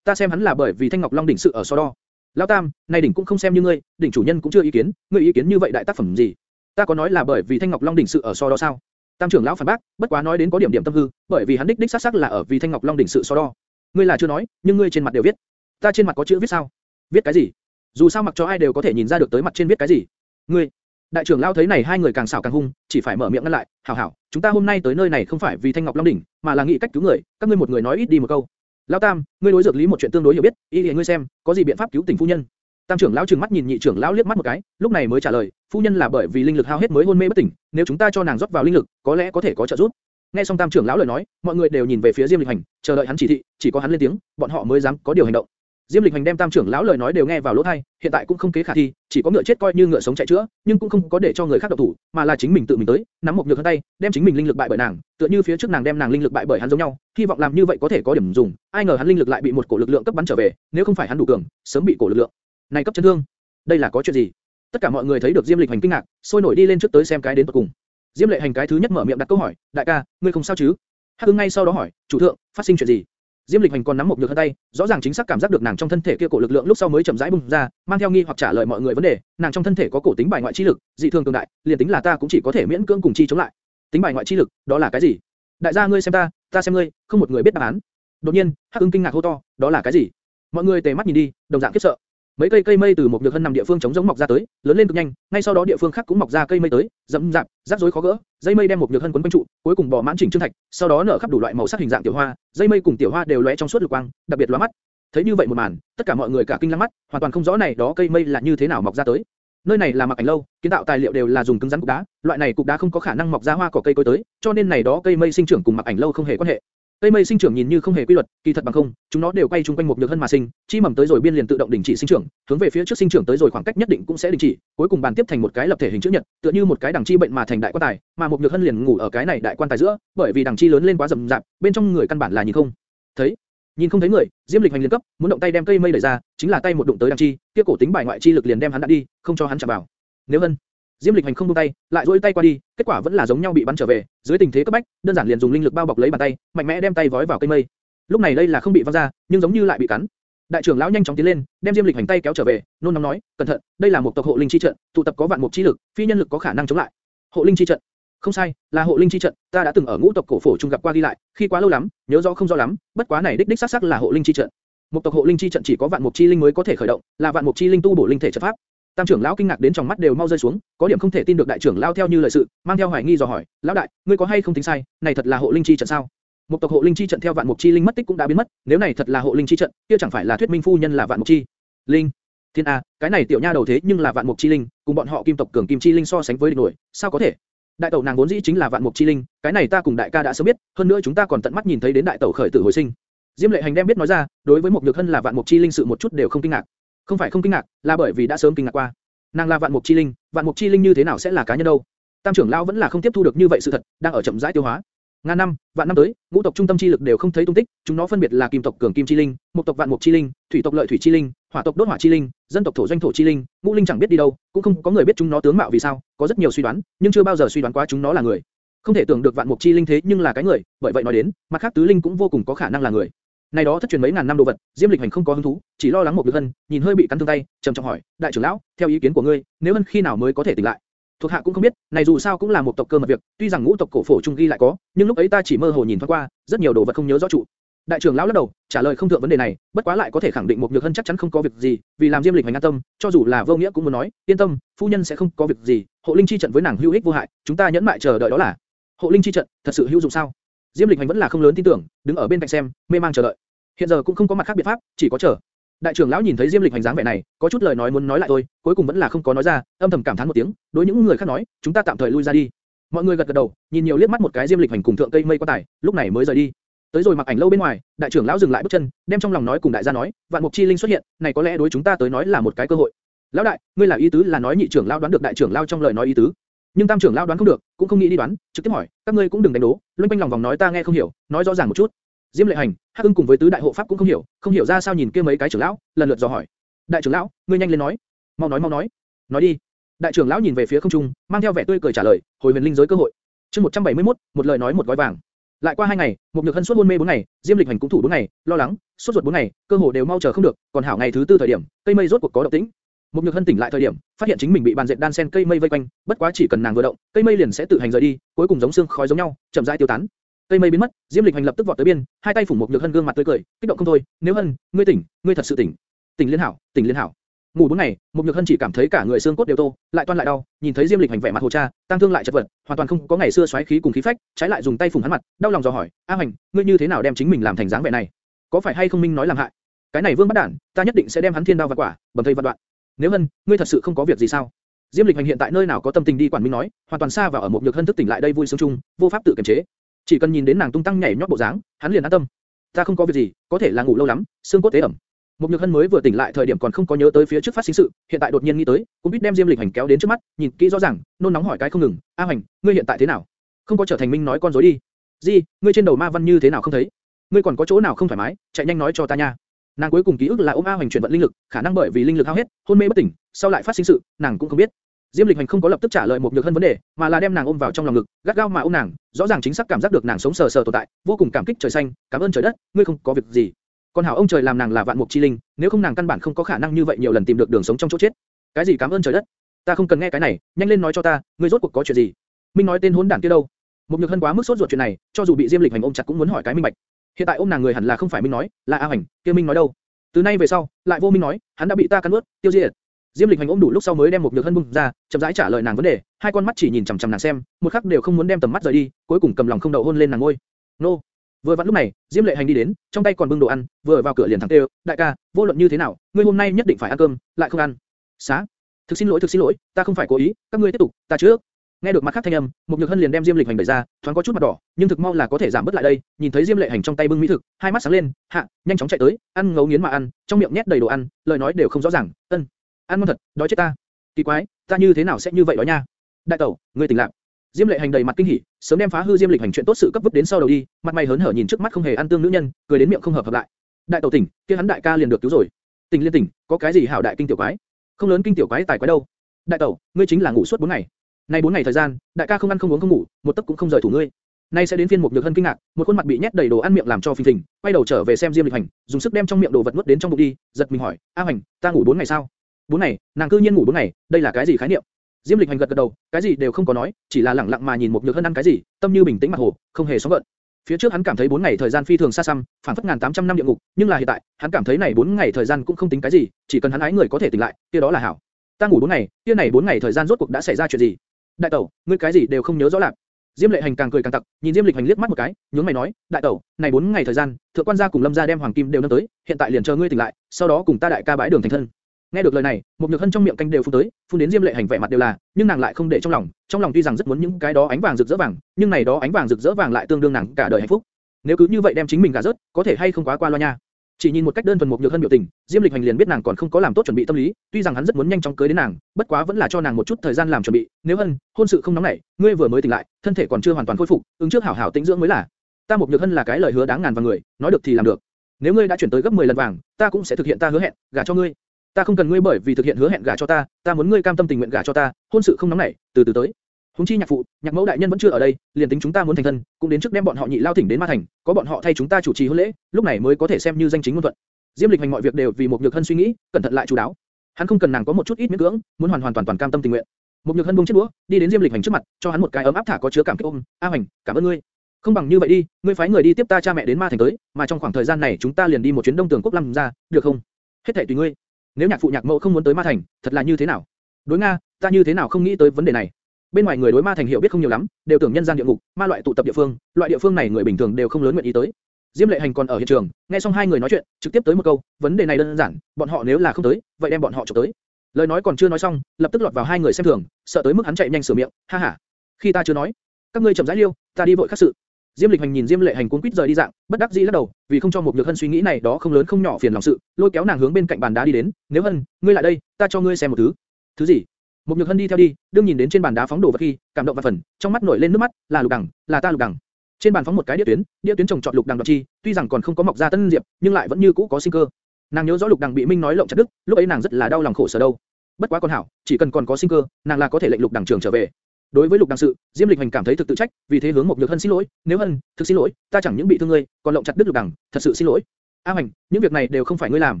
Ta xem hắn là bởi vì thanh ngọc long đỉnh sự ở so đo. Lão Tam, này đỉnh cũng không xem như ngươi, đỉnh chủ nhân cũng chưa ý kiến, ngươi ý kiến như vậy đại tác phẩm gì? Ta có nói là bởi vì thanh ngọc long đỉnh sự ở so đo sao? Tam trưởng lão phản bác, bất quá nói đến có điểm điểm tâm hư, bởi vì hắn đích đích xác xác là ở vì thanh ngọc long đỉnh sự so đo. Ngươi là chưa nói, nhưng ngươi trên mặt đều viết. Ta trên mặt có chữ viết sao? Viết cái gì? Dù sao mặc cho ai đều có thể nhìn ra được tới mặt trên viết cái gì. Ngươi, đại trưởng lão thấy này hai người càng xảo càng hung, chỉ phải mở miệng ngăn lại. Hảo hảo, chúng ta hôm nay tới nơi này không phải vì thanh ngọc long đỉnh, mà là nghĩ cách cứu người. Các ngươi một người nói ít đi một câu. Lão Tam, ngươi đối dược lý một chuyện tương đối hiểu biết, ý thì ngươi xem, có gì biện pháp cứu tình phu nhân? Tam trưởng lão trừng mắt nhìn nhị trưởng lão liếc mắt một cái, lúc này mới trả lời, phu nhân là bởi vì linh lực hao hết mới hôn mê bất tỉnh, nếu chúng ta cho nàng rót vào linh lực, có lẽ có thể có trợ giúp. Nghe xong Tam trưởng lão lời nói, mọi người đều nhìn về phía Diêm Lịch Hành, chờ đợi hắn chỉ thị, chỉ có hắn lên tiếng, bọn họ mới dám có điều hành động. Diêm Lịch Hành đem Tam trưởng lão lời nói đều nghe vào lỗ tai, hiện tại cũng không kế khả thi, chỉ có ngựa chết coi như ngựa sống chạy chữa, nhưng cũng không có để cho người khác động thủ, mà là chính mình tự mình tới, nắm một nhược tay, đem chính mình linh lực bại bởi nàng, tựa như phía trước nàng đem nàng linh lực bại bởi hắn giống nhau, hy vọng làm như vậy có thể có điểm dùng, ai ngờ hắn linh lực lại bị một cổ lực lượng cấp bắn trở về, nếu không phải hắn đủ cường, sớm bị cổ lực lượng này cấp chấn thương. Đây là có chuyện gì? Tất cả mọi người thấy được Diêm Lịch Hành kinh ngạc, sôi nổi đi lên trước tới xem cái đến tận cùng. Diêm Lệ Hành cái thứ nhất mở miệng đặt câu hỏi, đại ca, ngươi không sao chứ? Hắc Ưng ngay sau đó hỏi, chủ thượng, phát sinh chuyện gì? Diêm Lịch Hành còn nắm một nhược tay, rõ ràng chính xác cảm giác được nàng trong thân thể kia cổ lực lượng lúc sau mới chậm rãi bùng ra, mang theo nghi hoặc trả lời mọi người vấn đề, nàng trong thân thể có cổ tính bài ngoại chi lực, dị thường cường đại, liền tính là ta cũng chỉ có thể miễn cưỡng cùng chi chống lại. Tính bài ngoại chi lực, đó là cái gì? Đại gia ngươi xem ta, ta xem ngươi, không một người biết đáp án. Đột nhiên, Hắc Ưng kinh ngạc hô to, đó là cái gì? Mọi người tề mắt nhìn đi, đồng dạng khiếp sợ. Mấy cây cây mây từ một nhược hân nằm địa phương chống giống mọc ra tới, lớn lên cực nhanh, ngay sau đó địa phương khác cũng mọc ra cây mây tới, dẫm dạp, rắc rối khó gỡ. Dây mây đem một nhược hân quấn quanh trụ, cuối cùng bò mãn chỉnh trương thạch, sau đó nở khắp đủ loại màu sắc hình dạng tiểu hoa, dây mây cùng tiểu hoa đều lóe trong suốt lục quang, đặc biệt lóa mắt. Thấy như vậy một màn, tất cả mọi người cả kinh lăng mắt, hoàn toàn không rõ này đó cây mây là như thế nào mọc ra tới. Nơi này là mặc ảnh lâu, kiến tạo tài liệu đều là dùng cứng rắn cục đá, loại này cục đá không có khả năng mọc ra hoa cỏ cây cối tới, cho nên này đó cây mây sinh trưởng cùng mặc ảnh lâu không hề quan hệ. Cây mây sinh trưởng nhìn như không hề quy luật, kỳ thật bằng không, chúng nó đều quay chung quanh một nhược hân mà sinh, chi mầm tới rồi biên liền tự động đình chỉ sinh trưởng, hướng về phía trước sinh trưởng tới rồi khoảng cách nhất định cũng sẽ đình chỉ, cuối cùng bàn tiếp thành một cái lập thể hình chữ nhật, tựa như một cái đằng chi bệnh mà thành đại quan tài, mà một nhược hân liền ngủ ở cái này đại quan tài giữa, bởi vì đằng chi lớn lên quá rầm rạp, bên trong người căn bản là nhìn không thấy. Nhìn không thấy người, Diêm Lịch hành liền cấp, muốn động tay đem cây mây đẩy ra, chính là tay một đụng tới đằng chi, kia cổ tính bài ngoại chi lực liền đem hắn đạn đi, không cho hắn chạm vào. Nếu hân, Diêm Lịch hành không buông tay, lại duỗi tay qua đi, kết quả vẫn là giống nhau bị bắn trở về, dưới tình thế cấp bách, đơn giản liền dùng linh lực bao bọc lấy bàn tay, mạnh mẽ đem tay vói vào cây mây. Lúc này đây là không bị văng ra, nhưng giống như lại bị cắn. Đại trưởng lão nhanh chóng tiến lên, đem Diêm Lịch hành tay kéo trở về, nôn nóng nói, cẩn thận, đây là một tộc hộ linh chi trận, tụ tập có vạn mục chi lực, phi nhân lực có khả năng chống lại. Hộ linh chi trận. Không sai, là hộ linh chi trận, ta đã từng ở ngũ tộc cổ phổ trung gặp qua đi lại, khi quá lâu lắm, nhớ rõ không rõ lắm, bất quá này đích đích xác xác là hộ linh chi trận. Một tộc hộ linh chi trận chỉ có vạn mục chi linh mới có thể khởi động, là vạn mục chi linh tu bổ linh thể trận pháp. Tam trưởng lão kinh ngạc đến trong mắt đều mau rơi xuống, có điểm không thể tin được đại trưởng lão theo như lời sự, mang theo hoài nghi dò hỏi, lão đại, ngươi có hay không tính sai, này thật là hộ linh chi trận sao? Một tộc hộ linh chi trận theo vạn mục chi linh mất tích cũng đã biến mất, nếu này thật là hộ linh chi trận, kia chẳng phải là thuyết minh phu nhân là vạn mục chi linh? Thiên a, cái này tiểu nha đầu thế nhưng là vạn mục chi linh, cùng bọn họ kim tộc cường kim chi linh so sánh với địch nổi, sao có thể? Đại tẩu nàng vốn dĩ chính là vạn mục chi linh, cái này ta cùng đại ca đã sớm biết, hơn nữa chúng ta còn tận mắt nhìn thấy đến đại tẩu khởi tử hồi sinh. Diêm lệ hành đem biết nói ra, đối với một nhược hân là vạn mục chi linh sự một chút đều không kinh ngạc. Không phải không kinh ngạc, là bởi vì đã sớm kinh ngạc qua. Nàng là vạn mục chi linh, vạn mục chi linh như thế nào sẽ là cá nhân đâu? Tam trưởng lão vẫn là không tiếp thu được như vậy sự thật, đang ở chậm rãi tiêu hóa. Ngàn năm, vạn năm tới, ngũ tộc trung tâm chi lực đều không thấy tung tích, chúng nó phân biệt là kim tộc cường kim chi linh, mục tộc vạn mục chi linh, thủy tộc lợi thủy chi linh, hỏa tộc đốt hỏa chi linh, dân tộc thổ doanh thổ chi linh, ngũ linh chẳng biết đi đâu, cũng không có người biết chúng nó tướng mạo vì sao, có rất nhiều suy đoán, nhưng chưa bao giờ suy đoán quá chúng nó là người. Không thể tưởng được vạn mục chi linh thế nhưng là cái người, bởi vậy nói đến, mặt khác tứ linh cũng vô cùng có khả năng là người. Này đó thất truyền mấy ngàn năm đồ vật, Diêm Lịch Hành không có hứng thú, chỉ lo lắng một Nhược Hân, nhìn hơi bị cắn thương tay, trầm trọng hỏi, đại trưởng lão, theo ý kiến của ngươi, nếu Hân khi nào mới có thể tỉnh lại? Thuộc hạ cũng không biết, này dù sao cũng là một tộc cơ mật việc, tuy rằng ngũ tộc cổ phổ trung ghi lại có, nhưng lúc ấy ta chỉ mơ hồ nhìn thoáng qua, rất nhiều đồ vật không nhớ rõ trụ. Đại trưởng lão lắc đầu, trả lời không thượng vấn đề này, bất quá lại có thể khẳng định một Nhược Hân chắc chắn không có việc gì, vì làm Diêm Lịch Hành an tâm, cho dù là vô nghĩa cũng muốn nói, yên tâm, phu nhân sẽ không có việc gì, hộ linh chi trận với nàng hữu ích vô hại, chúng ta nhẫn mại chờ đợi đó là. Hộ linh chi trận, thật sự hữu dụng sao? Diêm Lịch Hành vẫn là không lớn tin tưởng, đứng ở bên cạnh xem, mê mang chờ đợi. Hiện giờ cũng không có mặt khác biện pháp, chỉ có chờ. Đại trưởng lão nhìn thấy Diêm Lịch hành dáng vẻ này, có chút lời nói muốn nói lại thôi, cuối cùng vẫn là không có nói ra, âm thầm cảm thán một tiếng, đối những người khác nói, chúng ta tạm thời lui ra đi. Mọi người gật gật đầu, nhìn nhiều liếc mắt một cái Diêm Lịch hành cùng thượng cây mây qua tải, lúc này mới rời đi. Tới rồi mặc ảnh lâu bên ngoài, đại trưởng lão dừng lại bước chân, đem trong lòng nói cùng đại gia nói, vạn mục chi linh xuất hiện, này có lẽ đối chúng ta tới nói là một cái cơ hội. Lão đại, ngươi là ý tứ là nói nhị trưởng lão đoán được đại trưởng lão trong lời nói ý tứ, nhưng tam trưởng lão đoán không được, cũng không nghĩ đi đoán, trực tiếp hỏi, các ngươi cũng đừng đánh đố, luân quanh lòng vòng nói ta nghe không hiểu, nói rõ ràng một chút. Diêm Lệ Hành, Hắc Ưng cùng với tứ đại hộ pháp cũng không hiểu, không hiểu ra sao nhìn kia mấy cái trưởng lão, lần lượt dò hỏi. Đại trưởng lão, ngươi nhanh lên nói, mau nói mau nói, nói đi. Đại trưởng lão nhìn về phía không trung, mang theo vẻ tươi cười trả lời, hồi huyền linh giới cơ hội. Chương 171, một lời nói một gói vàng. Lại qua hai ngày, một nhược hân suốt hôn mê bốn ngày, Diêm Lịch Hành cũng thủ bốn ngày, lo lắng, suốt ruột bốn ngày, cơ hồ đều mau chờ không được, còn hảo ngày thứ tư thời điểm, cây mây rốt cuộc có động tĩnh. Một nhược hân tỉnh lại thời điểm, phát hiện chính mình bị bàn dệt đan sen cây mây vây quanh, bất quá chỉ cần nàng vừa động, cây mây liền sẽ tự hành rời đi, cuối cùng giống xương khói giống nhau, chậm rãi tiêu tán cây mây biến mất, Diêm Lịch Hành lập tức vọt tới biên, hai tay phủ một nhược hân gương mặt tươi cười, kích động không thôi. Nếu hân, ngươi tỉnh, ngươi thật sự tỉnh, tỉnh liên hảo, tỉnh liên hảo. Ngủ bốn ngày, một nhược hân chỉ cảm thấy cả người xương cốt đều tô, lại toan lại đau, nhìn thấy Diêm Lịch Hành vẻ mặt hồ cha, tăng thương lại chật vật, hoàn toàn không có ngày xưa xoáy khí cùng khí phách, trái lại dùng tay phủng hắn mặt, đau lòng dò hỏi, A Hành, ngươi như thế nào đem chính mình làm thành dáng vẻ này? Có phải hay không minh nói làm hại? Cái này vương bất đản, ta nhất định sẽ đem hắn thiên đao vạn quả, bầm thây vạn đoạn. Nếu hân, ngươi thật sự không có việc gì sao? Diêm Lịch Hành hiện tại nơi nào có tâm tình đi quản minh nói, hoàn toàn xa vào ở một nhược hân thức tỉnh lại đây vui sướng chung, vô pháp tự kiềm chế. Chỉ cần nhìn đến nàng tung tăng nhảy nhót bộ dáng, hắn liền an tâm. Ta không có việc gì, có thể là ngủ lâu lắm, xương cốt tế ẩm. Một Nhược Hân mới vừa tỉnh lại thời điểm còn không có nhớ tới phía trước phát sinh sự, hiện tại đột nhiên nghĩ tới, cũng biết đem Diêm Lịch Hành kéo đến trước mắt, nhìn kỹ rõ ràng, nôn nóng hỏi cái không ngừng, A Hành, ngươi hiện tại thế nào? Không có trở thành minh nói con dối đi. Gì, ngươi trên đầu ma văn như thế nào không thấy? Ngươi còn có chỗ nào không thoải mái, chạy nhanh nói cho ta nha. Nàng cuối cùng ký ức là ôm A Hành chuyển vận linh lực, khả năng bởi vì linh lực hao hết, hôn mê bất tỉnh, sau lại phát sinh sự, nàng cũng không biết. Diêm Lịch Hành không có lập tức trả lời một nhược hân vấn đề, mà là đem nàng ôm vào trong lòng ngực, gắt gao mà ôm nàng, rõ ràng chính xác cảm giác được nàng sống sờ sờ tồn tại, vô cùng cảm kích trời xanh, cảm ơn trời đất, ngươi không có việc gì. Còn hảo ông trời làm nàng là vạn mục chi linh, nếu không nàng căn bản không có khả năng như vậy nhiều lần tìm được đường sống trong chỗ chết. Cái gì cảm ơn trời đất? Ta không cần nghe cái này, nhanh lên nói cho ta, ngươi rốt cuộc có chuyện gì? Minh nói tên hỗn đản kia đâu? Một nhược hân quá mức sốt ruột chuyện này, cho dù bị Diêm Lịch Hành ôm chặt cũng muốn hỏi cái minh bạch. Hiện tại ôm nàng người hẳn là không phải Minh nói, là A Hoành, kia Minh nói đâu? Từ nay về sau, lại vô minh nói, hắn đã bị ta cắn nuốt, tiêu diệt. Diêm Lịch Hành ôm đủ lúc sau mới đem một nhược hân bung ra, chậm rãi trả lời nàng vấn đề, hai con mắt chỉ nhìn chằm chằm nàng xem, một khắc đều không muốn đem tầm mắt rời đi, cuối cùng cầm lòng không đậu hôn lên nàng ngôi. Nô. Vừa vặn lúc này, Diêm Lệ Hành đi đến, trong tay còn bưng đồ ăn, vừa vào cửa liền thẳng kêu, đại ca, vô luận như thế nào, ngươi hôm nay nhất định phải ăn cơm, lại không ăn. Xá. Thực xin lỗi, thực xin lỗi, ta không phải cố ý, các ngươi tiếp tục, ta trước. Nghe được mặt khác thanh âm, mục nhược hân liền đem Diêm Lịch Hành đẩy ra, thoáng có chút mặt đỏ, nhưng thực mau là có thể giảm bớt lại đây. Nhìn thấy Diêm Lệ Hành trong tay bưng mỹ thực, hai mắt sáng lên, hạ, nhanh chóng chạy tới, ăn ngấu nghiến mà ăn, trong miệng nhét đầy đồ ăn, lời nói đều không rõ ràng, ân, ăn ngon thật, đói chết ta. Kỳ quái, ta như thế nào sẽ như vậy đó nha? Đại tẩu, ngươi tỉnh lại. Diêm Lệ Hành đầy mặt kinh hỉ, sớm đem phá hư Diêm Lịch Hành chuyện tốt sự cấp vứt đến sau đầu đi, mặt mày hớn hở nhìn trước mắt không hề ăn tương nữ nhân, cười đến miệng không hợp hợp lại. Đại tẩu tỉnh, kia hắn đại ca liền được cứu rồi. Tỉnh liên tỉnh, có cái gì hảo đại kinh tiểu quái? Không lớn kinh tiểu quái tài quái đâu. Đại tẩu, ngươi chính là ngủ suốt 4 ngày. Nay 4 ngày thời gian, đại ca không ăn không uống không ngủ, một tấc cũng không rời thủ ngươi. Nay sẽ đến phiên một nhược hân kinh ngạc, một khuôn mặt bị nhét đầy đồ ăn miệng làm cho phình phình, quay đầu trở về xem Diêm Lịch Hành, dùng sức đem trong miệng đồ vật nuốt đến trong bụng đi, giật mình hỏi, A Hành, ta ngủ 4 ngày sao? 4 ngày, nàng cư nhiên ngủ 4 ngày, đây là cái gì khái niệm? Diêm Lịch Hành gật gật đầu, cái gì đều không có nói, chỉ là lặng lặng mà nhìn một nhược hân ăn cái gì, tâm như bình tĩnh mặt hồ, không hề sóng gợn. Phía trước hắn cảm thấy 4 ngày thời gian phi thường xa xăm, phản phất ngàn 800 năm địa ngục, nhưng là hiện tại, hắn cảm thấy này 4 ngày thời gian cũng không tính cái gì, chỉ cần hắn ái người có thể tỉnh lại, kia đó là hảo. Ta ngủ 4 ngày, kia này 4 ngày thời gian rốt cuộc đã xảy ra chuyện gì? Đại tẩu, ngươi cái gì đều không nhớ rõ lạc. Diêm Lệ Hành càng cười càng tặc, nhìn Diêm Lịch Hành liếc mắt một cái, nhướng mày nói, đại tẩu, này 4 ngày thời gian, thượng quan gia cùng Lâm gia đem hoàng kim đều nâng tới, hiện tại liền chờ ngươi tỉnh lại, sau đó cùng ta đại ca bãi đường thành thân. Nghe được lời này, một nhược hân trong miệng canh đều phun tới, phun đến Diêm Lệ Hành vẻ mặt đều là, nhưng nàng lại không để trong lòng, trong lòng tuy rằng rất muốn những cái đó ánh vàng rực rỡ vàng, nhưng này đó ánh vàng rực rỡ vàng lại tương đương nàng cả đời hạnh phúc. Nếu cứ như vậy đem chính mình cả rớt, có thể hay không quá qua loa nha. Chỉ nhìn một cách đơn thuần một nhược hân biểu tình, Diêm Lịch Hành liền biết nàng còn không có làm tốt chuẩn bị tâm lý, tuy rằng hắn rất muốn nhanh chóng cưới đến nàng, bất quá vẫn là cho nàng một chút thời gian làm chuẩn bị. Nếu hân, hôn sự không nóng nảy, ngươi vừa mới tỉnh lại, thân thể còn chưa hoàn toàn khôi phục, ứng trước hảo hảo tĩnh dưỡng mới là. Ta một nhược hân là cái lời hứa đáng ngàn vàng người, nói được thì làm được. Nếu ngươi đã chuyển tới gấp 10 lần vàng, ta cũng sẽ thực hiện ta hứa hẹn, gả cho ngươi. Ta không cần ngươi bởi vì thực hiện hứa hẹn gả cho ta, ta muốn ngươi cam tâm tình nguyện gả cho ta, hôn sự không nóng nảy, từ từ tới chúng chi nhạc phụ, nhạc mẫu đại nhân vẫn chưa ở đây, liền tính chúng ta muốn thành thân, cũng đến trước đem bọn họ nhị lao thỉnh đến ma thành, có bọn họ thay chúng ta chủ trì hôn lễ, lúc này mới có thể xem như danh chính ngôn thuận. Diêm Lịch hành mọi việc đều vì một nhược hân suy nghĩ, cẩn thận lại chú đáo. Hắn không cần nàng có một chút ít miễn cưỡng, muốn hoàn hoàn toàn toàn cam tâm tình nguyện. Một nhược hân buông chiếc đũa, đi đến Diêm Lịch hành trước mặt, cho hắn một cái ấm áp thả có chứa cảm kích ôm. A hành, cảm ơn ngươi. Không bằng như vậy đi, ngươi phái người đi tiếp ta cha mẹ đến ma thành tới, mà trong khoảng thời gian này chúng ta liền đi một chuyến Đông Tường Quốc Lâm ra, được không? Hết thảy tùy ngươi. Nếu nhạc phụ nhạc mẫu không muốn tới ma thành, thật là như thế nào? Đối nga, ta như thế nào không nghĩ tới vấn đề này? Bên ngoài người đối ma thành hiểu biết không nhiều lắm, đều tưởng nhân gian địa ngục, ma loại tụ tập địa phương, loại địa phương này người bình thường đều không lớn nguyện ý tới. Diêm Lệ Hành còn ở hiện trường, nghe xong hai người nói chuyện, trực tiếp tới một câu, vấn đề này đơn giản, bọn họ nếu là không tới, vậy đem bọn họ chụp tới. Lời nói còn chưa nói xong, lập tức lọt vào hai người xem thường, sợ tới mức hắn chạy nhanh sửa miệng, ha ha. Khi ta chưa nói, các ngươi chậm rãi liêu, ta đi vội khác sự. Diêm Lịch Hành nhìn Diêm Lệ Hành cuống quýt rời đi dạng, bất đắc dĩ lắc đầu, vì không cho một nhược hân suy nghĩ này đó không lớn không nhỏ phiền lòng sự, lôi kéo nàng hướng bên cạnh bàn đá đi đến. Nếu hân, ngươi lại đây, ta cho ngươi xem một thứ. Thứ gì? Một nhược hân đi theo đi, đương nhìn đến trên bàn đá phóng đồ vật khi, cảm động và phần, trong mắt nổi lên nước mắt, là lục đằng, là ta lục đằng. Trên bàn phóng một cái đĩa tuyến, đĩa tuyến trồng trọt lục đằng đoạt chi, tuy rằng còn không có mọc ra tân diệp, nhưng lại vẫn như cũ có sinh cơ. Nàng nhớ rõ lục đằng bị Minh nói lộng chặt đứt, lúc ấy nàng rất là đau lòng khổ sở đâu. Bất quá con hảo, chỉ cần còn có sinh cơ, nàng là có thể lệnh lục đằng trường trở về. Đối với lục đằng sự, Diêm Lịch Hành cảm thấy thực tự trách, vì thế hướng một nhược hân xin lỗi, nếu hân, thực xin lỗi, ta chẳng những bị thương ngươi, còn lộng chặt đứt lục đằng, thật sự xin lỗi. A Hành, những việc này đều không phải ngươi làm,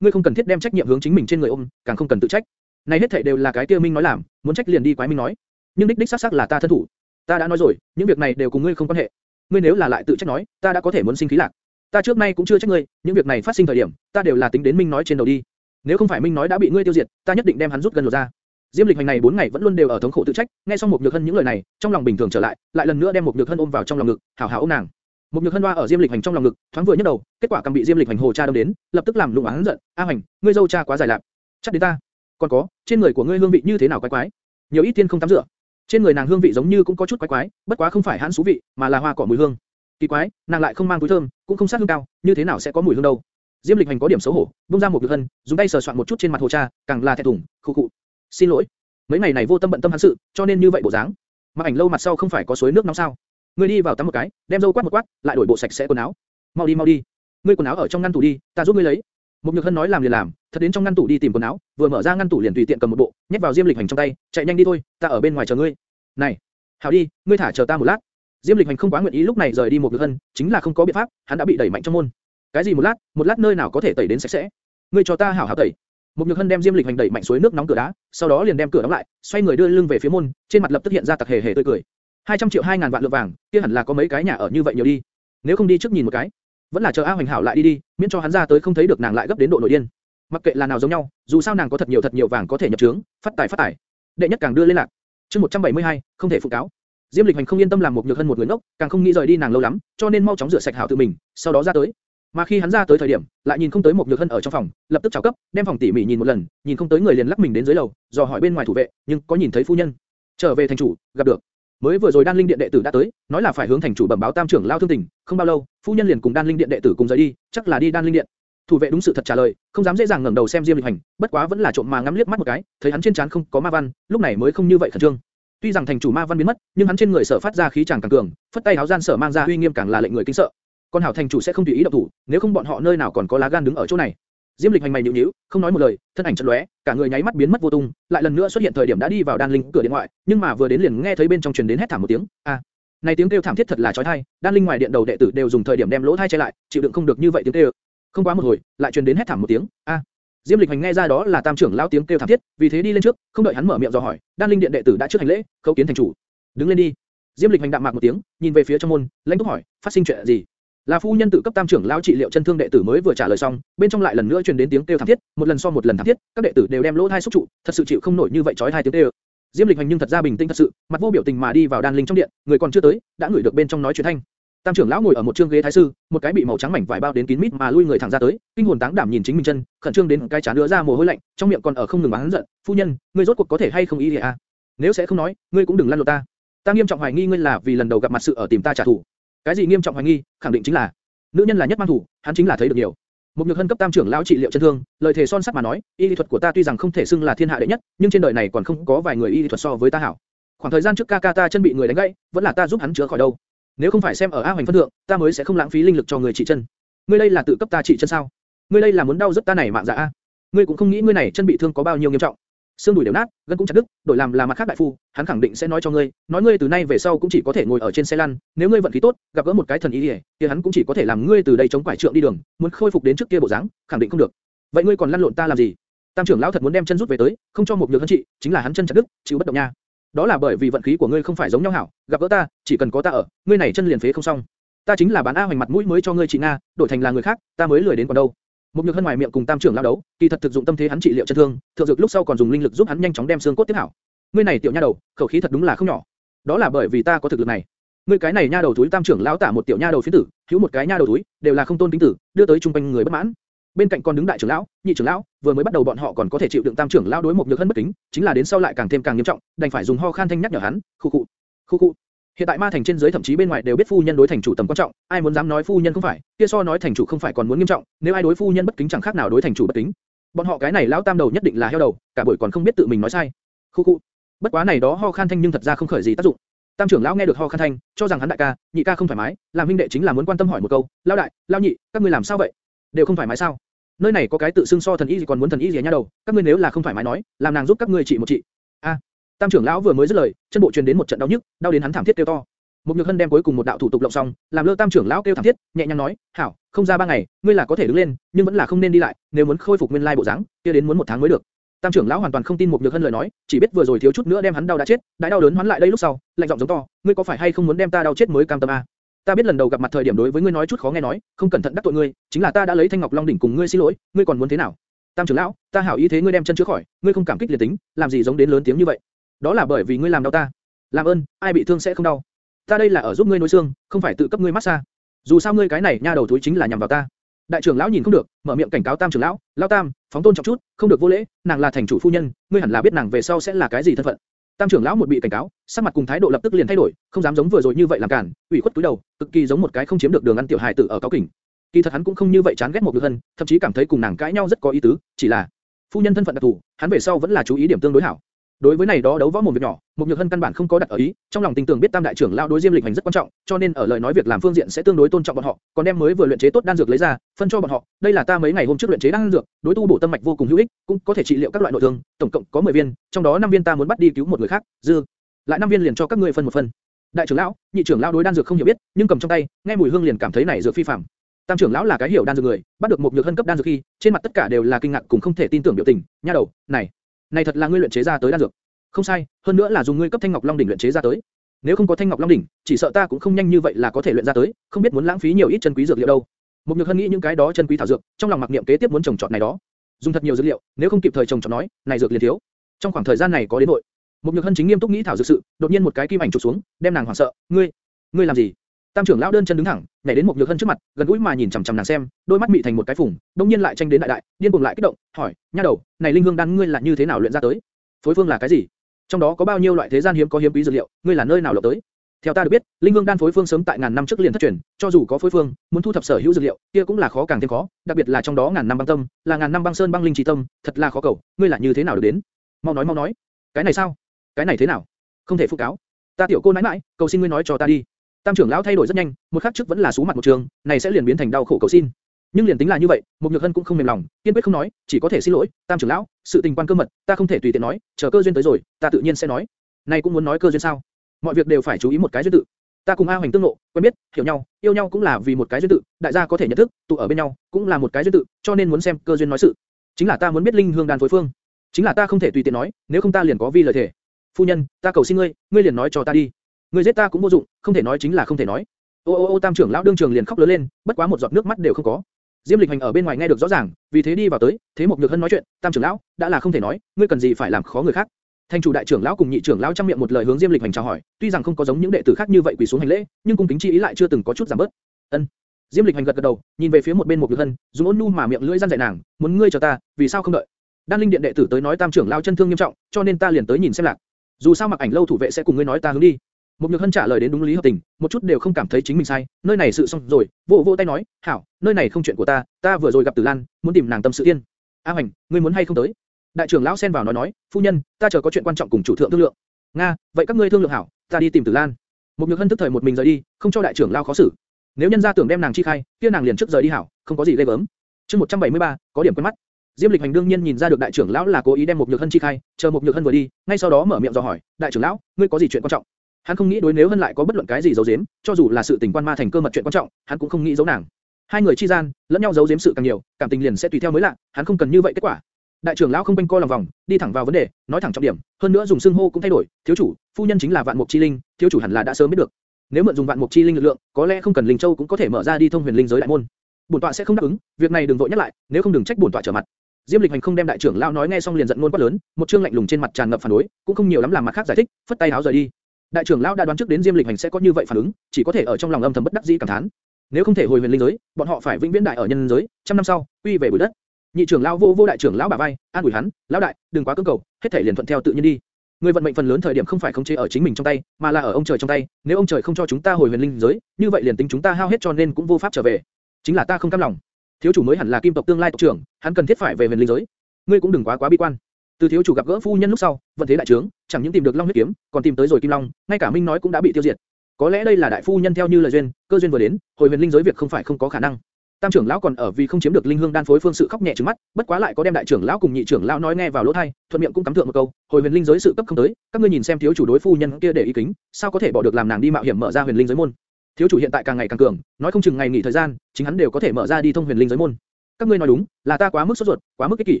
ngươi không cần thiết đem trách nhiệm hướng chính mình trên người ôm, càng không cần tự trách. Này hết thảy đều là cái kia Minh nói làm, muốn trách liền đi quái Minh nói. Nhưng đích đích xác xác là ta thân thủ. Ta đã nói rồi, những việc này đều cùng ngươi không quan hệ. Ngươi nếu là lại tự trách nói, ta đã có thể muốn sinh khí lạc. Ta trước nay cũng chưa trách ngươi, những việc này phát sinh thời điểm, ta đều là tính đến Minh nói trên đầu đi. Nếu không phải Minh nói đã bị ngươi tiêu diệt, ta nhất định đem hắn rút gần lột ra. Diêm Lịch hành này 4 ngày vẫn luôn đều ở thống khổ tự trách, nghe xong một nhược hân những lời này, trong lòng bình thường trở lại, lại lần nữa đem một nhược hân ôm vào trong lòng ngực, hảo hảo ôm nàng. Một nhược hân hoa ở Diêm Lịch hành trong lòng ngực, thoáng vừa nhấc đầu, kết quả cầm bị Diêm Lịch hành hồ cha đâm đến, lập tức làm lụng hắn giận, A hành, ngươi dâu cha quá dài lạc, chắc đến ta. Còn có, trên người của ngươi hương vị như thế nào quái quái? Nhiều ít tiên không tắm rửa. Trên người nàng hương vị giống như cũng có chút quái quái, bất quá không phải hãn xú vị, mà là hoa cỏ mùi hương. Kỳ quái, nàng lại không mang túi thơm, cũng không sát hương cao, như thế nào sẽ có mùi hương đâu? Diêm Lịch hành có điểm xấu hổ, buông ra một nhược hân, dùng tay sờ soạn một chút trên mặt hồ cha, càng là thẹn thùng, khụ khụ. Xin lỗi, mấy ngày này vô tâm bận tâm hắn sự, cho nên như vậy bộ dáng. Mặc ảnh lâu mặt sau không phải có suối nước nóng sao? Ngươi đi vào tắm một cái, đem dâu quát một quát, lại đổi bộ sạch sẽ quần áo. Mau đi mau đi. Ngươi quần áo ở trong ngăn tủ đi, ta giúp ngươi lấy. Một nhược hân nói làm liền làm, thật đến trong ngăn tủ đi tìm quần áo, vừa mở ra ngăn tủ liền tùy tiện cầm một bộ, nhét vào diêm lịch hành trong tay, chạy nhanh đi thôi, ta ở bên ngoài chờ ngươi. Này, hảo đi, ngươi thả chờ ta một lát. Diêm lịch hành không quá nguyện ý lúc này rời đi một nhược hân, chính là không có biện pháp, hắn đã bị đẩy mạnh trong môn. Cái gì một lát, một lát nơi nào có thể tẩy đến sạch sẽ? Ngươi cho ta hảo hảo tẩy. Một nhược hân đem diêm lịch hành đẩy mạnh suối nước nóng cửa đá, sau đó liền đem cửa đóng lại, xoay người đưa lưng về phía môn, trên mặt lập tức hiện ra tặc hề hề tươi cười. 200 triệu 2000 vạn lượng vàng, kia hẳn là có mấy cái nhà ở như vậy nhiều đi. Nếu không đi trước nhìn một cái vẫn là chờ A Hoành Hảo lại đi đi, miễn cho hắn ra tới không thấy được nàng lại gấp đến độ nổi điên. Mặc kệ là nào giống nhau, dù sao nàng có thật nhiều thật nhiều vàng có thể nhập trướng, phát tài phát tài. Đệ nhất càng đưa lên lạc. Chương 172, không thể phụ cáo. Diêm Lịch Hành không yên tâm làm một nhược hơn một người ngốc, càng không nghĩ rời đi nàng lâu lắm, cho nên mau chóng rửa sạch hảo tự mình, sau đó ra tới. Mà khi hắn ra tới thời điểm, lại nhìn không tới một nhược hân ở trong phòng, lập tức chào cấp, đem phòng tỉ mỉ nhìn một lần, nhìn không tới người liền lắc mình đến dưới lầu, dò hỏi bên ngoài thủ vệ, nhưng có nhìn thấy phu nhân. Trở về thành chủ, gặp được. Mới vừa rồi Đan Linh Điện đệ tử đã tới, nói là phải hướng thành chủ bẩm báo Tam trưởng lao thương tình, không bao lâu, phu nhân liền cùng Đan Linh Điện đệ tử cùng rời đi, chắc là đi Đan Linh Điện. Thủ vệ đúng sự thật trả lời, không dám dễ dàng ngẩng đầu xem Diêm Lịch Hành, bất quá vẫn là trộm mà ngắm liếc mắt một cái, thấy hắn trên trán không có ma văn, lúc này mới không như vậy khẩn trương. Tuy rằng thành chủ ma văn biến mất, nhưng hắn trên người sở phát ra khí chàng càng cường, phất tay áo gian sở mang ra uy nghiêm càng là lệnh người kinh sợ. Con hảo thành chủ sẽ không tùy ý động thủ, nếu không bọn họ nơi nào còn có lá gan đứng ở chỗ này. Diêm Lịch hành mày nhíu nhíu, không nói một lời, thân ảnh chợt lóe, cả người nháy mắt biến mất vô tung, lại lần nữa xuất hiện thời điểm đã đi vào đan linh cửa điện ngoại, nhưng mà vừa đến liền nghe thấy bên trong truyền đến hét thảm một tiếng, a, này tiếng kêu thảm thiết thật là chói tai, đan linh ngoài điện đầu đệ tử đều dùng thời điểm đem lỗ tai che lại, chịu đựng không được như vậy tiếng kêu. Không quá một hồi, lại truyền đến hét thảm một tiếng, a. Diêm Lịch hành nghe ra đó là tam trưởng lão tiếng kêu thảm thiết, vì thế đi lên trước, không đợi hắn mở miệng dò hỏi, đan linh điện đệ tử đã trước hành lễ, khấu kiến thành chủ. Đứng lên đi. Diêm Lịch hành đạm mạc một tiếng, nhìn về phía trong môn, lãnh túc hỏi, phát sinh chuyện gì? Là phu nhân tự cấp tam trưởng lão trị liệu chân thương đệ tử mới vừa trả lời xong, bên trong lại lần nữa truyền đến tiếng kêu thảm thiết, một lần so một lần thảm thiết, các đệ tử đều đem lỗ tai xúc trụ, thật sự chịu không nổi như vậy chói tai tiếng kêu. Diêm Lịch Hành nhưng thật ra bình tĩnh thật sự, mặt vô biểu tình mà đi vào đan linh trong điện, người còn chưa tới, đã ngửi được bên trong nói chuyện thanh. Tam trưởng lão ngồi ở một trương ghế thái sư, một cái bị màu trắng mảnh vải bao đến kín mít mà lui người thẳng ra tới, kinh hồn táng đảm nhìn chính mình chân, khẩn trương đến cái chán đưa ra mồ hôi lạnh, trong miệng còn ở không ngừng bán giận, phu nhân, ngươi rốt cuộc có thể hay không ý gì à? Nếu sẽ không nói, ngươi cũng đừng lăn lộn ta. Ta nghiêm trọng hoài nghi ngươi là vì lần đầu gặp mặt sự ở tìm ta trả thù. Cái gì nghiêm trọng hoài nghi, khẳng định chính là nữ nhân là nhất mang thủ, hắn chính là thấy được nhiều. Một nhược hân cấp tam trưởng lão trị liệu chân thương, lời thề son sắt mà nói, y lý thuật của ta tuy rằng không thể xưng là thiên hạ đệ nhất, nhưng trên đời này còn không có vài người y lý thuật so với ta hảo. Khoảng thời gian trước ca ca ta chân bị người đánh gãy, vẫn là ta giúp hắn chữa khỏi đâu. Nếu không phải xem ở A Hoành phân thượng, ta mới sẽ không lãng phí linh lực cho người trị chân. Ngươi đây là tự cấp ta trị chân sao? Ngươi đây là muốn đau rất ta này mạng dạ a? Ngươi cũng không nghĩ ngươi này chân bị thương có bao nhiêu nghiêm trọng xương đùi đều nát, gân cũng chặt đứt, đổi làm là mặt khác đại phu, hắn khẳng định sẽ nói cho ngươi, nói ngươi từ nay về sau cũng chỉ có thể ngồi ở trên xe lăn, nếu ngươi vận khí tốt, gặp gỡ một cái thần y liề, thì hắn cũng chỉ có thể làm ngươi từ đây chống quải trượng đi đường, muốn khôi phục đến trước kia bộ dáng, khẳng định không được. Vậy ngươi còn lăn lộn ta làm gì? Tam trưởng lão thật muốn đem chân rút về tới, không cho một nhược hắn trị, chính là hắn chân chặt đứt, chịu bất động nha. Đó là bởi vì vận khí của ngươi không phải giống nhau hảo, gặp gỡ ta, chỉ cần có ta ở, ngươi này chân liền phế không xong. Ta chính là bán a hoành mặt mũi mới cho ngươi trị nga, đổi thành là người khác, ta mới lười đến còn đâu. Một nhược hân ngoài miệng cùng tam trưởng lao đấu, kỳ thật thực dụng tâm thế hắn trị liệu chân thương, thượng dược lúc sau còn dùng linh lực giúp hắn nhanh chóng đem xương cốt tiếp hảo. Ngươi này tiểu nha đầu, khẩu khí thật đúng là không nhỏ. Đó là bởi vì ta có thực lực này. Ngươi cái này nha đầu túi tam trưởng lão tả một tiểu nha đầu phiến tử, hữu một cái nha đầu túi, đều là không tôn kính tử, đưa tới trung quanh người bất mãn. Bên cạnh còn đứng đại trưởng lão, nhị trưởng lão, vừa mới bắt đầu bọn họ còn có thể chịu đựng tam trưởng lão đối một nhược hân bất kính, chính là đến sau lại càng thêm càng nghiêm trọng, đành phải dùng ho khan thanh nhắc nhở hắn, khu cụ khu cụ Hiện tại ma thành trên dưới thậm chí bên ngoài đều biết phu nhân đối thành chủ tầm quan trọng, ai muốn dám nói phu nhân không phải, kia so nói thành chủ không phải còn muốn nghiêm trọng, nếu ai đối phu nhân bất kính chẳng khác nào đối thành chủ bất kính. Bọn họ cái này lão tam đầu nhất định là heo đầu, cả buổi còn không biết tự mình nói sai. Khu khu. Bất quá này đó ho khan thanh nhưng thật ra không khởi gì tác dụng. Tam trưởng lão nghe được ho khan thanh, cho rằng hắn đại ca, nhị ca không thoải mái, làm huynh đệ chính là muốn quan tâm hỏi một câu, lão đại, lão nhị, các ngươi làm sao vậy? Đều không thoải mái sao? Nơi này có cái tự xưng so thần y gì còn muốn thần y gì nha đầu, các ngươi nếu là không thoải mái nói, làm nàng giúp các ngươi trị một trị. A. Tam trưởng lão vừa mới dứt lời, chân bộ truyền đến một trận đau nhức, đau đến hắn thảm thiết kêu to. Một nhược hân đem cuối cùng một đạo thủ tục lộng xong, làm lơ tam trưởng lão kêu thảm thiết, nhẹ nhàng nói, hảo, không ra ba ngày, ngươi là có thể đứng lên, nhưng vẫn là không nên đi lại, nếu muốn khôi phục nguyên lai bộ dáng, kia đến muốn một tháng mới được. Tam trưởng lão hoàn toàn không tin một nhược hân lời nói, chỉ biết vừa rồi thiếu chút nữa đem hắn đau đã chết, đại đau đớn hoán lại đây lúc sau, lạnh giọng giống to, ngươi có phải hay không muốn đem ta đau chết mới cam tâm a? Ta biết lần đầu gặp mặt thời điểm đối với ngươi nói chút khó nghe nói, không cẩn thận đắc tội ngươi, chính là ta đã lấy thanh ngọc long đỉnh cùng ngươi xin lỗi, ngươi còn muốn thế nào? Tam trưởng lão, ta hảo ý thế ngươi đem chân chữa khỏi, ngươi không cảm kích liền tính, làm gì giống đến lớn tiếng như vậy? Đó là bởi vì ngươi làm đau ta. Làm ơn, ai bị thương sẽ không đau ta đây là ở giúp ngươi nối xương, không phải tự cấp ngươi massage. Dù sao ngươi cái này nha đầu túi chính là nhằm vào ta. Đại trưởng lão nhìn không được, mở miệng cảnh cáo Tam trưởng lão, lão Tam, phóng tôn trọng chút, không được vô lễ, nàng là thành chủ phu nhân, ngươi hẳn là biết nàng về sau sẽ là cái gì thân phận. Tam trưởng lão một bị cảnh cáo, sắc mặt cùng thái độ lập tức liền thay đổi, không dám giống vừa rồi như vậy làm cản, ủy khuất túi đầu, cực kỳ giống một cái không chiếm được đường ăn tiểu hài tử ở cáo kỉnh. Kỳ thật hắn cũng không như vậy chán ghét một được Hân, thậm chí cảm thấy cùng nàng cãi nhau rất có ý tứ, chỉ là phu nhân thân phận đặc thù, hắn về sau vẫn là chú ý điểm tương đối hảo. Đối với này đó đấu võ một việc nhỏ, một nhược hân căn bản không có đặt ở ý, trong lòng tình tưởng biết tam đại trưởng lão đối diêm lịch hành rất quan trọng, cho nên ở lời nói việc làm phương diện sẽ tương đối tôn trọng bọn họ, còn đem mới vừa luyện chế tốt đan dược lấy ra, phân cho bọn họ. Đây là ta mấy ngày hôm trước luyện chế đan dược, đối tu bổ tâm mạch vô cùng hữu ích, cũng có thể trị liệu các loại nội thương, tổng cộng có 10 viên, trong đó 5 viên ta muốn bắt đi cứu một người khác, dư lại 5 viên liền cho các ngươi phân một phần. Đại trưởng lão, nhị trưởng lão đối đan dược không hiểu biết, nhưng cầm trong tay, nghe mùi hương liền cảm thấy này dược phi phàm. Tam trưởng lão là cái hiểu đan dược người, bắt được một nhược hân cấp đan dược khi, trên mặt tất cả đều là kinh ngạc cùng không thể tin tưởng biểu tình. Nha đầu, này, này thật là ngươi luyện chế ra tới đan dược. Không sai, hơn nữa là dùng ngươi cấp Thanh Ngọc Long đỉnh luyện chế ra tới. Nếu không có Thanh Ngọc Long đỉnh, chỉ sợ ta cũng không nhanh như vậy là có thể luyện ra tới, không biết muốn lãng phí nhiều ít chân quý dược liệu đâu. mục nhược hân nghĩ những cái đó chân quý thảo dược, trong lòng mặc niệm kế tiếp muốn trồng trọt này đó. Dùng thật nhiều dược liệu, nếu không kịp thời trồng trọt nói, này dược liền thiếu. Trong khoảng thời gian này có đến hội. mục nhược hân chính nghiêm túc nghĩ thảo dược sự, đột nhiên một cái kim ảnh chụp xuống, đem nàng hoảng sợ. Ngươi, ngươi làm gì? Tam trưởng lão đơn chân đứng thẳng, nhảy đến một nhược hân trước mặt, gần gũi mà nhìn chằm chằm nàng xem, đôi mắt mị thành một cái phùng, Đông nhiên lại tranh đến đại đại, điên cuồng lại kích động, hỏi, nha đầu, này linh hương đan ngươi là như thế nào luyện ra tới? Phối phương là cái gì? Trong đó có bao nhiêu loại thế gian hiếm có hiếm quý dược liệu, ngươi là nơi nào lộng tới? Theo ta được biết, linh hương đan phối phương sớm tại ngàn năm trước liền thất truyền, cho dù có phối phương, muốn thu thập sở hữu dược liệu, kia cũng là khó càng thêm khó, đặc biệt là trong đó ngàn năm băng tâm, là ngàn năm băng sơn băng linh trí tâm, thật là khó cầu, ngươi là như thế nào được đến? Mau nói mau nói. Cái này sao? Cái này thế nào? Không thể phụ cáo. Ta tiểu cô nãi nãi, cầu xin ngươi nói cho ta đi. Tam trưởng lão thay đổi rất nhanh, một khắc trước vẫn là sú mặt một trường, này sẽ liền biến thành đau khổ cầu xin. Nhưng liền tính là như vậy, một nhược hân cũng không mềm lòng, kiên quyết không nói, chỉ có thể xin lỗi, Tam trưởng lão, sự tình quan cơ mật, ta không thể tùy tiện nói, chờ cơ duyên tới rồi, ta tự nhiên sẽ nói. Này cũng muốn nói cơ duyên sao? Mọi việc đều phải chú ý một cái duyên tự. Ta cùng A Hoành tương ngộ, quen biết, hiểu nhau, yêu nhau cũng là vì một cái duyên tự, đại gia có thể nhận thức, tụ ở bên nhau, cũng là một cái duyên tự, cho nên muốn xem cơ duyên nói sự. Chính là ta muốn biết linh hương Đàn phối phương, chính là ta không thể tùy tiện nói, nếu không ta liền có vi lời thể. Phu nhân, ta cầu xin ngươi, ngươi liền nói cho ta đi. Ngươi giết ta cũng vô dụng, không thể nói chính là không thể nói. Ô ô ô tam trưởng lão đương trường liền khóc lớn lên, bất quá một giọt nước mắt đều không có. Diêm Lịch Hành ở bên ngoài nghe được rõ ràng, vì thế đi vào tới, thế một nhược hân nói chuyện, tam trưởng lão, đã là không thể nói, ngươi cần gì phải làm khó người khác. Thanh chủ đại trưởng lão cùng nhị trưởng lão trong miệng một lời hướng Diêm Lịch Hành chào hỏi, tuy rằng không có giống những đệ tử khác như vậy quỳ xuống hành lễ, nhưng cung kính chi ý lại chưa từng có chút giảm bớt. Ân. Diêm Lịch Hành gật gật đầu, nhìn về phía một bên một nhược hân, dùng ôn nhu mà miệng lưỡi gian dạy nàng, muốn ngươi chờ ta, vì sao không đợi? Đan Linh Điện đệ tử tới nói tam trưởng lão chân thương nghiêm trọng, cho nên ta liền tới nhìn xem lạc. Dù sao mặc ảnh lâu thủ vệ sẽ cùng ngươi nói ta hướng đi. Một nhược hân trả lời đến đúng lý hợp tình, một chút đều không cảm thấy chính mình sai, nơi này sự xong rồi, vỗ vỗ tay nói, hảo, nơi này không chuyện của ta, ta vừa rồi gặp Tử Lan, muốn tìm nàng tâm sự tiên. A Hoành, ngươi muốn hay không tới? Đại trưởng lão xen vào nói nói, phu nhân, ta chờ có chuyện quan trọng cùng chủ thượng thương lượng. Nga, vậy các ngươi thương lượng hảo, ta đi tìm Tử Lan. Một nhược hân tức thời một mình rời đi, không cho đại trưởng lão khó xử. Nếu nhân gia tưởng đem nàng chi khai, kia nàng liền trước rời đi hảo, không có gì lê bớm. Chương 173, có điểm quen mắt. Diêm Lịch Hành đương nhiên nhìn ra được đại trưởng lão là cố ý đem một nhược hân chi khai, chờ một nhược hân vừa đi, ngay sau đó mở miệng dò hỏi, đại trưởng lão, ngươi có gì chuyện quan trọng? Hắn không nghĩ đối nếu hơn lại có bất luận cái gì giấu giếm, cho dù là sự tình quan ma thành cơ mật chuyện quan trọng, hắn cũng không nghĩ giấu nàng. Hai người chi gian, lẫn nhau giấu giếm sự càng nhiều, cảm tình liền sẽ tùy theo mới lạ, hắn không cần như vậy kết quả. Đại trưởng lão không quanh co lòng vòng, đi thẳng vào vấn đề, nói thẳng trọng điểm, hơn nữa dùng xưng hô cũng thay đổi, thiếu chủ, phu nhân chính là vạn mục chi linh, thiếu chủ hẳn là đã sớm biết được. Nếu mượn dùng vạn mục chi linh lực lượng, có lẽ không cần linh châu cũng có thể mở ra đi thông huyền linh giới đại môn. Bổn tọa sẽ không đáp ứng, việc này đừng vội nhắc lại, nếu không đừng trách bổn tọa trở mặt. Diêm Lịch Hành không đem đại trưởng lão nói nghe xong liền giận ngôn quát lớn, một trương lạnh lùng trên mặt tràn ngập phản đối, cũng không nhiều lắm làm mặt khác giải thích, phất tay áo rời đi. Đại trưởng lão đã đoán trước đến Diêm Lịch Hành sẽ có như vậy phản ứng, chỉ có thể ở trong lòng âm thầm bất đắc dĩ cảm thán. Nếu không thể hồi huyền linh giới, bọn họ phải vĩnh viễn đại ở nhân giới, trăm năm sau, quy về bụi đất. Nhị trưởng lão vô vô đại trưởng lão bà vai, an ủi hắn, lão đại, đừng quá cưỡng cầu, hết thể liền thuận theo tự nhiên đi. Người vận mệnh phần lớn thời điểm không phải khống chế ở chính mình trong tay, mà là ở ông trời trong tay. Nếu ông trời không cho chúng ta hồi huyền linh giới, như vậy liền tính chúng ta hao hết cho nên cũng vô pháp trở về. Chính là ta không cam lòng. Thiếu chủ mới hẳn là kim tộc tương lai tộc trưởng, hắn cần thiết phải về huyền linh giới. Ngươi cũng đừng quá quá bi quan. Từ thiếu chủ gặp gỡ phu nhân lúc sau, vận thế đại trướng, chẳng những tìm được long huyết kiếm, còn tìm tới rồi kim long, ngay cả minh nói cũng đã bị tiêu diệt. Có lẽ đây là đại phu nhân theo như lời duyên, cơ duyên vừa đến, hồi huyền linh giới việc không phải không có khả năng. Tam trưởng lão còn ở vì không chiếm được linh hương đan phối phương sự khóc nhẹ trừng mắt, bất quá lại có đem đại trưởng lão cùng nhị trưởng lão nói nghe vào lỗ tai, thuận miệng cũng cắm thượng một câu, hồi huyền linh giới sự cấp không tới, các ngươi nhìn xem thiếu chủ đối phu nhân kia để ý kính, sao có thể bỏ được làm nàng đi mạo hiểm mở ra huyền linh giới môn? Thiếu chủ hiện tại càng ngày càng cường, nói không chừng ngày nghỉ thời gian, chính hắn đều có thể mở ra đi thông huyền linh giới môn. Các ngươi nói đúng, là ta quá mức sốt ruột, quá mức ích kỷ.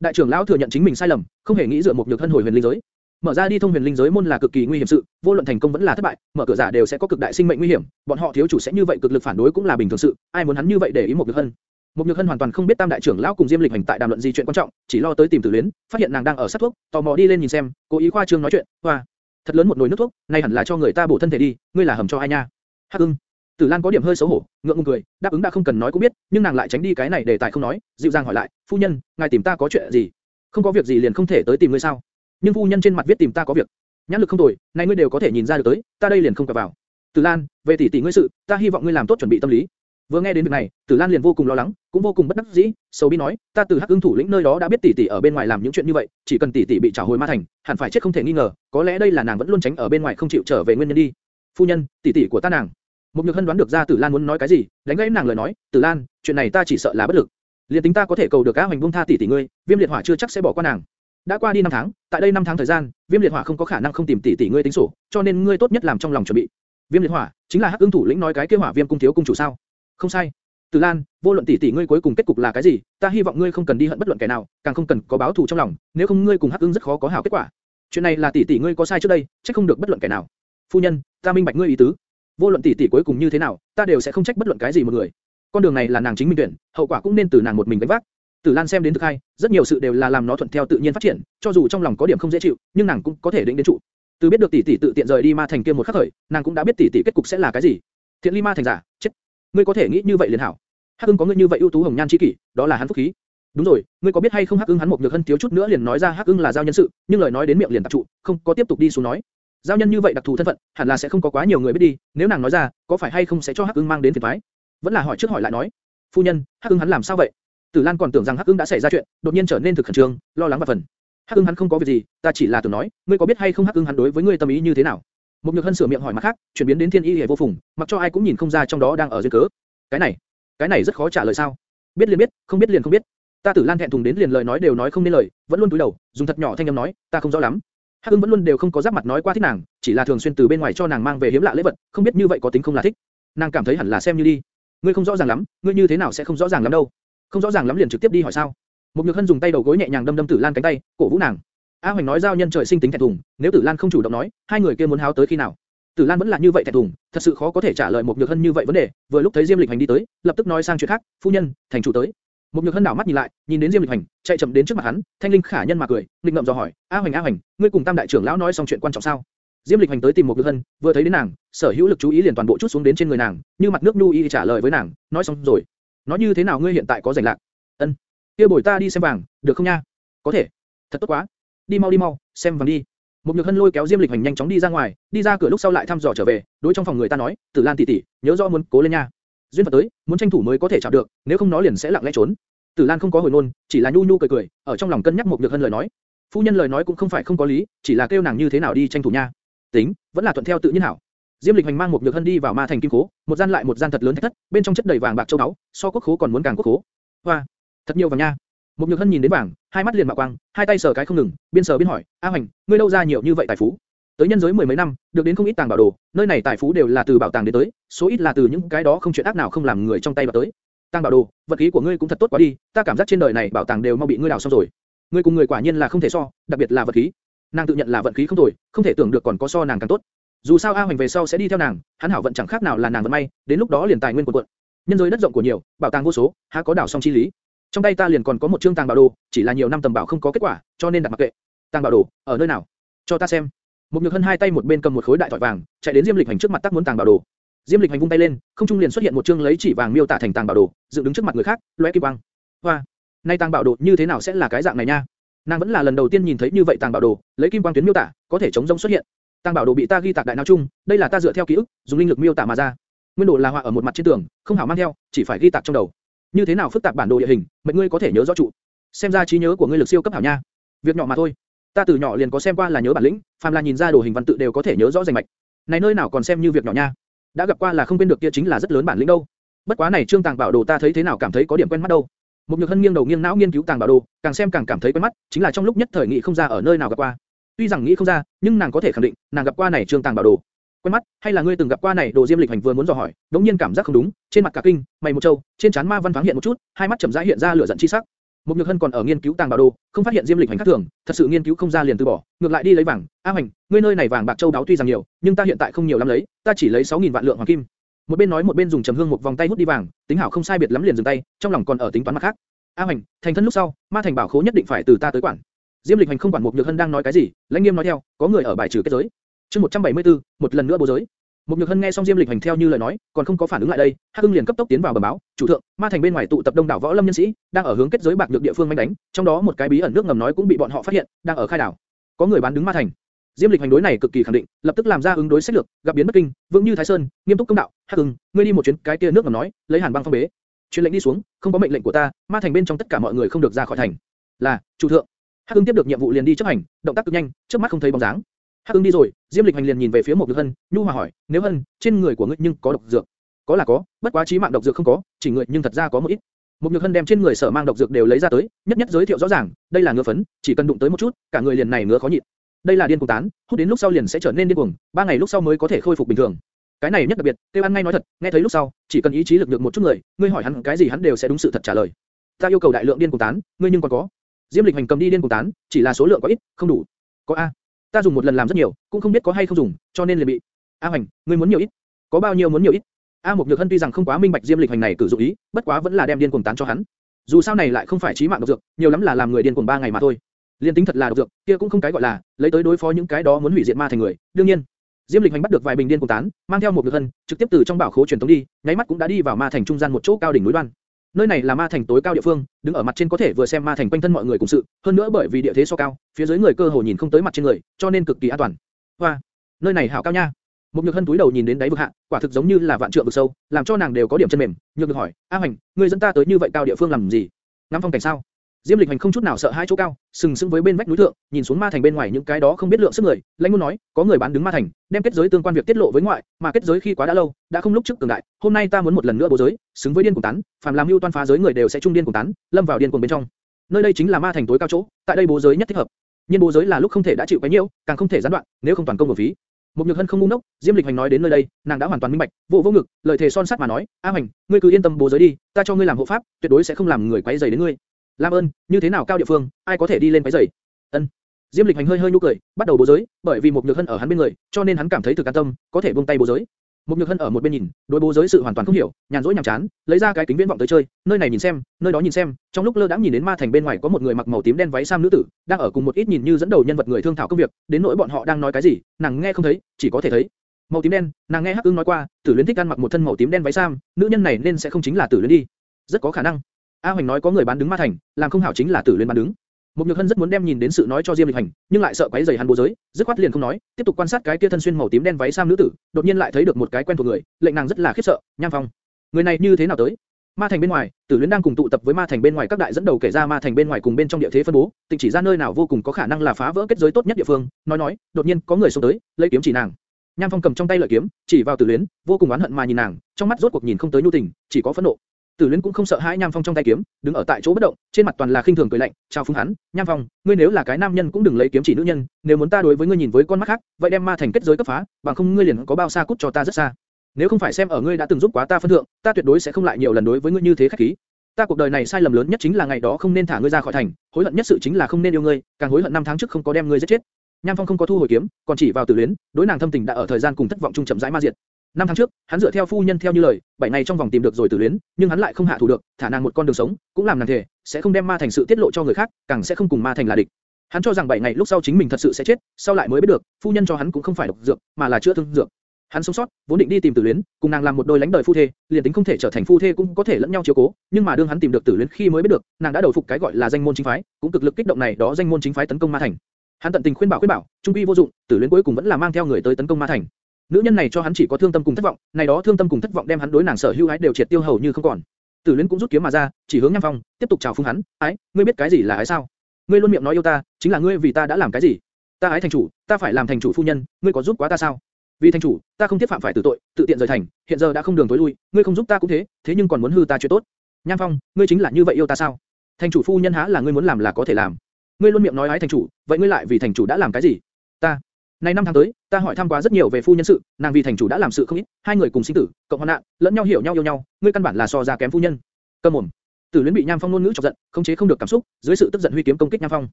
Đại trưởng lão thừa nhận chính mình sai lầm, không hề nghĩ dựa một nhược thân hồi huyền linh giới. Mở ra đi thông huyền linh giới môn là cực kỳ nguy hiểm sự, vô luận thành công vẫn là thất bại, mở cửa giả đều sẽ có cực đại sinh mệnh nguy hiểm, bọn họ thiếu chủ sẽ như vậy cực lực phản đối cũng là bình thường sự, ai muốn hắn như vậy để ý một nhược thân. Một nhược hân hoàn toàn không biết tam đại trưởng lão cùng diêm lịch hành tại đàm luận gì chuyện quan trọng, chỉ lo tới tìm tử luyến, phát hiện nàng đang ở sát thuốc, tò mò đi lên nhìn xem, cố ý khoa trương nói chuyện, hoa, thật lớn một nồi nước thuốc, nay hẳn là cho người ta bổ thân thể đi, ngươi là hầm cho ai nha? Hắc ưng, Tử Lan có điểm hơi xấu hổ, ngượng ngùng cười, đáp ứng đã không cần nói cũng biết, nhưng nàng lại tránh đi cái này để tài không nói, dịu dàng hỏi lại, phu nhân, ngài tìm ta có chuyện gì? Không có việc gì liền không thể tới tìm ngươi sao? Nhưng phu nhân trên mặt viết tìm ta có việc, nhãn lực không tồi, này ngươi đều có thể nhìn ra được tới, ta đây liền không cả vào. Tử Lan, về tỷ tỷ ngươi sự, ta hy vọng ngươi làm tốt chuẩn bị tâm lý. Vừa nghe đến việc này, Tử Lan liền vô cùng lo lắng, cũng vô cùng bất đắc dĩ, sầu bi nói, ta từ Hắc Ưng thủ lĩnh nơi đó đã biết tỷ tỷ ở bên ngoài làm những chuyện như vậy, chỉ cần tỷ tỷ bị trả hồi ma thành, hẳn phải chết không thể nghi ngờ, có lẽ đây là nàng vẫn luôn tránh ở bên ngoài không chịu trở về nguyên nhân đi. Phu nhân, tỷ tỷ của ta nàng. Một Nhược Hân đoán được ra Tử Lan muốn nói cái gì, đánh gãy nàng lời nói, Tử Lan, chuyện này ta chỉ sợ là bất lực. Liên tính ta có thể cầu được A Hoành buông tha tỷ tỷ ngươi, Viêm Liệt Hỏa chưa chắc sẽ bỏ qua nàng. Đã qua đi 5 tháng, tại đây 5 tháng thời gian, Viêm Liệt Hỏa không có khả năng không tìm tỷ tỷ ngươi tính sổ, cho nên ngươi tốt nhất làm trong lòng chuẩn bị. Viêm Liệt Hỏa chính là Hắc Ưng thủ lĩnh nói cái kia Hỏa Viêm cung thiếu cung chủ sao? Không sai. Từ Lan, vô luận tỷ tỷ ngươi cuối cùng kết cục là cái gì, ta hy vọng ngươi không cần đi hận bất luận kẻ nào, càng không cần có báo thù trong lòng, nếu không ngươi cùng Hắc Ưng rất khó có hảo kết quả. Chuyện này là tỷ tỷ ngươi có sai trước đây, trách không được bất luận kẻ nào. Phu nhân, ta minh bạch ngươi ý tứ. Vô luận tỷ tỷ cuối cùng như thế nào, ta đều sẽ không trách bất luận cái gì một người. con đường này là nàng chính mình tuyển, hậu quả cũng nên từ nàng một mình gánh vác. Tử Lan xem đến thực hay, rất nhiều sự đều là làm nó thuận theo tự nhiên phát triển, cho dù trong lòng có điểm không dễ chịu, nhưng nàng cũng có thể định đến trụ. Từ biết được tỷ tỷ tự tiện rời đi ma thành kia một khắc khởi, nàng cũng đã biết tỷ tỷ kết cục sẽ là cái gì. Thiện ly ma thành giả, chết. Ngươi có thể nghĩ như vậy liền hảo. Hắc Ưng có ngươi như vậy ưu tú hồng nhan chi kỷ, đó là hắn phúc khí. Đúng rồi, ngươi có biết hay không Hắc Ưng hắn một nhược hân thiếu chút nữa liền nói ra Hắc Ưng là giao nhân sự, nhưng lời nói đến miệng liền tạp trụ, không có tiếp tục đi xuống nói. Giao nhân như vậy đặc thù thân phận, hẳn là sẽ không có quá nhiều người biết đi, nếu nàng nói ra, có phải hay không sẽ cho Hắc Ưng mang đến phiền toái? Vẫn là hỏi trước hỏi lại nói. Phu nhân, Hắc Ưng hắn làm sao vậy? Tử Lan còn tưởng rằng Hắc Ưng đã xảy ra chuyện, đột nhiên trở nên thực khẩn trương, lo lắng và phần. Hắc Ưng hắn không có việc gì, ta chỉ là tưởng nói, ngươi có biết hay không Hắc Ưng hắn đối với ngươi tâm ý như thế nào? Một nhược hân sửa miệng hỏi mặt khác, chuyển biến đến thiên y hề vô phùng, mặc cho ai cũng nhìn không ra trong đó đang ở duyên cớ. Cái này, cái này rất khó trả lời sao? Biết liền biết, không biết liền không biết. Ta Tử Lan thẹn thùng đến liền lời nói đều nói không nên lời, vẫn luôn cúi đầu, dùng thật nhỏ thanh âm nói, ta không rõ lắm. Hắc Ưng vẫn luôn đều không có giáp mặt nói qua thích nàng, chỉ là thường xuyên từ bên ngoài cho nàng mang về hiếm lạ lễ vật, không biết như vậy có tính không là thích. Nàng cảm thấy hẳn là xem như đi. Ngươi không rõ ràng lắm, ngươi như thế nào sẽ không rõ ràng lắm đâu? Không rõ ràng lắm liền trực tiếp đi hỏi sao? mục Nhược Hân dùng tay đầu gối nhẹ nhàng đâm đâm Tử Lan cánh tay, cổ vũ nàng. A Hoành nói giao nhân trời sinh tính thẹn thùng, nếu Tử Lan không chủ động nói, hai người kia muốn háo tới khi nào? Tử Lan vẫn là như vậy thẹn thùng, thật sự khó có thể trả lời một Nhược Hân như vậy vấn đề. Vừa lúc thấy Diêm Lịch Hành đi tới, lập tức nói sang chuyện khác, phu nhân, thành chủ tới. Một Nhược Hân đảo mắt nhìn lại, nhìn đến Diêm Lịch Hành, chạy chậm đến trước mặt hắn, thanh linh khả nhân mà cười, định ngậm dò hỏi, A Hoành A Hoành, ngươi cùng Tam đại trưởng lão nói xong chuyện quan trọng sao? Diêm Lịch Hành tới tìm một Nhược Hân, vừa thấy đến nàng, sở hữu lực chú ý liền toàn bộ chút xuống đến trên người nàng, như mặt nước nu y trả lời với nàng, nói xong rồi. Nói như thế nào ngươi hiện tại có rảnh lạc? Ân, kia bồi ta đi xem vàng, được không nha? Có thể. Thật tốt quá. Đi mau đi mau, xem vàng đi. Một Nhược Hân lôi kéo Diêm Lịch Hành nhanh chóng đi ra ngoài, đi ra cửa lúc sau lại thăm dò trở về, đối trong phòng người ta nói, Tử Lan tỷ tỷ, nhớ rõ muốn cố lên nha. Duyên phận tới, muốn tranh thủ mới có thể chạm được, nếu không nó liền sẽ lặng lẽ trốn. Tử Lan không có hồi nôn, chỉ là nhu nhu cười cười, ở trong lòng cân nhắc một Nhược Hân lời nói. Phu nhân lời nói cũng không phải không có lý, chỉ là kêu nàng như thế nào đi tranh thủ nha. Tính, vẫn là thuận theo tự nhiên hảo. Diêm Lịch Hành mang một Nhược Hân đi vào ma thành kim cố, một gian lại một gian thật lớn thạch thất, bên trong chất đầy vàng bạc châu báu, so quốc khố còn muốn càng quốc khố. Hoa, thật nhiều vàng nha. Một Nhược Hân nhìn đến vàng, hai mắt liền mạo quang, hai tay sờ cái không ngừng, biên sờ biên hỏi, A Hoành, ngươi đâu ra nhiều như vậy tài phú? Tới nhân giới mười mấy năm, được đến không ít tàng bảo đồ, nơi này tài phú đều là từ bảo tàng đến tới, số ít là từ những cái đó không chuyện ác nào không làm người trong tay mà tới. Tàng bảo đồ, vật khí của ngươi cũng thật tốt quá đi, ta cảm giác trên đời này bảo tàng đều mau bị ngươi đào xong rồi. Ngươi cùng người quả nhiên là không thể so, đặc biệt là vật khí. Nàng tự nhận là vận khí không tồi, không thể tưởng được còn có so nàng càng tốt. Dù sao A Hoành về sau sẽ đi theo nàng, hắn hảo vận chẳng khác nào là nàng vận may, đến lúc đó liền tài nguyên cuộn cuộn. Nhân giới đất rộng của nhiều, bảo tàng vô số, há có đảo xong chi lý. Trong tay ta liền còn có một chương tàng bảo đồ, chỉ là nhiều năm tầm bảo không có kết quả, cho nên đặt mặc kệ. Tàng bảo đồ, ở nơi nào? Cho ta xem. Một nhược hân hai tay một bên cầm một khối đại thỏi vàng, chạy đến Diêm Lịch Hành trước mặt tác muốn tàng bảo đồ. Diêm Lịch Hành vung tay lên, không trung liền xuất hiện một chương lấy chỉ vàng miêu tả thành tàng bảo đồ, dựng đứng trước mặt người khác, lóe kim quang. Hoa, nay tàng bảo đồ như thế nào sẽ là cái dạng này nha? Nàng vẫn là lần đầu tiên nhìn thấy như vậy tàng bảo đồ, lấy kim quang tuyến miêu tả, có thể chống rông xuất hiện. Tàng bảo đồ bị ta ghi tạc đại não chung, đây là ta dựa theo ký ức, dùng linh lực miêu tả mà ra. Nguyên đồ là họa ở một mặt trên tường, không hảo mang theo, chỉ phải ghi tạc trong đầu. Như thế nào phức tạp bản đồ địa hình, mệnh ngươi có thể nhớ rõ trụ. Xem ra trí nhớ của ngươi lực siêu cấp hảo nha. Việc nhỏ mà thôi. Ta từ nhỏ liền có xem qua là nhớ bản lĩnh, phàm là nhìn ra đồ hình văn tự đều có thể nhớ rõ danh mạch. Này nơi nào còn xem như việc nhỏ nha. Đã gặp qua là không quên được kia chính là rất lớn bản lĩnh đâu. Bất quá này trương tàng bảo đồ ta thấy thế nào cảm thấy có điểm quen mắt đâu. Một nhược hân nghiêng đầu nghiêng não nghiên cứu tàng bảo đồ, càng xem càng cảm thấy quen mắt, chính là trong lúc nhất thời nghĩ không ra ở nơi nào gặp qua. Tuy rằng nghĩ không ra, nhưng nàng có thể khẳng định, nàng gặp qua này trương tàng bảo đồ. Quen mắt, hay là ngươi từng gặp qua này đồ diêm lịch hành vừa muốn dò hỏi, đống nhiên cảm giác không đúng, trên mặt cả kinh, mày một trâu, trên trán ma văn thoáng hiện một chút, hai mắt chậm rãi hiện ra lửa giận chi sắc. Một Nhược Hân còn ở nghiên cứu tàng bảo đồ, không phát hiện Diêm Lịch hành khác thường, thật sự nghiên cứu không ra liền từ bỏ, ngược lại đi lấy vàng. A Hành, ngươi nơi này vàng bạc châu đáo tuy rằng nhiều, nhưng ta hiện tại không nhiều lắm lấy, ta chỉ lấy 6000 vạn lượng hoàng kim. Một bên nói một bên dùng trầm hương một vòng tay hút đi vàng, tính hảo không sai biệt lắm liền dừng tay, trong lòng còn ở tính toán mặt khác. A Hành, thành thân lúc sau, ma thành bảo khố nhất định phải từ ta tới quản. Diêm Lịch hành không quản Mục Nhược Hân đang nói cái gì, lãnh nghiêm nói theo, có người ở bài trừ kết giới. Chương 174, một lần nữa bố giới. Một Nhược Hân nghe xong Diêm Lịch hành theo như lời nói, còn không có phản ứng lại đây, Hắc Hưng liền cấp tốc tiến vào bẩm báo, chủ thượng, ma thành bên ngoài tụ tập đông đảo võ lâm nhân sĩ, đang ở hướng kết giới bạc nhược địa phương manh đánh, trong đó một cái bí ẩn nước ngầm nói cũng bị bọn họ phát hiện, đang ở khai đảo. Có người bán đứng ma thành. Diêm Lịch hành đối này cực kỳ khẳng định, lập tức làm ra ứng đối sách lược, gặp biến bất kinh, vững như Thái Sơn, nghiêm túc công đạo, Hắc Hưng, ngươi đi một chuyến, cái kia nước ngầm nói, lấy Hàn băng phong bế. Truyền lệnh đi xuống, không có mệnh lệnh của ta, ma thành bên trong tất cả mọi người không được ra khỏi thành. Là, chủ thượng. Hắc Hưng tiếp được nhiệm vụ liền đi chấp hành, động tác cực nhanh, trước mắt không thấy bóng dáng. Hắc Ưng đi rồi, Diêm Lịch Hành liền nhìn về phía một Nhược Hân, nhu hòa hỏi, nếu Hân, trên người của ngươi nhưng có độc dược? Có là có, bất quá chí mạng độc dược không có, chỉ người nhưng thật ra có một ít. Một Nhược Hân đem trên người sở mang độc dược đều lấy ra tới, nhất nhất giới thiệu rõ ràng, đây là ngứa phấn, chỉ cần đụng tới một chút, cả người liền này ngứa khó nhịn. Đây là điên cuồng tán, hút đến lúc sau liền sẽ trở nên điên cuồng, ba ngày lúc sau mới có thể khôi phục bình thường. Cái này nhất đặc biệt, Tiêu An ngay nói thật, nghe thấy lúc sau, chỉ cần ý chí lực được một chút người, ngươi hỏi hắn cái gì hắn đều sẽ đúng sự thật trả lời. Ta yêu cầu đại lượng điên cuồng tán, ngươi nhưng còn có. Diêm Lịch Hành cầm đi điên cuồng tán, chỉ là số lượng có ít, không đủ. Có a. Ta dùng một lần làm rất nhiều, cũng không biết có hay không dùng, cho nên liền bị. A Hoành, ngươi muốn nhiều ít? Có bao nhiêu muốn nhiều ít? A Mục Nhược Hân tuy rằng không quá minh bạch Diêm Lịch Hoành này cử dụng ý, bất quá vẫn là đem điên cuồng tán cho hắn. Dù sao này lại không phải chí mạng độc dược, nhiều lắm là làm người điên cuồng ba ngày mà thôi. Liên tính thật là độc dược, kia cũng không cái gọi là lấy tới đối phó những cái đó muốn hủy diệt ma thành người. đương nhiên, Diêm Lịch Hoành bắt được vài bình điên cuồng tán, mang theo một Nhược Hân, trực tiếp từ trong bảo khố truyền tống đi, nháy mắt cũng đã đi vào ma thành trung gian một chỗ cao đỉnh núi đoan. Nơi này là ma thành tối cao địa phương, đứng ở mặt trên có thể vừa xem ma thành quanh thân mọi người cùng sự, hơn nữa bởi vì địa thế so cao, phía dưới người cơ hồ nhìn không tới mặt trên người, cho nên cực kỳ an toàn. Hoa, nơi này hảo cao nha. Một nhược hân túi đầu nhìn đến đáy vực hạ, quả thực giống như là vạn trượng vực sâu, làm cho nàng đều có điểm chân mềm. Nhược được hỏi, A Hoành, ngươi dẫn ta tới như vậy cao địa phương làm gì? Ngắm phong cảnh sao? Diêm Lịch Hành không chút nào sợ hai chỗ cao, sừng sững với bên vách núi thượng, nhìn xuống ma thành bên ngoài những cái đó không biết lượng sức người, lãnh muốn nói, có người bán đứng ma thành, đem kết giới tương quan việc tiết lộ với ngoại, mà kết giới khi quá đã lâu, đã không lúc trước cường đại, hôm nay ta muốn một lần nữa bố giới, xứng với điên cuồng tán, phàm làm mưu toan phá giới người đều sẽ trung điên cuồng tán, lâm vào điên cuồng bên trong. Nơi đây chính là ma thành tối cao chỗ, tại đây bố giới nhất thích hợp. Nhân bố giới là lúc không thể đã chịu quá nhiều, càng không thể gián đoạn, nếu không toàn công một phí. Một nhược hân không ngu ngốc, Diêm Lịch Hành nói đến nơi đây, nàng đã hoàn toàn minh bạch, vụ vô ngực, lời thề son sắt mà nói, A Hành, ngươi cứ yên tâm bố giới đi, ta cho ngươi làm hộ pháp, tuyệt đối sẽ không làm người quấy rầy đến ngươi. Lam ơn, như thế nào cao địa phương, ai có thể đi lên quấy rầy? Ân. Diêm Lịch Hành hơi hơi nhu cười, bắt đầu bố giới, bởi vì một nhược hân ở hắn bên người, cho nên hắn cảm thấy thực an tâm, có thể buông tay bố giới. Một nhược hân ở một bên nhìn, đối bố giới sự hoàn toàn không hiểu, nhàn rỗi nhàm chán, lấy ra cái kính viễn vọng tới chơi, nơi này nhìn xem, nơi đó nhìn xem, trong lúc lơ đãng nhìn đến ma thành bên ngoài có một người mặc màu tím đen váy sam nữ tử, đang ở cùng một ít nhìn như dẫn đầu nhân vật người thương thảo công việc, đến nỗi bọn họ đang nói cái gì, nàng nghe không thấy, chỉ có thể thấy. Màu tím đen, nàng nghe Hắc Ưng nói qua, Tử Luyến thích ăn mặc một thân màu tím đen váy sam, nữ nhân này nên sẽ không chính là Tử Luyến đi. Rất có khả năng. A Hoành nói có người bán đứng ma thành, làm không hảo chính là Tử Liên bán đứng. Mục Nhược Hân rất muốn đem nhìn đến sự nói cho Diêm Lịch Hành, nhưng lại sợ quấy rầy hắn bố giới, dứt khoát liền không nói, tiếp tục quan sát cái kia thân xuyên màu tím đen váy sam nữ tử, đột nhiên lại thấy được một cái quen thuộc người, lệnh nàng rất là khiếp sợ, Nham Phong. Người này như thế nào tới? Ma thành bên ngoài, Tử Luyến đang cùng tụ tập với Ma thành bên ngoài các đại dẫn đầu kể ra Ma thành bên ngoài cùng bên trong địa thế phân bố, tình chỉ ra nơi nào vô cùng có khả năng là phá vỡ kết giới tốt nhất địa phương, nói nói, đột nhiên có người xông tới, lấy kiếm chỉ nàng. Nham Phong cầm trong tay lợi kiếm, chỉ vào Tử Luyến, vô cùng oán hận mà nhìn nàng, trong mắt rốt cuộc nhìn không tới nhu tình, chỉ có phẫn nộ. Tử Luyến cũng không sợ hãi Nham Phong trong tay kiếm, đứng ở tại chỗ bất động, trên mặt toàn là khinh thường cười lạnh, chào phúng hắn, "Nham Phong, ngươi nếu là cái nam nhân cũng đừng lấy kiếm chỉ nữ nhân, nếu muốn ta đối với ngươi nhìn với con mắt khác, vậy đem ma thành kết giới cấp phá, bằng không ngươi liền có bao xa cút cho ta rất xa. Nếu không phải xem ở ngươi đã từng giúp quá ta phân thượng, ta tuyệt đối sẽ không lại nhiều lần đối với ngươi như thế khách khí. Ta cuộc đời này sai lầm lớn nhất chính là ngày đó không nên thả ngươi ra khỏi thành, hối hận nhất sự chính là không nên yêu ngươi, càng hối hận năm tháng trước không có đem ngươi giết chết." Nham Phong không có thu hồi kiếm, còn chỉ vào Tử Luyến, đối nàng thâm tình đã ở thời gian cùng thất vọng chung chậm rãi ma diệt. Năm tháng trước, hắn dựa theo phu nhân theo như lời, bảy ngày trong vòng tìm được rồi tử luyến, nhưng hắn lại không hạ thủ được, thả nàng một con đường sống, cũng làm nàng thể, sẽ không đem ma thành sự tiết lộ cho người khác, càng sẽ không cùng ma thành là địch. Hắn cho rằng bảy ngày lúc sau chính mình thật sự sẽ chết, sau lại mới biết được, phu nhân cho hắn cũng không phải độc dược, mà là chữa thương dược. Hắn sống sót, vốn định đi tìm Tử Luyến, cùng nàng làm một đôi lãnh đời phu thê, liền tính không thể trở thành phu thê cũng có thể lẫn nhau chiếu cố, nhưng mà đương hắn tìm được Tử Luyến khi mới biết được, nàng đã đầu phục cái gọi là danh môn chính phái, cũng cực lực kích động này đó danh môn chính phái tấn công ma thành. Hắn tận tình khuyên bảo khuyên bảo, trung quy vô dụng, Tử Luyến cuối cùng vẫn là mang theo người tới tấn công ma thành. Nữ nhân này cho hắn chỉ có thương tâm cùng thất vọng, này đó thương tâm cùng thất vọng đem hắn đối nàng sở hữu ái đều triệt tiêu hầu như không còn. Tử Luyến cũng rút kiếm mà ra, chỉ hướng Nham Phong, tiếp tục chào phúng hắn, "Ái, ngươi biết cái gì là ái sao? Ngươi luôn miệng nói yêu ta, chính là ngươi vì ta đã làm cái gì? Ta ái thành chủ, ta phải làm thành chủ phu nhân, ngươi có giúp quá ta sao? Vì thành chủ, ta không tiếp phạm phải tử tội, tự tiện rời thành, hiện giờ đã không đường tối lui, ngươi không giúp ta cũng thế, thế nhưng còn muốn hư ta chuyện tốt. Nham Phong, ngươi chính là như vậy yêu ta sao? Thành chủ phu nhân há là ngươi muốn làm là có thể làm? Ngươi luôn miệng nói ái thành chủ, vậy ngươi lại vì thành chủ đã làm cái gì? Ta, này năm tháng tới, ta hỏi thăm quá rất nhiều về phu nhân sự, nàng vì thành chủ đã làm sự không ít, hai người cùng sinh tử, cộng hoạn nạn, lẫn nhau hiểu nhau yêu nhau, ngươi căn bản là so ra kém phu nhân. Câm mồm. Tử Luyến bị Nham Phong ngôn ngữ chọc giận, không chế không được cảm xúc, dưới sự tức giận huy kiếm công kích Nham Phong.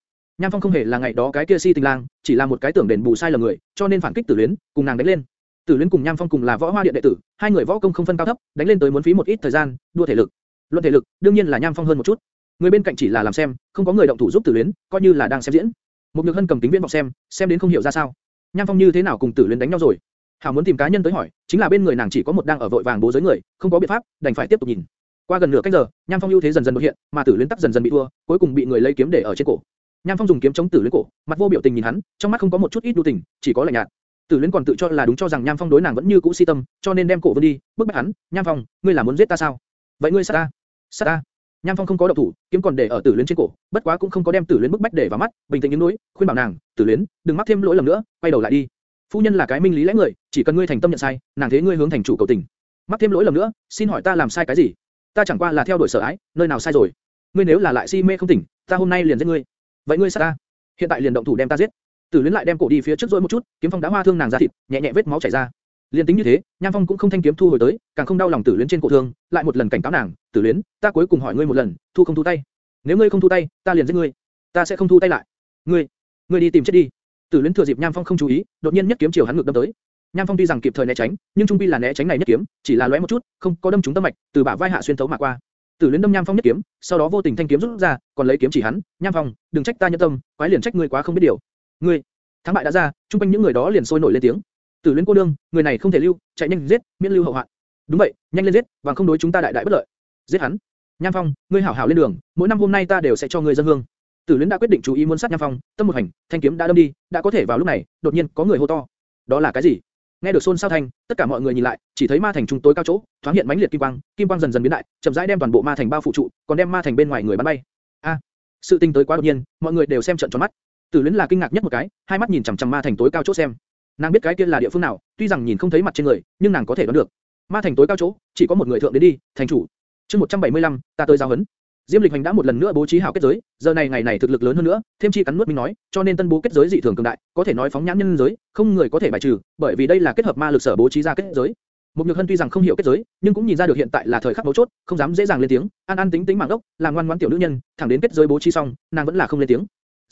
Nham Phong không hề là ngày đó cái kia si tình lang, chỉ là một cái tưởng đền bù sai lầm người, cho nên phản kích Tử Luyến, cùng nàng đánh lên. Tử Luyến cùng Nham Phong cùng là võ hoa điện đệ tử, hai người võ công không phân cao thấp, đánh lên tới muốn phí một ít thời gian, đua thể lực. Luận thể lực, đương nhiên là Nham Phong hơn một chút. Người bên cạnh chỉ là làm xem, không có người động thủ giúp Tử Luyến, coi như là đang xem diễn. Một Nhược Hân cầm kính viễn vọng xem, xem đến không hiểu ra sao. Nham Phong như thế nào cùng Tử Luyến đánh nhau rồi? Hảo muốn tìm cá nhân tới hỏi, chính là bên người nàng chỉ có một đang ở vội vàng bố giới người, không có biện pháp, đành phải tiếp tục nhìn. Qua gần nửa canh giờ, Nham Phong ưu thế dần dần đột hiện, mà Tử Luyến tắc dần dần bị thua, cuối cùng bị người lấy kiếm để ở trên cổ. Nham Phong dùng kiếm chống Tử Luyến cổ, mặt vô biểu tình nhìn hắn, trong mắt không có một chút ít đu tình, chỉ có lạnh nhạt. Tử Luyến còn tự cho là đúng cho rằng Nham Phong đối nàng vẫn như cũ si tâm, cho nên đem cổ vươn đi, bước bách hắn, "Nham Phong, ngươi là muốn giết ta sao? Vậy ngươi sát ta?" "Sát ta?" Nham Phong không có động thủ, kiếm còn để ở Tử Luyến trên cổ, bất quá cũng không có đem Tử Luyến bức bách để vào mắt, bình tĩnh những núi, khuyên bảo nàng, "Tử Luyến, đừng mắc thêm lỗi lầm nữa, quay đầu lại đi." Phu nhân là cái minh lý lẽ người, chỉ cần ngươi thành tâm nhận sai, nàng thế ngươi hướng thành chủ cầu tình. Mắc thêm lỗi lầm nữa, xin hỏi ta làm sai cái gì? Ta chẳng qua là theo đuổi sở ái, nơi nào sai rồi? Ngươi nếu là lại si mê không tỉnh, ta hôm nay liền giết ngươi. Vậy ngươi sát ta? Hiện tại liền động thủ đem ta giết. Tử Luyến lại đem cổ đi phía trước rồi một chút, kiếm phong đã hoa thương nàng ra thịt, nhẹ nhẹ vết máu chảy ra. Liên tính như thế, Nham Phong cũng không thanh kiếm thu hồi tới, càng không đau lòng Tử Luyến trên cổ thương, lại một lần cảnh cáo nàng, Tử Luyến, ta cuối cùng hỏi ngươi một lần, thu không thu tay? Nếu ngươi không thu tay, ta liền giết ngươi. Ta sẽ không thu tay lại. Ngươi, ngươi đi tìm chết đi. Tử Luyến thừa dịp Nham Phong không chú ý, đột nhiên nhất kiếm chiều hắn ngược đâm tới. Nham Phong tuy rằng kịp thời né tránh, nhưng trung quy là né tránh này nhất kiếm, chỉ là lóe một chút, không có đâm trúng tâm mạch, từ bả vai hạ xuyên thấu mà qua. Tử Luyến đâm Nham Phong nhất kiếm, sau đó vô tình thanh kiếm rút ra, còn lấy kiếm chỉ hắn, "Nham Phong, đừng trách ta nhẫn tâm, quái liền trách ngươi quá không biết điều." "Ngươi?" Thắng bại đã ra, trung quanh những người đó liền sôi nổi lên tiếng. Tử Luyến cô đương, người này không thể lưu, chạy nhanh giết, miễn lưu hậu hoạn. Đúng vậy, nhanh lên giết, bằng không đối chúng ta đại đại bất lợi. Giết hắn. Nham Phong, ngươi hảo hảo lên đường, mỗi năm hôm nay ta đều sẽ cho ngươi dân hương. Tử Luyến đã quyết định chú ý muốn sát Nham Phong, tâm một hành, thanh kiếm đã đâm đi, đã có thể vào lúc này, đột nhiên có người hô to. Đó là cái gì? Nghe được xôn xao thanh, tất cả mọi người nhìn lại, chỉ thấy ma thành trung tối cao chỗ, thoáng hiện mãnh liệt kim quang, kim quang dần dần biến đại, chậm rãi đem toàn bộ ma thành bao phủ trụ, còn đem ma thành bên ngoài người bắn bay. A, sự tình tới quá đột nhiên, mọi người đều xem trợn tròn mắt. Tử Luyến là kinh ngạc nhất một cái, hai mắt nhìn chằm chằm ma thành tối cao chỗ xem. Nàng biết cái kia là địa phương nào, tuy rằng nhìn không thấy mặt trên người, nhưng nàng có thể đoán được. Ma thành tối cao chỗ, chỉ có một người thượng đến đi, thành chủ. Chương 175, ta tới giao hấn. Diêm Lịch Hành đã một lần nữa bố trí hảo kết giới, giờ này ngày này thực lực lớn hơn nữa, thêm chi cắn nuốt minh nói, cho nên tân bố kết giới dị thường cường đại, có thể nói phóng nhãn nhân giới, không người có thể bài trừ, bởi vì đây là kết hợp ma lực sở bố trí ra kết giới. Một Nhược Hân tuy rằng không hiểu kết giới, nhưng cũng nhìn ra được hiện tại là thời khắc mấu chốt, không dám dễ dàng lên tiếng, an an tính tính mảng đốc, làm ngoan ngoãn tiểu nữ nhân, thẳng đến kết giới bố trí xong, nàng vẫn là không lên tiếng.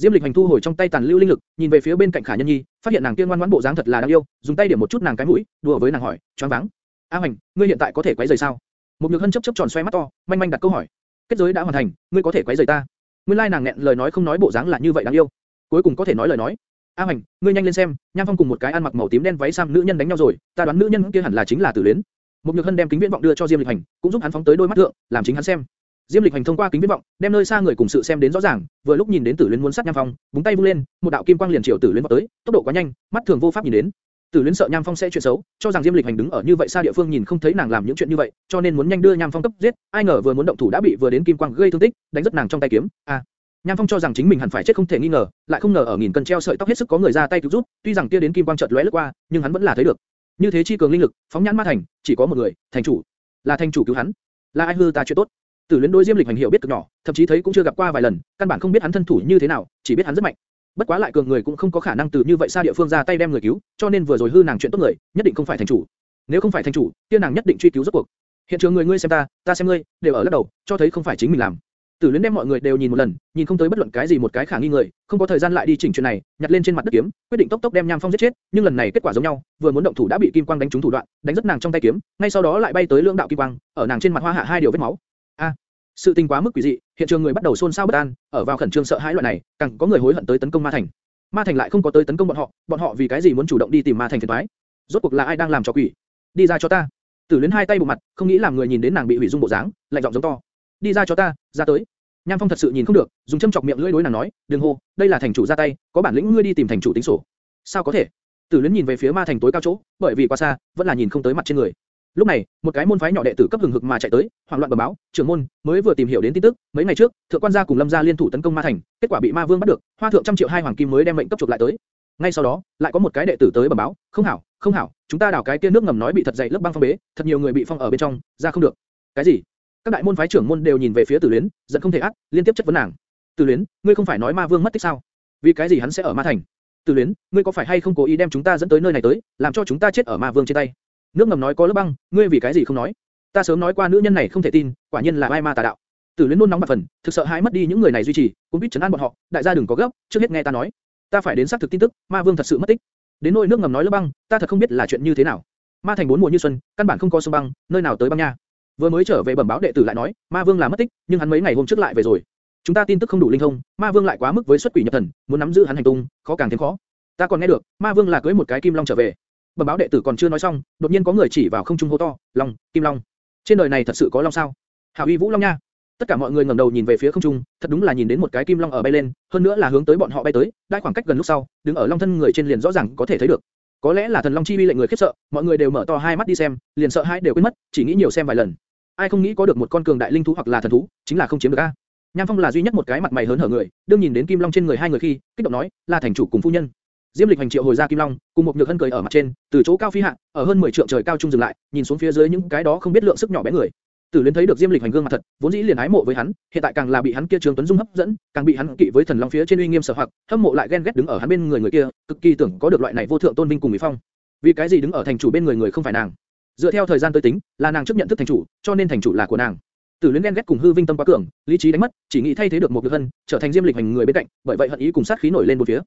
Diêm Lịch Hành thu hồi trong tay tàn lưu linh lực, nhìn về phía bên cạnh Khả Nhân Nhi, phát hiện nàng kia ngoan ngoãn bộ dáng thật là đáng yêu, dùng tay điểm một chút nàng cái mũi, đùa với nàng hỏi, choáng váng. A Hành, ngươi hiện tại có thể quấy rầy sao? Một Nhược Hân chớp chớp tròn xoe mắt to, manh manh đặt câu hỏi. Kết giới đã hoàn thành, ngươi có thể quấy rầy ta. Nguyên lai nàng nghẹn lời nói không nói bộ dáng là như vậy đáng yêu. Cuối cùng có thể nói lời nói. A Hành, ngươi nhanh lên xem, Nham Phong cùng một cái ăn mặc màu tím đen váy sam nữ nhân đánh nhau rồi, ta đoán nữ nhân kia hẳn là chính là Tử Luyến. Một Nhược Hân đem kính viễn vọng đưa cho Diêm Lịch Hành, cũng giúp hắn phóng tới đôi mắt thượng, làm chính hắn xem. Diêm Lịch Hành thông qua kính viễn vọng, đem nơi xa người cùng sự xem đến rõ ràng, vừa lúc nhìn đến Tử Luyến muốn sát Nham Phong, búng tay vung lên, một đạo kim quang liền chiều Tử Luyến vọt tới, tốc độ quá nhanh, mắt thường vô pháp nhìn đến. Tử Luyến sợ Nham Phong sẽ chuyện xấu, cho rằng Diêm Lịch Hành đứng ở như vậy xa địa phương nhìn không thấy nàng làm những chuyện như vậy, cho nên muốn nhanh đưa Nham Phong cấp giết, ai ngờ vừa muốn động thủ đã bị vừa đến kim quang gây thương tích, đánh rất nàng trong tay kiếm. A. Nham Phong cho rằng chính mình hẳn phải chết không thể nghi ngờ, lại không ngờ ở nghìn cân treo sợi tóc hết sức có người ra tay cứu giúp, tuy rằng kia đến kim quang chợt lóe lướt qua, nhưng hắn vẫn là thấy được. Như thế chi cường linh lực, phóng nhãn ma thành, chỉ có một người, thành chủ. Là thành chủ cứu hắn. Là ai hư ta chuyện tốt. Tử Luyến đối Diêm Lịch Hành hiểu biết cực nhỏ, thậm chí thấy cũng chưa gặp qua vài lần, căn bản không biết hắn thân thủ như thế nào, chỉ biết hắn rất mạnh. Bất quá lại cường người cũng không có khả năng từ như vậy xa địa phương ra tay đem người cứu, cho nên vừa rồi hư nàng chuyện tốt người, nhất định không phải thành chủ. Nếu không phải thành chủ, kia nàng nhất định truy cứu rốt cuộc. Hiện trường người ngươi xem ta, ta xem ngươi, đều ở lắc đầu, cho thấy không phải chính mình làm. Tử Luyến đem mọi người đều nhìn một lần, nhìn không tới bất luận cái gì một cái khả nghi người, không có thời gian lại đi chỉnh chuyện này, nhặt lên trên mặt đất kiếm, quyết định tốc tốc đem Nham Phong giết chết, nhưng lần này kết quả giống nhau, vừa muốn động thủ đã bị kim quang đánh trúng thủ đoạn, đánh rất nàng trong tay kiếm, ngay sau đó lại bay tới lưỡng đạo kim quang, ở nàng trên mặt hoa hạ hai điều vết máu. A, sự tình quá mức quỷ dị, hiện trường người bắt đầu xôn xao bất an, ở vào khẩn trương sợ hãi loại này, càng có người hối hận tới tấn công Ma Thành. Ma Thành lại không có tới tấn công bọn họ, bọn họ vì cái gì muốn chủ động đi tìm Ma Thành phiền toái? Rốt cuộc là ai đang làm trò quỷ? Đi ra cho ta! Tử Luyến hai tay bụng mặt, không nghĩ làm người nhìn đến nàng bị hủy dung bộ dáng, lạnh giọng giống to. Đi ra cho ta, ra tới! Nham Phong thật sự nhìn không được, dùng châm chọc miệng lưỡi đối nàng nói, đừng hô, đây là thành chủ ra tay, có bản lĩnh ngươi đi tìm thành chủ tính sổ. Sao có thể? Tử Luyến nhìn về phía Ma Thành tối cao chỗ, bởi vì quá xa, vẫn là nhìn không tới mặt trên người. Lúc này, một cái môn phái nhỏ đệ tử cấp hừng hực mà chạy tới, hoảng loạn bẩm báo, trưởng môn mới vừa tìm hiểu đến tin tức, mấy ngày trước, thượng quan gia cùng lâm gia liên thủ tấn công ma thành, kết quả bị ma vương bắt được, hoa thượng trăm triệu hai hoàng kim mới đem mệnh cấp chuộc lại tới. Ngay sau đó, lại có một cái đệ tử tới bẩm báo, không hảo, không hảo, chúng ta đào cái kia nước ngầm nói bị thật dày lớp băng phong bế, thật nhiều người bị phong ở bên trong, ra không được. Cái gì? Các đại môn phái trưởng môn đều nhìn về phía Tử Luyến, giận không thể ác, liên tiếp chất vấn nàng. Tử Luyến, ngươi không phải nói ma vương mất tích sao? Vì cái gì hắn sẽ ở ma thành? Tử Luyến, ngươi có phải hay không cố ý đem chúng ta dẫn tới nơi này tới, làm cho chúng ta chết ở ma vương trên tay? Nước ngầm nói có lớp băng, ngươi vì cái gì không nói? Ta sớm nói qua nữ nhân này không thể tin, quả nhiên là ai ma tà đạo. Tử Luyến nôn nóng bạc phần, thực sợ hãi mất đi những người này duy trì, cũng biết chấn an bọn họ, đại gia đừng có gấp, trước hết nghe ta nói. Ta phải đến xác thực tin tức, Ma Vương thật sự mất tích. Đến nỗi nước ngầm nói lớp băng, ta thật không biết là chuyện như thế nào. Ma thành bốn mùa như xuân, căn bản không có sông băng, nơi nào tới băng nha. Vừa mới trở về bẩm báo đệ tử lại nói, Ma Vương là mất tích, nhưng hắn mấy ngày hôm trước lại về rồi. Chúng ta tin tức không đủ linh thông, Ma Vương lại quá mức với xuất quỷ nhập thần, muốn nắm giữ hắn hành tung, khó càng thêm khó. Ta còn nghe được, Ma Vương là cưới một cái kim long trở về, bẩm báo đệ tử còn chưa nói xong, đột nhiên có người chỉ vào không trung hô to, long, kim long. trên đời này thật sự có long sao? hảo uy vũ long nha. tất cả mọi người ngẩng đầu nhìn về phía không trung, thật đúng là nhìn đến một cái kim long ở bay lên, hơn nữa là hướng tới bọn họ bay tới, đại khoảng cách gần lúc sau, đứng ở long thân người trên liền rõ ràng có thể thấy được. có lẽ là thần long chi uy lệnh người khiếp sợ, mọi người đều mở to hai mắt đi xem, liền sợ hai đều quên mất, chỉ nghĩ nhiều xem vài lần. ai không nghĩ có được một con cường đại linh thú hoặc là thần thú, chính là không chiếm được a. Nham Phong là duy nhất một cái mặt mày hớn hở người, đương nhìn đến kim long trên người hai người khi, kích động nói, là thành chủ cùng phu nhân. Diêm Lịch hành triệu hồi ra Kim Long, cùng một nhược hân cười ở mặt trên, từ chỗ cao phi hạ, ở hơn 10 trượng trời cao trung dừng lại, nhìn xuống phía dưới những cái đó không biết lượng sức nhỏ bé người. Tử Liên thấy được Diêm Lịch hành gương mặt thật, vốn dĩ liền ái mộ với hắn, hiện tại càng là bị hắn kia trường tuấn dung hấp dẫn, càng bị hắn kỵ với thần long phía trên uy nghiêm sở hoặc, hâm mộ lại ghen ghét đứng ở hắn bên người người kia, cực kỳ tưởng có được loại này vô thượng tôn vinh cùng mỹ phong. Vì cái gì đứng ở thành chủ bên người người không phải nàng? Dựa theo thời gian tới tính, là nàng trước nhận thức thành chủ, cho nên thành chủ là của nàng. Tử Liên ghen ghét cùng hư vinh tâm quá cường, lý trí đánh mất, chỉ nghĩ thay thế được một nhược hân, trở thành Diêm Lịch hành người bên cạnh, bởi vậy hận ý cùng sát khí nổi lên một phía.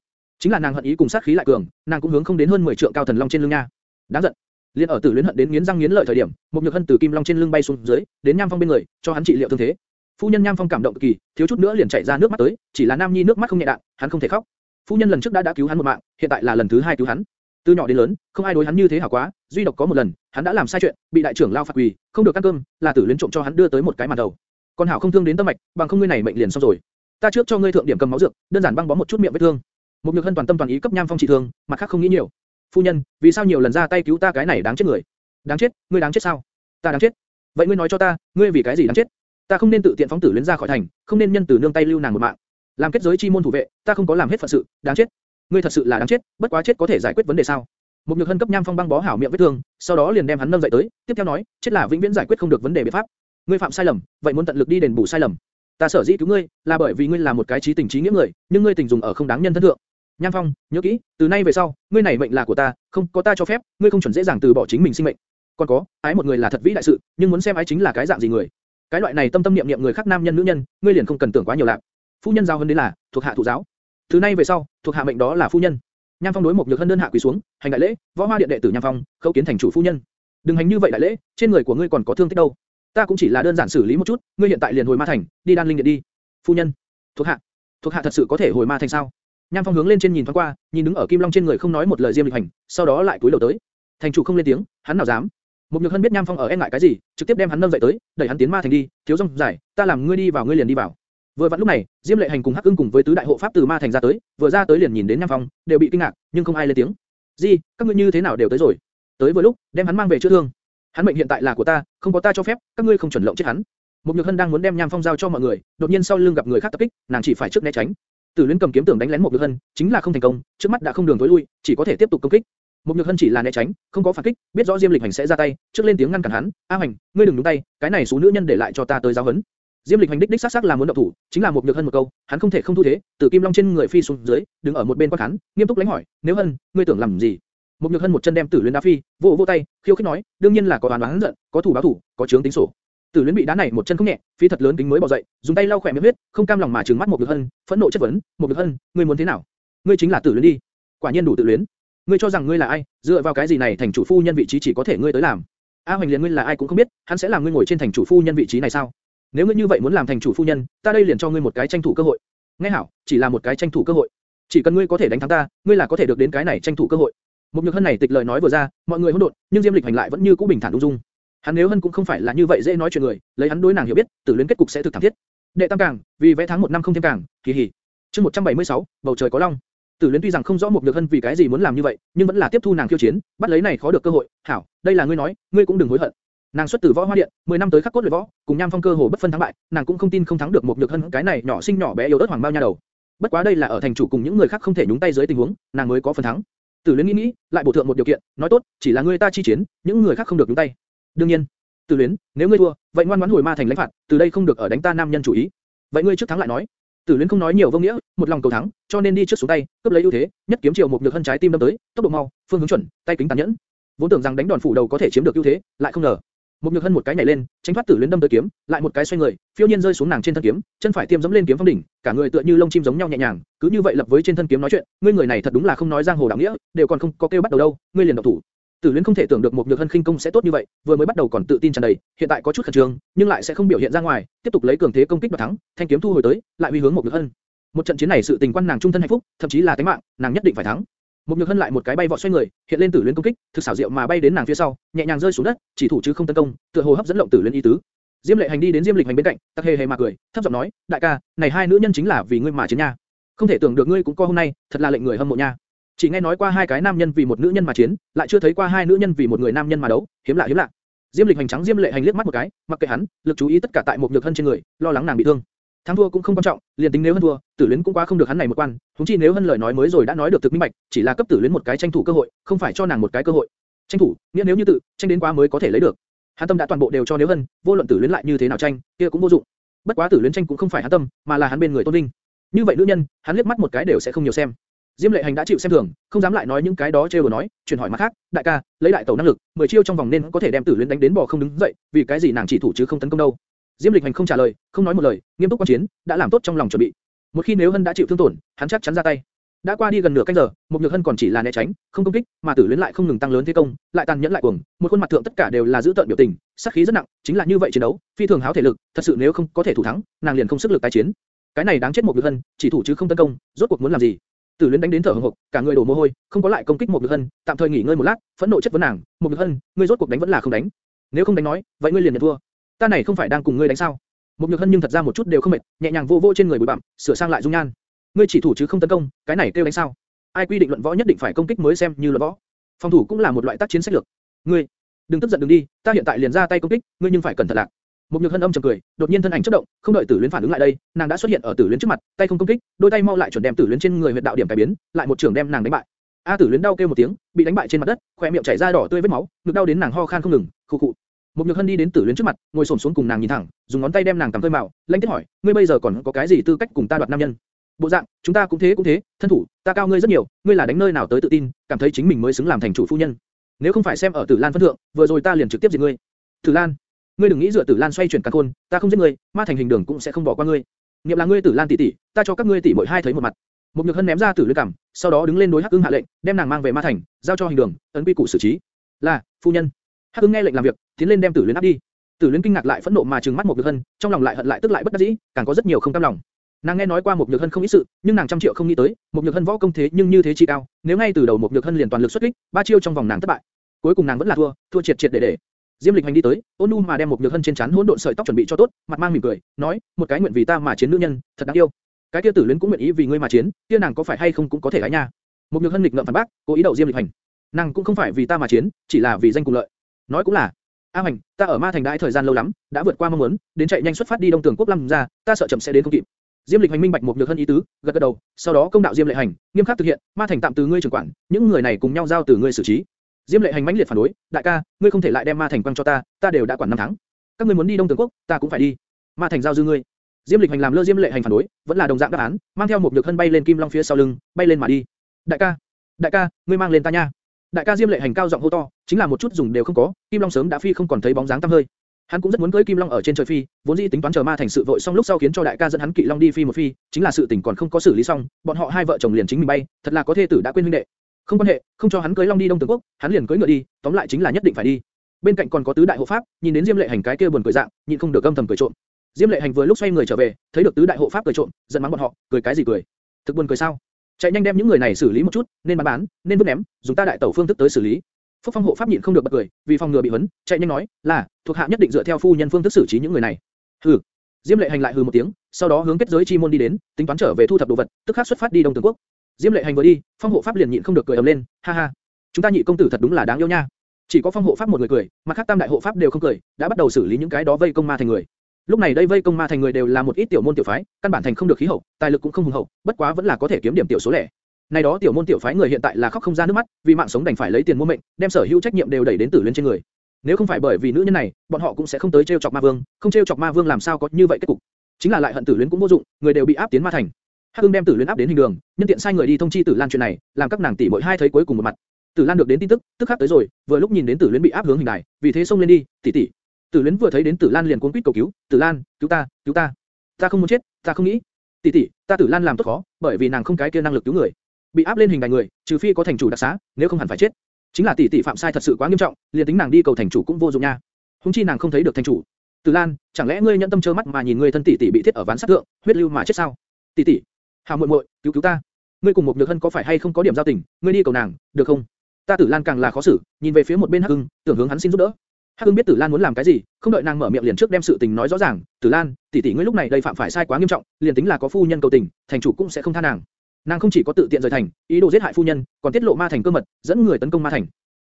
Chính là nàng hận ý cùng sát khí lại cường, nàng cũng hướng không đến hơn 10 trượng cao thần long trên lưng nha. Đáng giận. Liên ở Tử Luyến hận đến nghiến răng nghiến lợi thời điểm, một nhược hân từ kim long trên lưng bay xuống dưới, đến Nham Phong bên người, cho hắn trị liệu thương thế. Phu nhân Nham Phong cảm động cực kỳ, thiếu chút nữa liền chảy ra nước mắt tới, chỉ là Nam Nhi nước mắt không nhẹ đạn, hắn không thể khóc. Phu nhân lần trước đã đã cứu hắn một mạng, hiện tại là lần thứ hai cứu hắn. Từ nhỏ đến lớn, không ai đối hắn như thế hảo quá, duy độc có một lần, hắn đã làm sai chuyện, bị đại trưởng lao phạt quỳ, không được ăn cơm, là Tử Luyến trộm cho hắn đưa tới một cái màn đầu. Con hảo không thương đến tâm mạch, bằng không ngươi này mệnh liền xong rồi. Ta trước cho ngươi thượng điểm cầm máu dược, đơn giản băng bó một chút miệng vết thương. Một nhược hân toàn tâm toàn ý cấp Nham Phong trị thương, mặt khác không nghĩ nhiều. Phu nhân, vì sao nhiều lần ra tay cứu ta cái này đáng chết người? Đáng chết, ngươi đáng chết sao? Ta đáng chết. Vậy ngươi nói cho ta, ngươi vì cái gì đáng chết? Ta không nên tự tiện phóng tử luyến ra khỏi thành, không nên nhân tử nương tay lưu nàng một mạng. Làm kết giới chi môn thủ vệ, ta không có làm hết phận sự, đáng chết. Ngươi thật sự là đáng chết, bất quá chết có thể giải quyết vấn đề sao? Một nhược hân cấp Nham Phong băng bó hảo miệng vết thương, sau đó liền đem hắn nâng dậy tới, tiếp theo nói, chết là vĩnh viễn giải quyết không được vấn đề biện pháp. Ngươi phạm sai lầm, vậy muốn tận lực đi đền bù sai lầm. Ta sở dĩ cứu ngươi, là bởi vì ngươi là một cái trí tình trí nghĩa người, nhưng ngươi tình dùng ở không đáng nhân thân thượng. Nham Phong, nhớ kỹ, từ nay về sau, ngươi này mệnh là của ta, không có ta cho phép, ngươi không chuẩn dễ dàng từ bỏ chính mình sinh mệnh. Còn có, ái một người là thật vĩ đại sự, nhưng muốn xem ái chính là cái dạng gì người. Cái loại này tâm tâm niệm niệm người khác nam nhân nữ nhân, ngươi liền không cần tưởng quá nhiều lạc. Phu nhân giao hơn đến là thuộc hạ thủ giáo. Từ nay về sau, thuộc hạ mệnh đó là phu nhân. Nham Phong đối một nhược hân đơn hạ quỳ xuống, hành đại lễ, võ hoa điện đệ tử Nham Phong, khấu kiến thành chủ phu nhân. Đừng hành như vậy đại lễ, trên người của ngươi còn có thương tích đâu. Ta cũng chỉ là đơn giản xử lý một chút, ngươi hiện tại liền hồi ma thành, đi đan linh điện đi. Phu nhân, thuộc hạ, thuộc hạ thật sự có thể hồi ma thành sao? Nham Phong hướng lên trên nhìn thoáng qua, nhìn đứng ở kim long trên người không nói một lời diêm lịch hành, sau đó lại cúi đầu tới. Thành chủ không lên tiếng, hắn nào dám? Mục nhược hân biết Nham Phong ở e ngại cái gì, trực tiếp đem hắn nâng dậy tới, đẩy hắn tiến ma thành đi, thiếu rong giải, ta làm ngươi đi vào ngươi liền đi vào. Vừa vặn lúc này, Diêm Lệ Hành cùng Hắc Ưng cùng với tứ đại hộ pháp từ ma thành ra tới, vừa ra tới liền nhìn đến Nham Phong, đều bị kinh ngạc, nhưng không ai lên tiếng. Gì, các ngươi như thế nào đều tới rồi? Tới vừa lúc, đem hắn mang về chữa thương. Hắn mệnh hiện tại là của ta, không có ta cho phép, các ngươi không chuẩn lộng chết hắn. Mục Nhược Hân đang muốn đem Nham Phong giao cho mọi người, đột nhiên sau lưng gặp người khác tập kích, nàng chỉ phải trước né tránh. Tử Luyến cầm kiếm tưởng đánh lén một Nhược Hân, chính là không thành công, trước mắt đã không đường tối lui, chỉ có thể tiếp tục công kích. Một Nhược Hân chỉ là né tránh, không có phản kích, biết rõ Diêm Lịch Hành sẽ ra tay, trước lên tiếng ngăn cản hắn. A Hành, ngươi đừng nhúng tay, cái này số nữ nhân để lại cho ta tới giáo huấn. Diêm Lịch Hành đích đích xác xác là muốn động thủ, chính là một Nhược Hân một câu, hắn không thể không thu thế, tử kim long trên người phi xuống dưới, đứng ở một bên quan khán, nghiêm túc lãnh hỏi, nếu Hân, ngươi tưởng làm gì? Một Nhược Hân một chân đem Tử Luyến đá phi, vỗ vỗ tay, khiêu khích nói, đương nhiên là có oán oán giận, có thủ báo thủ, có chướng tính sổ. Tử Luyến bị đá này một chân không nhẹ, phi thật lớn kính mới bò dậy, dùng tay lau khỏe miệng huyết, không cam lòng mà trừng mắt một Lực Hân, phẫn nộ chất vấn, một Lực Hân, ngươi muốn thế nào? Ngươi chính là Tử Luyến đi. Quả nhiên đủ tự luyến. Ngươi cho rằng ngươi là ai? Dựa vào cái gì này thành chủ phu nhân vị trí chỉ có thể ngươi tới làm? A Hoành liền ngươi là ai cũng không biết, hắn sẽ làm ngươi ngồi trên thành chủ phu nhân vị trí này sao? Nếu ngươi như vậy muốn làm thành chủ phu nhân, ta đây liền cho ngươi một cái tranh thủ cơ hội. Nghe hảo, chỉ là một cái tranh thủ cơ hội. Chỉ cần ngươi có thể đánh thắng ta, ngươi là có thể được đến cái này tranh thủ cơ hội. Một nhược hân này tịch lời nói vừa ra, mọi người hỗn độn, nhưng Diêm Lịch hành lại vẫn như cũ bình thản ung dung. Hắn nếu hơn cũng không phải là như vậy dễ nói chuyện người, lấy hắn đối nàng hiểu biết, tử luyến kết cục sẽ thực thảm thiết. Đệ tam càng, vì vẽ tháng một năm không thêm càng, kỳ hỉ. Chương 176, bầu trời có long. Tử Luyến tuy rằng không rõ một nhược hân vì cái gì muốn làm như vậy, nhưng vẫn là tiếp thu nàng khiêu chiến, bắt lấy này khó được cơ hội. Hảo, đây là ngươi nói, ngươi cũng đừng hối hận. Nàng xuất từ võ hoa điện, 10 năm tới khắc cốt luyện võ, cùng Nham Phong cơ hồ bất phân thắng bại, nàng cũng không tin không thắng được một nhược hân cái này nhỏ xinh nhỏ bé yếu ớt hoàng bao nha đầu. Bất quá đây là ở thành chủ cùng những người khác không thể nhúng tay dưới tình huống, nàng mới có phần thắng. Tử Luyến nghĩ nghĩ, lại bổ thượng một điều kiện, nói tốt, chỉ là ngươi ta chi chiến, những người khác không được nhúng tay đương nhiên, Tử Luyến, nếu ngươi thua, vậy ngoan ngoãn hồi ma thành lãnh phạt, từ đây không được ở đánh ta nam nhân chủ ý. vậy ngươi trước thắng lại nói. Tử Luyến không nói nhiều vô nghĩa, một lòng cầu thắng, cho nên đi trước xuống tay, cướp lấy ưu thế, nhất kiếm chiều một nhược hân trái tim đâm tới, tốc độ mau, phương hướng chuẩn, tay kính tàn nhẫn. Vốn tưởng rằng đánh đòn phủ đầu có thể chiếm được ưu thế, lại không ngờ. Một nhược hân một cái nhảy lên, tránh thoát Tử Luyến đâm tới kiếm, lại một cái xoay người, phiêu nhiên rơi xuống nàng trên thân kiếm, chân phải tiêm dẫm lên kiếm phong đỉnh, cả người tựa như lông chim giống nhau nhẹ nhàng, cứ như vậy lập với trên thân kiếm nói chuyện, ngươi người này thật đúng là không nói giang hồ đạo nghĩa, đều còn không có kêu bắt đầu đâu, ngươi liền động thủ. Tử Luyến không thể tưởng được một nhược hân khinh công sẽ tốt như vậy, vừa mới bắt đầu còn tự tin tràn đầy, hiện tại có chút khẩn trương, nhưng lại sẽ không biểu hiện ra ngoài, tiếp tục lấy cường thế công kích đoạt thắng, thanh kiếm thu hồi tới, lại uy hướng một nhược hân. Một trận chiến này sự tình quan nàng trung thân hạnh phúc, thậm chí là tính mạng, nàng nhất định phải thắng. Một nhược hân lại một cái bay vọt xoay người, hiện lên tử luyến công kích, thực xảo diệu mà bay đến nàng phía sau, nhẹ nhàng rơi xuống đất, chỉ thủ chứ không tấn công, tựa hồ hấp dẫn lộng tử luyến ý tứ. Diêm lệ hành đi đến Diêm lịch hành bên cạnh, tắc hề hề mà cười, thấp giọng nói, đại ca, này hai nữ nhân chính là vì ngươi mà chiến nha. Không thể tưởng được ngươi cũng có hôm nay, thật là lệnh người hâm mộ nha. Chỉ nghe nói qua hai cái nam nhân vì một nữ nhân mà chiến, lại chưa thấy qua hai nữ nhân vì một người nam nhân mà đấu, hiếm lạ hiếm lạ. Diêm lịch hành trắng Diêm lệ hành liếc mắt một cái, mặc kệ hắn, lực chú ý tất cả tại một nhược hân trên người, lo lắng nàng bị thương. Thắng thua cũng không quan trọng, liền tính nếu hân thua, tử luyến cũng quá không được hắn này một quan, huống chi nếu hân lời nói mới rồi đã nói được thực minh bạch, chỉ là cấp tử luyến một cái tranh thủ cơ hội, không phải cho nàng một cái cơ hội. Tranh thủ, nghĩa nếu như tự, tranh đến quá mới có thể lấy được. Hắn tâm đã toàn bộ đều cho nếu hân, vô luận tử luyến lại như thế nào tranh, kia cũng vô dụng. Bất quá tử luyến tranh cũng không phải hắn tâm, mà là hắn bên người tôn linh. Như vậy nữ nhân, hắn liếc mắt một cái đều sẽ không nhiều xem. Diêm Lệ Hành đã chịu xem thường, không dám lại nói những cái đó trêu đùa nói, chuyển hỏi mặt khác, đại ca, lấy đại tẩu năng lực, 10 chiêu trong vòng nên có thể đem Tử Luyến đánh đến bò không đứng dậy, vì cái gì nàng chỉ thủ chứ không tấn công đâu? Diêm Lịch Hành không trả lời, không nói một lời, nghiêm túc quan chiến, đã làm tốt trong lòng chuẩn bị. Một khi nếu Hân đã chịu thương tổn, hắn chắc chắn ra tay. Đã qua đi gần nửa canh giờ, một nhược hân còn chỉ là né tránh, không công kích, mà tử luyến lại không ngừng tăng lớn thế công, lại tàn nhẫn lại cuồng, một khuôn mặt thượng tất cả đều là giữ tợn biểu tình, sát khí rất nặng, chính là như vậy chiến đấu, phi thường háo thể lực, thật sự nếu không có thể thủ thắng, nàng liền không sức lực tái chiến. Cái này đáng chết một nhược hân, chỉ thủ chứ không tấn công, rốt cuộc muốn làm gì? Tử Luyến đánh đến thở hổn hộc, cả người đổ mồ hôi, không có lại công kích một Nhược Hân, tạm thời nghỉ ngơi một lát, phẫn nộ chất vấn nàng, "Một Nhược Hân, ngươi rốt cuộc đánh vẫn là không đánh? Nếu không đánh nói, vậy ngươi liền nhận thua. Ta này không phải đang cùng ngươi đánh sao?" Một Nhược Hân nhưng thật ra một chút đều không mệt, nhẹ nhàng vô vô trên người bụi bặm, sửa sang lại dung nhan. "Ngươi chỉ thủ chứ không tấn công, cái này kêu đánh sao? Ai quy định luận võ nhất định phải công kích mới xem như luận võ? Phòng thủ cũng là một loại tác chiến sách lược. Ngươi, đừng tức giận đừng đi, ta hiện tại liền ra tay công kích, ngươi nhưng phải cẩn thận lạc." Một nhược hân âm trầm cười, đột nhiên thân ảnh chớp động, không đợi Tử Luyến phản ứng lại đây, nàng đã xuất hiện ở Tử Luyến trước mặt, tay không công kích, đôi tay mau lại chuẩn đem Tử Luyến trên người huyệt đạo điểm cải biến, lại một trường đem nàng đánh bại. A Tử Luyến đau kêu một tiếng, bị đánh bại trên mặt đất, khóe miệng chảy ra đỏ tươi vết máu, ngực đau đến nàng ho khan không ngừng, khụ khụ. Một nhược hân đi đến Tử Luyến trước mặt, ngồi xổm xuống cùng nàng nhìn thẳng, dùng ngón tay đem nàng cầm tơi mạo, lãnh tiết hỏi, ngươi bây giờ còn có cái gì tư cách cùng ta đoạt nam nhân? Bộ dạng, chúng ta cũng thế cũng thế, thân thủ, ta cao ngươi rất nhiều, ngươi là đánh nơi nào tới tự tin, cảm thấy chính mình mới xứng làm thành chủ phu nhân. Nếu không phải xem ở Tử Lan phân thượng, vừa rồi ta liền trực tiếp giết ngươi. Tử Lan, ngươi đừng nghĩ dựa Tử Lan xoay chuyển cả khôn, ta không giết ngươi, ma thành hình đường cũng sẽ không bỏ qua ngươi. Niệm là ngươi Tử Lan tỷ tỷ, ta cho các ngươi tỷ muội hai thấy một mặt. Một nhược hân ném ra Tử Luyến cảm, sau đó đứng lên đối Hắc Ưng hạ lệnh, đem nàng mang về ma thành, giao cho hình đường, ấn quy củ xử trí. Là, phu nhân. Hắc Ưng nghe lệnh làm việc, tiến lên đem Tử Luyến áp đi. Tử Luyến kinh ngạc lại phẫn nộ mà trừng mắt một nhược hân, trong lòng lại hận lại tức lại bất đắc dĩ, càng có rất nhiều không cam lòng. Nàng nghe nói qua một nhược hân không ít sự, nhưng nàng trăm triệu không nghĩ tới, một nhược hân võ công thế nhưng như thế chi cao, nếu ngay từ đầu một nhược hân liền toàn lực xuất kích, ba chiêu trong vòng nàng thất bại, cuối cùng nàng vẫn là thua, thua triệt triệt để để. Diêm Lịch Hành đi tới, ôn nu mà đem một nhược hân trên chắn hỗn độn sợi tóc chuẩn bị cho tốt, mặt mang mỉm cười, nói, một cái nguyện vì ta mà chiến nữ nhân, thật đáng yêu. Cái kia tử luyến cũng nguyện ý vì ngươi mà chiến, kia nàng có phải hay không cũng có thể gái nha. Một nhược hân nghịch ngợm phản bác, cố ý đậu Diêm Lịch Hành. Nàng cũng không phải vì ta mà chiến, chỉ là vì danh cùng lợi. Nói cũng là, A Hành, ta ở Ma Thành đãi thời gian lâu lắm, đã vượt qua mong muốn, đến chạy nhanh xuất phát đi Đông Tường Quốc Lâm ra, ta sợ chậm sẽ đến không kịp. Diêm Lịch Hành minh bạch một nhược hân ý tứ, gật gật đầu, sau đó công đạo Diêm Lệ Hành, nghiêm khắc thực hiện, Ma Thành tạm từ ngươi trưởng quản, những người này cùng nhau giao từ ngươi xử trí. Diêm Lệ Hành mãnh liệt phản đối, đại ca, ngươi không thể lại đem Ma Thành quăng cho ta, ta đều đã quản năm tháng. Các ngươi muốn đi Đông Tường Quốc, ta cũng phải đi. Ma Thành giao dư ngươi. Diêm Lịch Hành làm lơ Diêm Lệ Hành phản đối, vẫn là đồng dạng đáp án, mang theo một nhược thân bay lên Kim Long phía sau lưng, bay lên mà đi. Đại ca, đại ca, ngươi mang lên ta nha. Đại ca Diêm Lệ Hành cao giọng hô to, chính là một chút dùng đều không có, Kim Long sớm đã phi không còn thấy bóng dáng tăm hơi. Hắn cũng rất muốn cưỡi Kim Long ở trên trời phi, vốn dĩ tính toán chờ ma thành sự vội xong lúc sau khiến cho đại ca dẫn hắn Kỵ Long đi phi một phi, chính là sự tình còn không có xử lý xong, bọn họ hai vợ chồng liền chính mình bay, thật là có thê tử đã quên huynh đệ. Không quan hệ, không cho hắn cưới Long đi Đông Tường Quốc, hắn liền cưới ngựa đi, tóm lại chính là nhất định phải đi. Bên cạnh còn có tứ đại hộ pháp, nhìn đến Diêm Lệ Hành cái kia buồn cười dạng, nhịn không được âm thầm cười trộm. Diêm Lệ Hành vừa lúc xoay người trở về, thấy được tứ đại hộ pháp cười trộm, giận mắng bọn họ, cười cái gì cười? Thực buồn cười sao? Chạy nhanh đem những người này xử lý một chút, nên bán bán, nên vứt ném, dùng ta đại tẩu phương thức tới xử lý. Phúc Phong hộ pháp nhịn không được bật cười, vì phòng ngừa bị huấn, chạy nhanh nói, là, thuộc hạ nhất định dựa theo phu nhân phương thức xử trí những người này. Hừ. Diêm Lệ Hành lại hừ một tiếng, sau đó hướng kết giới chi môn đi đến, tính toán trở về thu thập đồ vật, tức khắc xuất phát đi Đông Tường Quốc. Diêm Lệ Hành vừa đi, Phong hộ pháp liền nhịn không được cười ầm lên, ha ha. Chúng ta nhị công tử thật đúng là đáng yêu nha. Chỉ có Phong hộ pháp một người cười, mặt khác tam đại hộ pháp đều không cười, đã bắt đầu xử lý những cái đó vây công ma thành người. Lúc này đây vây công ma thành người đều là một ít tiểu môn tiểu phái, căn bản thành không được khí hậu, tài lực cũng không hùng hậu, bất quá vẫn là có thể kiếm điểm tiểu số lẻ. Này đó tiểu môn tiểu phái người hiện tại là khóc không ra nước mắt, vì mạng sống đành phải lấy tiền mua mệnh, đem sở hữu trách nhiệm đều đẩy đến Tử lên trên người. Nếu không phải bởi vì nữ nhân này, bọn họ cũng sẽ không tới trêu chọc ma vương, không trêu chọc ma vương làm sao có như vậy kết cục. Chính là lại hận Tử Luyến cũng vô dụng, người đều bị áp tiến ma thành. Hắc Ưng đem Tử Luyến áp đến hình đường, nhân tiện sai người đi thông chi Tử Lan chuyện này, làm các nàng tỷ muội hai thấy cuối cùng một mặt. Tử Lan được đến tin tức, tức khắc tới rồi, vừa lúc nhìn đến Tử Luyến bị áp hướng hình đài, vì thế xông lên đi, tỷ tỷ. Tử Luyến vừa thấy đến Tử Lan liền cuống quýt cầu cứu, Tử Lan, cứu ta, cứu ta, ta không muốn chết, ta không nghĩ. Tỷ tỷ, ta Tử Lan làm tốt khó, bởi vì nàng không cái kia năng lực cứu người bị áp lên hình đài người, trừ phi có thành chủ đặc xá, nếu không hẳn phải chết. Chính là tỷ tỷ phạm sai thật sự quá nghiêm trọng, liền tính nàng đi cầu thành chủ cũng vô dụng nha. Hùng chi nàng không thấy được thành chủ. tử Lan, chẳng lẽ ngươi nhận tâm trơ mắt mà nhìn ngươi thân tỷ tỷ bị thiết ở ván sát thượng, huyết lưu mà chết sao? Tỷ tỷ, hảo muội muội, cứu cứu ta. Ngươi cùng một nhược hân có phải hay không có điểm giao tình, ngươi đi cầu nàng, được không? Ta Tử Lan càng là khó xử, nhìn về phía một bên Hắc Hưng, tưởng hướng hắn xin giúp đỡ. Hắc Hưng biết Tử Lan muốn làm cái gì, không đợi nàng mở miệng liền trước đem sự tình nói rõ ràng. Tử Lan, tỷ tỷ ngươi lúc này đây phạm phải sai quá nghiêm trọng, liền tính là có phu nhân cầu tình, thành chủ cũng sẽ không tha nàng. Nàng không chỉ có tự tiện rời thành, ý đồ giết hại phu nhân, còn tiết lộ ma thành cơ mật, dẫn người tấn công ma thành.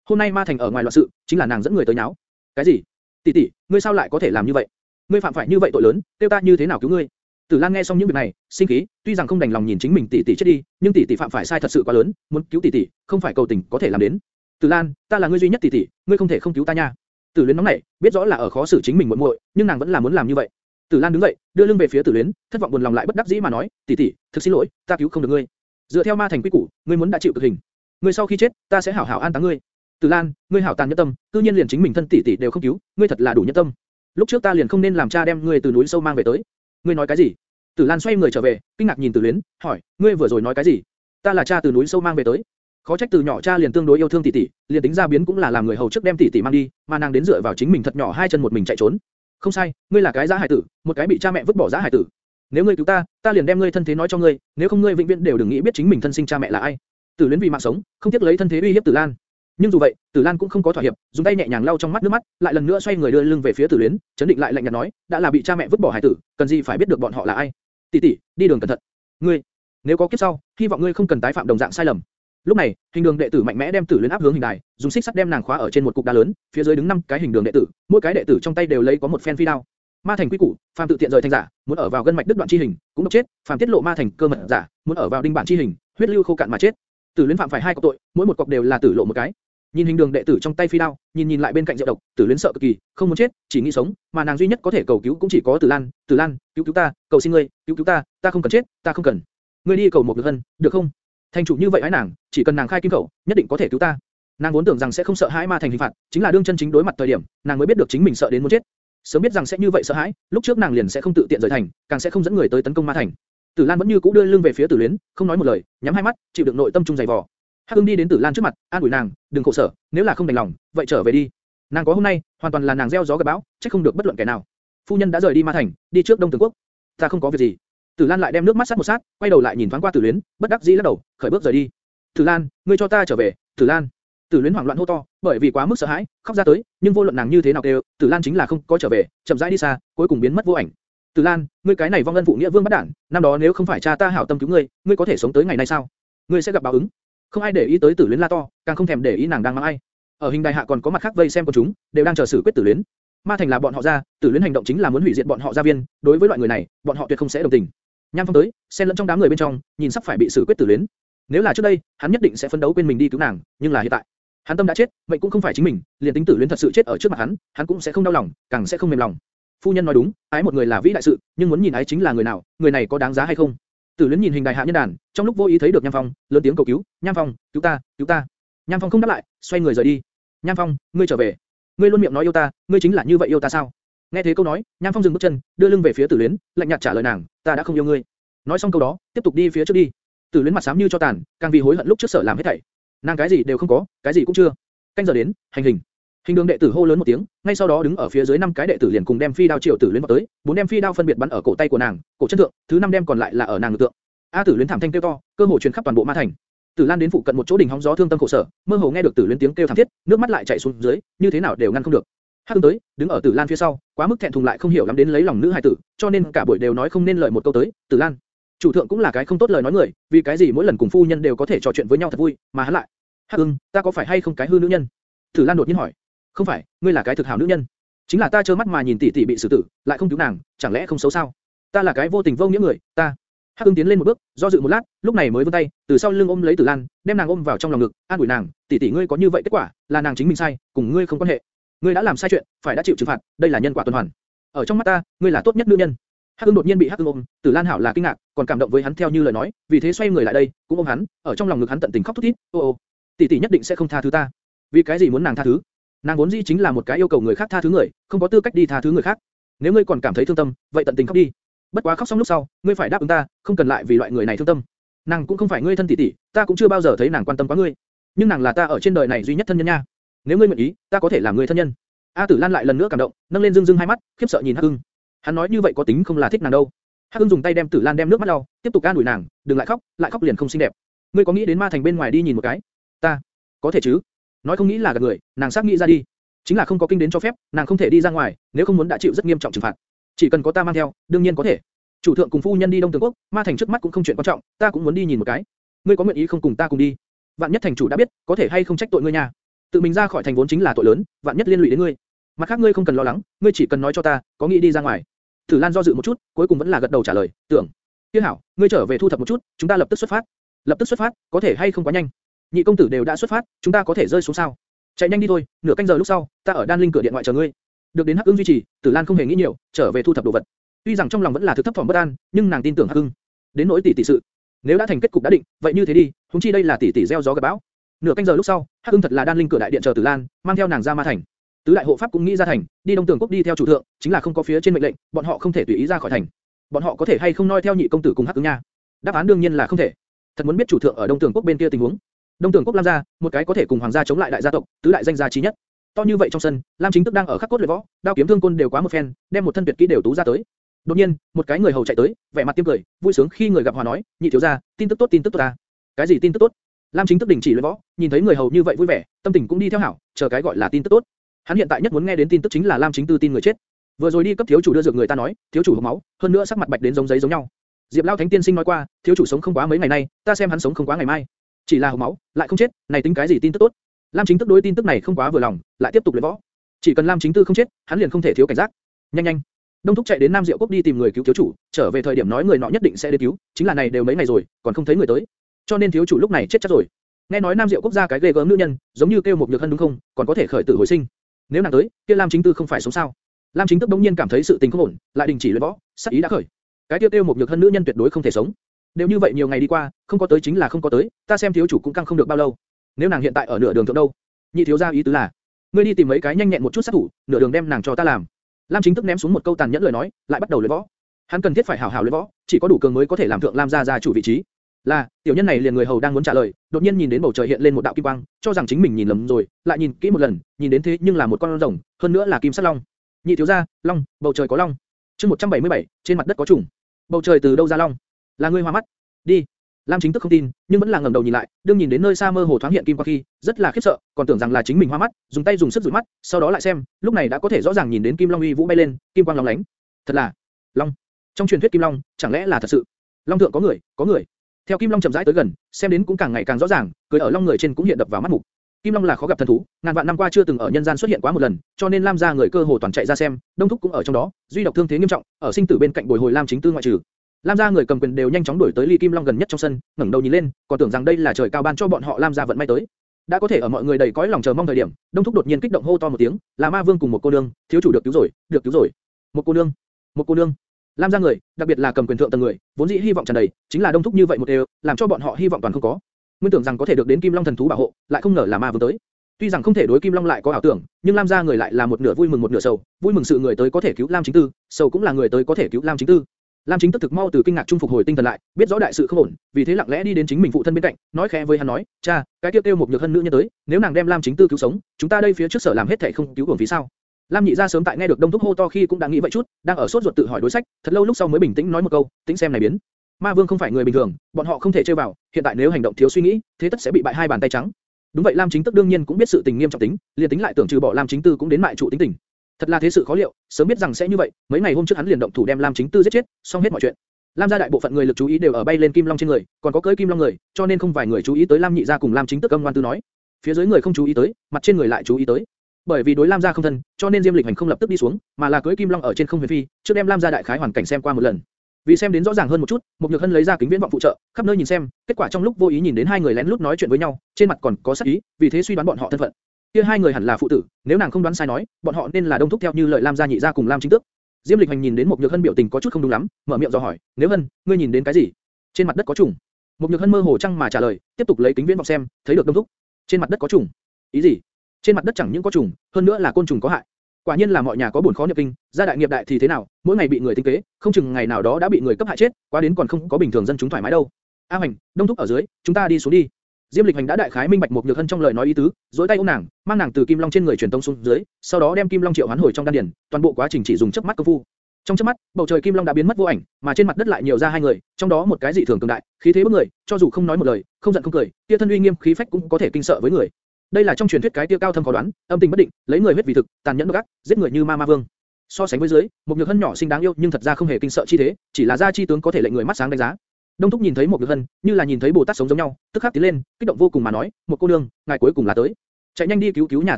Hôm nay ma thành ở ngoài loạn sự, chính là nàng dẫn người tới nháo. Cái gì? Tỷ tỷ, ngươi sao lại có thể làm như vậy? Ngươi phạm phải như vậy tội lớn, tiêu ta như thế nào cứu ngươi? Tử Lan nghe xong những việc này, sinh khí, tuy rằng không đành lòng nhìn chính mình tỷ tỷ chết đi, nhưng tỷ tỷ phạm phải sai thật sự quá lớn, muốn cứu tỷ tỷ, không phải cầu tình có thể làm đến. Tử Lan, ta là ngươi duy nhất tỷ tỷ, ngươi không thể không cứu ta nha. Tử Luyến nóng nảy, biết rõ là ở khó xử chính mình muội muội, nhưng nàng vẫn là muốn làm như vậy. Tử Lan đứng dậy, đưa lưng về phía Tử Luyến, thất vọng buồn lòng lại bất đắc dĩ mà nói, tỷ tỷ, thực xin lỗi, ta cứu không được ngươi. Dựa theo ma thành quy củ, ngươi muốn đã chịu cực hình. Ngươi sau khi chết, ta sẽ hảo hảo an táng ngươi. Tử Lan, ngươi hảo tàn nhẫn tâm, cư nhiên liền chính mình thân tỷ tỷ đều không cứu, ngươi thật là đủ nhẫn tâm. Lúc trước ta liền không nên làm cha đem ngươi từ núi sâu mang về tới. Ngươi nói cái gì? Tử Lan xoay người trở về, kinh ngạc nhìn Tử Luyến, hỏi, ngươi vừa rồi nói cái gì? ta là cha từ núi sâu mang về tới. Khó trách từ nhỏ cha liền tương đối yêu thương tỷ tỷ, liền tính ra biến cũng là làm người hầu trước đem tỷ tỷ mang đi, mà nàng đến dựa vào chính mình thật nhỏ hai chân một mình chạy trốn. Không sai, ngươi là cái giá hải tử, một cái bị cha mẹ vứt bỏ giá hải tử. Nếu ngươi cứu ta, ta liền đem ngươi thân thế nói cho ngươi, nếu không ngươi vĩnh viễn đều đừng nghĩ biết chính mình thân sinh cha mẹ là ai. Tử Luyến vì mạng sống, không tiếc lấy thân thế uy hiếp Tử Lan. Nhưng dù vậy, Tử Lan cũng không có thỏa hiệp, dùng tay nhẹ nhàng lau trong mắt nước mắt, lại lần nữa xoay người đưa lưng về phía Tử Luyến, chấn định lại lạnh nhạt nói, đã là bị cha mẹ vứt bỏ hải tử, cần gì phải biết được bọn họ là ai? Tỷ tỷ, đi đường cẩn thận. Ngươi, nếu có kiếp sau, hy vọng ngươi không cần tái phạm đồng dạng sai lầm. Lúc này, hình đường đệ tử mạnh mẽ đem Tử Luyến áp hướng hình đài, dùng xích sắt đem nàng khóa ở trên một cục đá lớn, phía dưới đứng năm cái hình đường đệ tử, mỗi cái đệ tử trong tay đều lấy có một phen phi đao. Ma thành quy củ, phàm tự tiện rời thành giả, muốn ở vào gân mạch đứt đoạn chi hình, cũng độc chết, phàm tiết lộ ma thành cơ mật giả, muốn ở vào đinh bản chi hình, huyết lưu khô cạn mà chết. Tử Luyến phạm phải hai cọc tội, mỗi một cọc đều là tử lộ một cái. Nhìn hình đường đệ tử trong tay phi đao, nhìn nhìn lại bên cạnh diệu độc, Tử Luyến sợ cực kỳ, không muốn chết, chỉ nghĩ sống, mà nàng duy nhất có thể cầu cứu cũng chỉ có Tử Lan, Tử Lan, cứu cứu ta, cầu xin ngươi, cứu cứu ta, ta không cần chết, ta không cần. Ngươi đi cầu một được hân, được không? Thành chủ như vậy hãy nàng, chỉ cần nàng khai kim khẩu, nhất định có thể cứu ta. Nàng vốn tưởng rằng sẽ không sợ hãi ma thành hình phạt, chính là đương chân chính đối mặt thời điểm, nàng mới biết được chính mình sợ đến muốn chết. Sớm biết rằng sẽ như vậy sợ hãi, lúc trước nàng liền sẽ không tự tiện rời thành, càng sẽ không dẫn người tới tấn công ma thành. Tử Lan vẫn như cũ đưa lưng về phía Tử Luyến, không nói một lời, nhắm hai mắt, chịu đựng nội tâm trung dày vò. Hắc Ưng đi đến Tử Lan trước mặt, an ủi nàng, đừng khổ sở, nếu là không đành lòng, vậy trở về đi. Nàng có hôm nay, hoàn toàn là nàng gieo gió gặt bão, chắc không được bất luận kẻ nào. Phu nhân đã rời đi Ma Thành, đi trước Đông Tường Quốc. Ta không có việc gì. Tử Lan lại đem nước mắt sát một sát, quay đầu lại nhìn thoáng qua Tử Luyến, bất đắc dĩ lắc đầu, khởi bước rời đi. Tử Lan, ngươi cho ta trở về. Tử Lan. Tử Luyến hoảng loạn hô to, bởi vì quá mức sợ hãi, khóc ra tới, nhưng vô luận nàng như thế nào kêu, Tử Lan chính là không có trở về, chậm rãi đi xa, cuối cùng biến mất vô ảnh. Tử Lan, ngươi cái này vong ân phụ nghĩa vương bất đản, năm đó nếu không phải cha ta hảo tâm cứu ngươi, ngươi có thể sống tới ngày nay sao? Ngươi sẽ gặp báo ứng. Không ai để ý tới Tử Luyến la to, càng không thèm để ý nàng đang mang ai. Ở hình đài hạ còn có mặt khác vây xem của chúng, đều đang chờ xử quyết Tử Luyến. Ma Thành là bọn họ ra, Tử Luyến hành động chính là muốn hủy diệt bọn họ gia viên, đối với loại người này, bọn họ tuyệt không sẽ đồng tình. Nham Phong tới, xen lẫn trong đám người bên trong, nhìn sắp phải bị xử quyết Tử Luyến. Nếu là trước đây, hắn nhất định sẽ phấn đấu quên mình đi cứu nàng, nhưng là hiện tại, hắn tâm đã chết, mệnh cũng không phải chính mình, liền tính Tử Luyến thật sự chết ở trước mặt hắn, hắn cũng sẽ không đau lòng, càng sẽ không mềm lòng. Phu nhân nói đúng, ái một người là vĩ đại sự, nhưng muốn nhìn ái chính là người nào, người này có đáng giá hay không. Tử Luyến nhìn hình đài hạ nhân đàn, trong lúc vô ý thấy được Nham Phong, lớn tiếng cầu cứu, "Nham Phong, cứu ta, cứu ta!" Nham Phong không đáp lại, xoay người rời đi. "Nham Phong, ngươi trở về. Ngươi luôn miệng nói yêu ta, ngươi chính là như vậy yêu ta sao?" Nghe thế câu nói, Nham Phong dừng bước chân, đưa lưng về phía Tử Luyến, lạnh nhạt trả lời nàng, "Ta đã không yêu ngươi." Nói xong câu đó, tiếp tục đi phía trước đi. Tử Luyến mặt xám như cho tàn, càng vì hối hận lúc trước sợ làm hết thảy. Nàng cái gì đều không có, cái gì cũng chưa. Canh giờ đến, hành hình. Hình đường đệ tử hô lớn một tiếng, ngay sau đó đứng ở phía dưới năm cái đệ tử liền cùng đem phi đao triệu tử luyến vào tới, bốn đem phi đao phân biệt bắn ở cổ tay của nàng, cổ chân thượng, thứ năm đem còn lại là ở nàng ngực tượng. A Tử Luyến thảm thanh kêu to, cơ hồ truyền khắp toàn bộ ma thành. Tử Lan đến phụ cận một chỗ đỉnh hóng gió thương tâm khổ sở, mơ hồ nghe được Tử Luyến tiếng kêu thảm thiết, nước mắt lại chảy xuống dưới, như thế nào đều ngăn không được. Hắc Ưng tới, đứng ở Tử Lan phía sau, quá mức thẹn thùng lại không hiểu lắm đến lấy lòng nữ hài tử, cho nên cả buổi đều nói không nên lời một câu tới. Tử Lan, chủ thượng cũng là cái không tốt lời nói người, vì cái gì mỗi lần cùng phu nhân đều có thể trò chuyện với nhau thật vui, mà hắn lại. Hắc Ưng, ta có phải hay không cái hư nữ nhân? Tử Lan đột nhiên hỏi. Không phải, ngươi là cái thực hảo nữ nhân. Chính là ta trơ mắt mà nhìn tỷ tỷ bị xử tử, lại không cứu nàng, chẳng lẽ không xấu sao? Ta là cái vô tình vô nghĩa người, ta. Hắc Ưng tiến lên một bước, do dự một lát, lúc này mới vươn tay, từ sau lưng ôm lấy Tử Lan, đem nàng ôm vào trong lòng ngực, an ủi nàng, tỷ tỷ ngươi có như vậy kết quả, là nàng chính mình sai, cùng ngươi không quan hệ. Ngươi đã làm sai chuyện, phải đã chịu trừng phạt, đây là nhân quả tuần hoàn. Ở trong mắt ta, ngươi là tốt nhất nữ nhân. Hắc Ưng đột nhiên bị Hắc Ưng ôm, Tử Lan hảo là kinh ngạc, còn cảm động với hắn theo như lời nói, vì thế xoay người lại đây, cũng ôm hắn, ở trong lòng ngực hắn tận tình khóc thút thít, ô ô, tỷ tỷ nhất định sẽ không tha thứ ta. Vì cái gì muốn nàng tha thứ? Nàng vốn dĩ chính là một cái yêu cầu người khác tha thứ người, không có tư cách đi tha thứ người khác. Nếu ngươi còn cảm thấy thương tâm, vậy tận tình khóc đi. Bất quá khóc xong lúc sau, ngươi phải đáp ứng ta, không cần lại vì loại người này thương tâm. Nàng cũng không phải ngươi thân tỷ tỷ, ta cũng chưa bao giờ thấy nàng quan tâm quá ngươi. Nhưng nàng là ta ở trên đời này duy nhất thân nhân nha. Nếu ngươi nguyện ý, ta có thể làm người thân nhân. A Tử Lan lại lần nữa cảm động, nâng lên dương dương hai mắt, khiếp sợ nhìn Hắc Ưng. Hắn nói như vậy có tính không là thích nàng đâu. Hắc Ưng dùng tay đem Tử Lan đem nước mắt lau, tiếp tục an ủi nàng, đừng lại khóc, lại khóc liền không xinh đẹp. Ngươi có nghĩ đến ma thành bên ngoài đi nhìn một cái? Ta, có thể chứ? Nói không nghĩ là gạt người, nàng xác nghĩ ra đi. Chính là không có kinh đến cho phép, nàng không thể đi ra ngoài, nếu không muốn đã chịu rất nghiêm trọng trừng phạt. Chỉ cần có ta mang theo, đương nhiên có thể. Chủ thượng cùng phu nhân đi Đông Tường Quốc, ma thành trước mắt cũng không chuyện quan trọng, ta cũng muốn đi nhìn một cái. Ngươi có nguyện ý không cùng ta cùng đi? Vạn nhất thành chủ đã biết, có thể hay không trách tội ngươi nha. Tự mình ra khỏi thành vốn chính là tội lớn, vạn nhất liên lụy đến ngươi. Mặt khác ngươi không cần lo lắng, ngươi chỉ cần nói cho ta, có nghĩ đi ra ngoài. Thử Lan do dự một chút, cuối cùng vẫn là gật đầu trả lời, tưởng. Tiếc hảo, ngươi trở về thu thập một chút, chúng ta lập tức xuất phát. Lập tức xuất phát, có thể hay không quá nhanh? Nhị công tử đều đã xuất phát, chúng ta có thể rơi xuống sao? Chạy nhanh đi thôi, nửa canh giờ lúc sau, ta ở đan linh cửa điện ngoại chờ ngươi. Được đến Hắc Ưng duy trì, Tử Lan không hề nghĩ nhiều, trở về thu thập đồ vật. Tuy rằng trong lòng vẫn là thực thấp thỏm bất an, nhưng nàng tin tưởng Hắc Ưng. Đến nỗi tỷ tỷ sự, nếu đã thành kết cục đã định, vậy như thế đi, chúng chi đây là tỷ tỷ gieo gió gặp bão. Nửa canh giờ lúc sau, Hắc Ưng thật là đan linh cửa đại điện chờ Tử Lan, mang theo nàng ra ma thành. Tứ đại hộ pháp cũng nghĩ ra thành, đi Đông Tường quốc đi theo chủ thượng, chính là không có phía trên mệnh lệnh, bọn họ không thể tùy ý ra khỏi thành. Bọn họ có thể hay không noi theo nhị công tử cùng Hắc Ưng nha? Đáp án đương nhiên là không thể. Thật muốn biết chủ thượng ở Đông Tường quốc bên kia tình huống. Đông Tưởng quốc Lam gia, một cái có thể cùng hoàng gia chống lại đại gia tộc, tứ đại danh gia chí nhất. To như vậy trong sân, Lam Chính Tức đang ở khắc cốt luyện võ, đao kiếm thương côn đều quá một phen, đem một thân tuyệt kỹ đều tú ra tới. Đột nhiên, một cái người hầu chạy tới, vẻ mặt tiêm cười, vui sướng khi người gặp hòa nói, nhị thiếu gia, tin tức tốt tin tức tốt ta. Cái gì tin tức tốt? Lam Chính Tức đình chỉ luyện võ, nhìn thấy người hầu như vậy vui vẻ, tâm tình cũng đi theo hảo, chờ cái gọi là tin tức tốt. Hắn hiện tại nhất muốn nghe đến tin tức chính là Lam Chính Tư tin người chết. Vừa rồi đi cấp thiếu chủ đưa dược người ta nói, thiếu chủ hộc máu, hơn nữa sắc mặt bạch đến giống giấy giống nhau. Diệp Lão Thánh Tiên Sinh nói qua, thiếu chủ sống không quá mấy ngày nay, ta xem hắn sống không quá ngày mai. Chỉ là hộc máu, lại không chết, này tính cái gì tin tức tốt? Lam Chính Tức đối tin tức này không quá vừa lòng, lại tiếp tục luyện võ. Chỉ cần Lam Chính Tư không chết, hắn liền không thể thiếu cảnh giác. Nhanh nhanh, Đông Thúc chạy đến Nam Diệu Quốc đi tìm người cứu thiếu chủ, trở về thời điểm nói người nọ nhất định sẽ đến cứu, chính là này đều mấy ngày rồi, còn không thấy người tới. Cho nên thiếu chủ lúc này chết chắc rồi. Nghe nói Nam Diệu Quốc gia cái ghê gớm nữ nhân, giống như kêu một nhược hân đúng không, còn có thể khởi tử hồi sinh. Nếu nàng tới, kia Lam Chính Tư không phải sống sao? Lam Chính Tức đống nhiên cảm thấy sự tình không ổn, lại đình chỉ luyện võ, sát ý đã khởi. Cái tiêu tiêu một nhược hân nữ nhân tuyệt đối không thể sống. Đều như vậy nhiều ngày đi qua, không có tới chính là không có tới, ta xem thiếu chủ cũng căng không được bao lâu. Nếu nàng hiện tại ở nửa đường thượng đâu? Nhị thiếu gia ý tứ là, ngươi đi tìm mấy cái nhanh nhẹn một chút sát thủ, nửa đường đem nàng cho ta làm. Lam Chính Tức ném xuống một câu tàn nhẫn lời nói, lại bắt đầu luyện võ. Hắn cần thiết phải hảo hảo luyện võ, chỉ có đủ cường mới có thể làm thượng Lam gia gia chủ vị trí. Là, tiểu nhân này liền người hầu đang muốn trả lời, đột nhiên nhìn đến bầu trời hiện lên một đạo kim quang, cho rằng chính mình nhìn lầm rồi, lại nhìn kỹ một lần, nhìn đến thế nhưng là một con rồng, hơn nữa là kim sắc long. Nhị thiếu gia, long, bầu trời có long. Chương 177, trên mặt đất có trùng. Bầu trời từ đâu ra long? Là ngươi hoa mắt. Đi. Lam chính tức không tin, nhưng vẫn là ngẩng đầu nhìn lại, đương nhìn đến nơi xa mơ hồ thoáng hiện kim quang khi, rất là khiếp sợ, còn tưởng rằng là chính mình hoa mắt, dùng tay dùng sức dụi mắt, sau đó lại xem, lúc này đã có thể rõ ràng nhìn đến kim long uy vũ bay lên, kim quang long lánh. Thật là long. Trong truyền thuyết kim long, chẳng lẽ là thật sự? Long thượng có người, có người. Theo kim long chậm rãi tới gần, xem đến cũng càng ngày càng rõ ràng, cười ở long người trên cũng hiện đập vào mắt mục. Kim Long là khó gặp thần thú, ngàn vạn năm qua chưa từng ở nhân gian xuất hiện quá một lần, cho nên Lam gia người cơ hồ toàn chạy ra xem, Đông Thúc cũng ở trong đó, duy độc thương thế nghiêm trọng, ở sinh tử bên cạnh bồi hồi Lam chính tư ngoại trừ. Lam gia người cầm quyền đều nhanh chóng đuổi tới Ly Kim Long gần nhất trong sân, ngẩng đầu nhìn lên, còn tưởng rằng đây là trời cao ban cho bọn họ Lam gia vận may tới. Đã có thể ở mọi người đầy cõi lòng chờ mong thời điểm, Đông Thúc đột nhiên kích động hô to một tiếng, là Ma Vương cùng một cô nương, thiếu chủ được cứu rồi, được cứu rồi. Một cô nương, một cô nương. Lam gia người, đặc biệt là cầm quyền thượng tầng người, vốn dĩ hy vọng tràn đầy, chính là Đông Thúc như vậy một đều, làm cho bọn họ hy vọng toàn không có. Nguyên tưởng rằng có thể được đến Kim Long thần thú bảo hộ, lại không ngờ là Ma Vương tới. Tuy rằng không thể đối Kim Long lại có ảo tưởng, nhưng Lam gia người lại là một nửa vui mừng một nửa sầu, vui mừng sự người tới có thể cứu Lam Chính Tư, sầu cũng là người tới có thể cứu Lam Chính Tư. Lam Chính Tức thực mau từ kinh ngạc trung phục hồi tinh thần lại, biết rõ đại sự không ổn, vì thế lặng lẽ đi đến chính mình phụ thân bên cạnh, nói khẽ với hắn nói, cha, cái kia tiêu một nhược hân nữ nhân tới, nếu nàng đem Lam Chính Tư cứu sống, chúng ta đây phía trước sở làm hết thảy không cứu uổng vì sao? Lam Nhị gia sớm tại nghe được Đông Thúc hô to khi cũng đã nghĩ vậy chút, đang ở sốt ruột tự hỏi đối sách, thật lâu lúc sau mới bình tĩnh nói một câu, tính xem này biến. Ma Vương không phải người bình thường, bọn họ không thể chơi vào, hiện tại nếu hành động thiếu suy nghĩ, thế tất sẽ bị bại hai bàn tay trắng. Đúng vậy Lam Chính Tức đương nhiên cũng biết sự tình nghiêm trọng tính, liền tính lại tưởng trừ bỏ Lam Chính Tư cũng đến mại trụ tính tình. Thật là thế sự khó liệu, sớm biết rằng sẽ như vậy, mấy ngày hôm trước hắn liền động thủ đem Lam Chính Tư giết chết, xong hết mọi chuyện. Lam gia đại bộ phận người lực chú ý đều ở bay lên Kim Long trên người, còn có cưỡi Kim Long người, cho nên không vài người chú ý tới Lam Nhị gia cùng Lam Chính Tức âm ngoan tư nói. Phía dưới người không chú ý tới, mặt trên người lại chú ý tới. Bởi vì đối Lam gia không thân, cho nên Diêm Lịch Hành không lập tức đi xuống, mà là cưỡi Kim Long ở trên không huyền phi, trước đem Lam gia đại khái hoàn cảnh xem qua một lần. Vì xem đến rõ ràng hơn một chút, một Nhược Hân lấy ra kính viễn vọng phụ trợ, khắp nơi nhìn xem, kết quả trong lúc vô ý nhìn đến hai người lén lút nói chuyện với nhau, trên mặt còn có sắc ý, vì thế suy đoán bọn họ thân phận. Kia hai người hẳn là phụ tử, nếu nàng không đoán sai nói, bọn họ nên là đông thúc theo như lời Lam gia nhị gia cùng Lam chính tước. Diêm Lịch Hành nhìn đến một Nhược Hân biểu tình có chút không đúng lắm, mở miệng dò hỏi, nếu Hân, ngươi nhìn đến cái gì? Trên mặt đất có trùng. Một Nhược Hân mơ hồ trăng mà trả lời, tiếp tục lấy kính viễn vọng xem, thấy được đông thúc. Trên mặt đất có trùng. Ý gì? Trên mặt đất chẳng những có trùng, hơn nữa là côn trùng có hại. Quả nhiên là mọi nhà có buồn khó nhập kinh, gia đại nghiệp đại thì thế nào, mỗi ngày bị người tinh kế, không chừng ngày nào đó đã bị người cấp hại chết, quá đến còn không có bình thường dân chúng thoải mái đâu. A Hoành, Đông thúc ở dưới, chúng ta đi xuống đi. Diêm Lịch Hành đã đại khái minh bạch một nhược hân trong lời nói ý tứ, duỗi tay ôm nàng, mang nàng từ kim long trên người truyền tông xuống dưới, sau đó đem kim long triệu hoán hồi trong đan điền, toàn bộ quá trình chỉ dùng chớp mắt công phu. Trong chớp mắt, bầu trời kim long đã biến mất vô ảnh, mà trên mặt đất lại nhiều ra hai người, trong đó một cái dị thường cường đại, khí thế bức người, cho dù không nói một lời, không giận không cười, kia thân uy nghiêm khí phách cũng có thể kinh sợ với người. Đây là trong truyền thuyết cái tiêu cao thâm khó đoán, âm tình bất định, lấy người huyết vì thực, tàn nhẫn độc ác, giết người như ma ma vương. So sánh với dưới, một nhược hân nhỏ xinh đáng yêu nhưng thật ra không hề kinh sợ chi thế, chỉ là gia chi tướng có thể lệnh người mắt sáng đánh giá. Đông Thúc nhìn thấy một nhược hân, như là nhìn thấy Bồ Tát sống giống nhau, tức khắc tiến lên, kích động vô cùng mà nói, một cô nương, ngài cuối cùng là tới, chạy nhanh đi cứu cứu nhà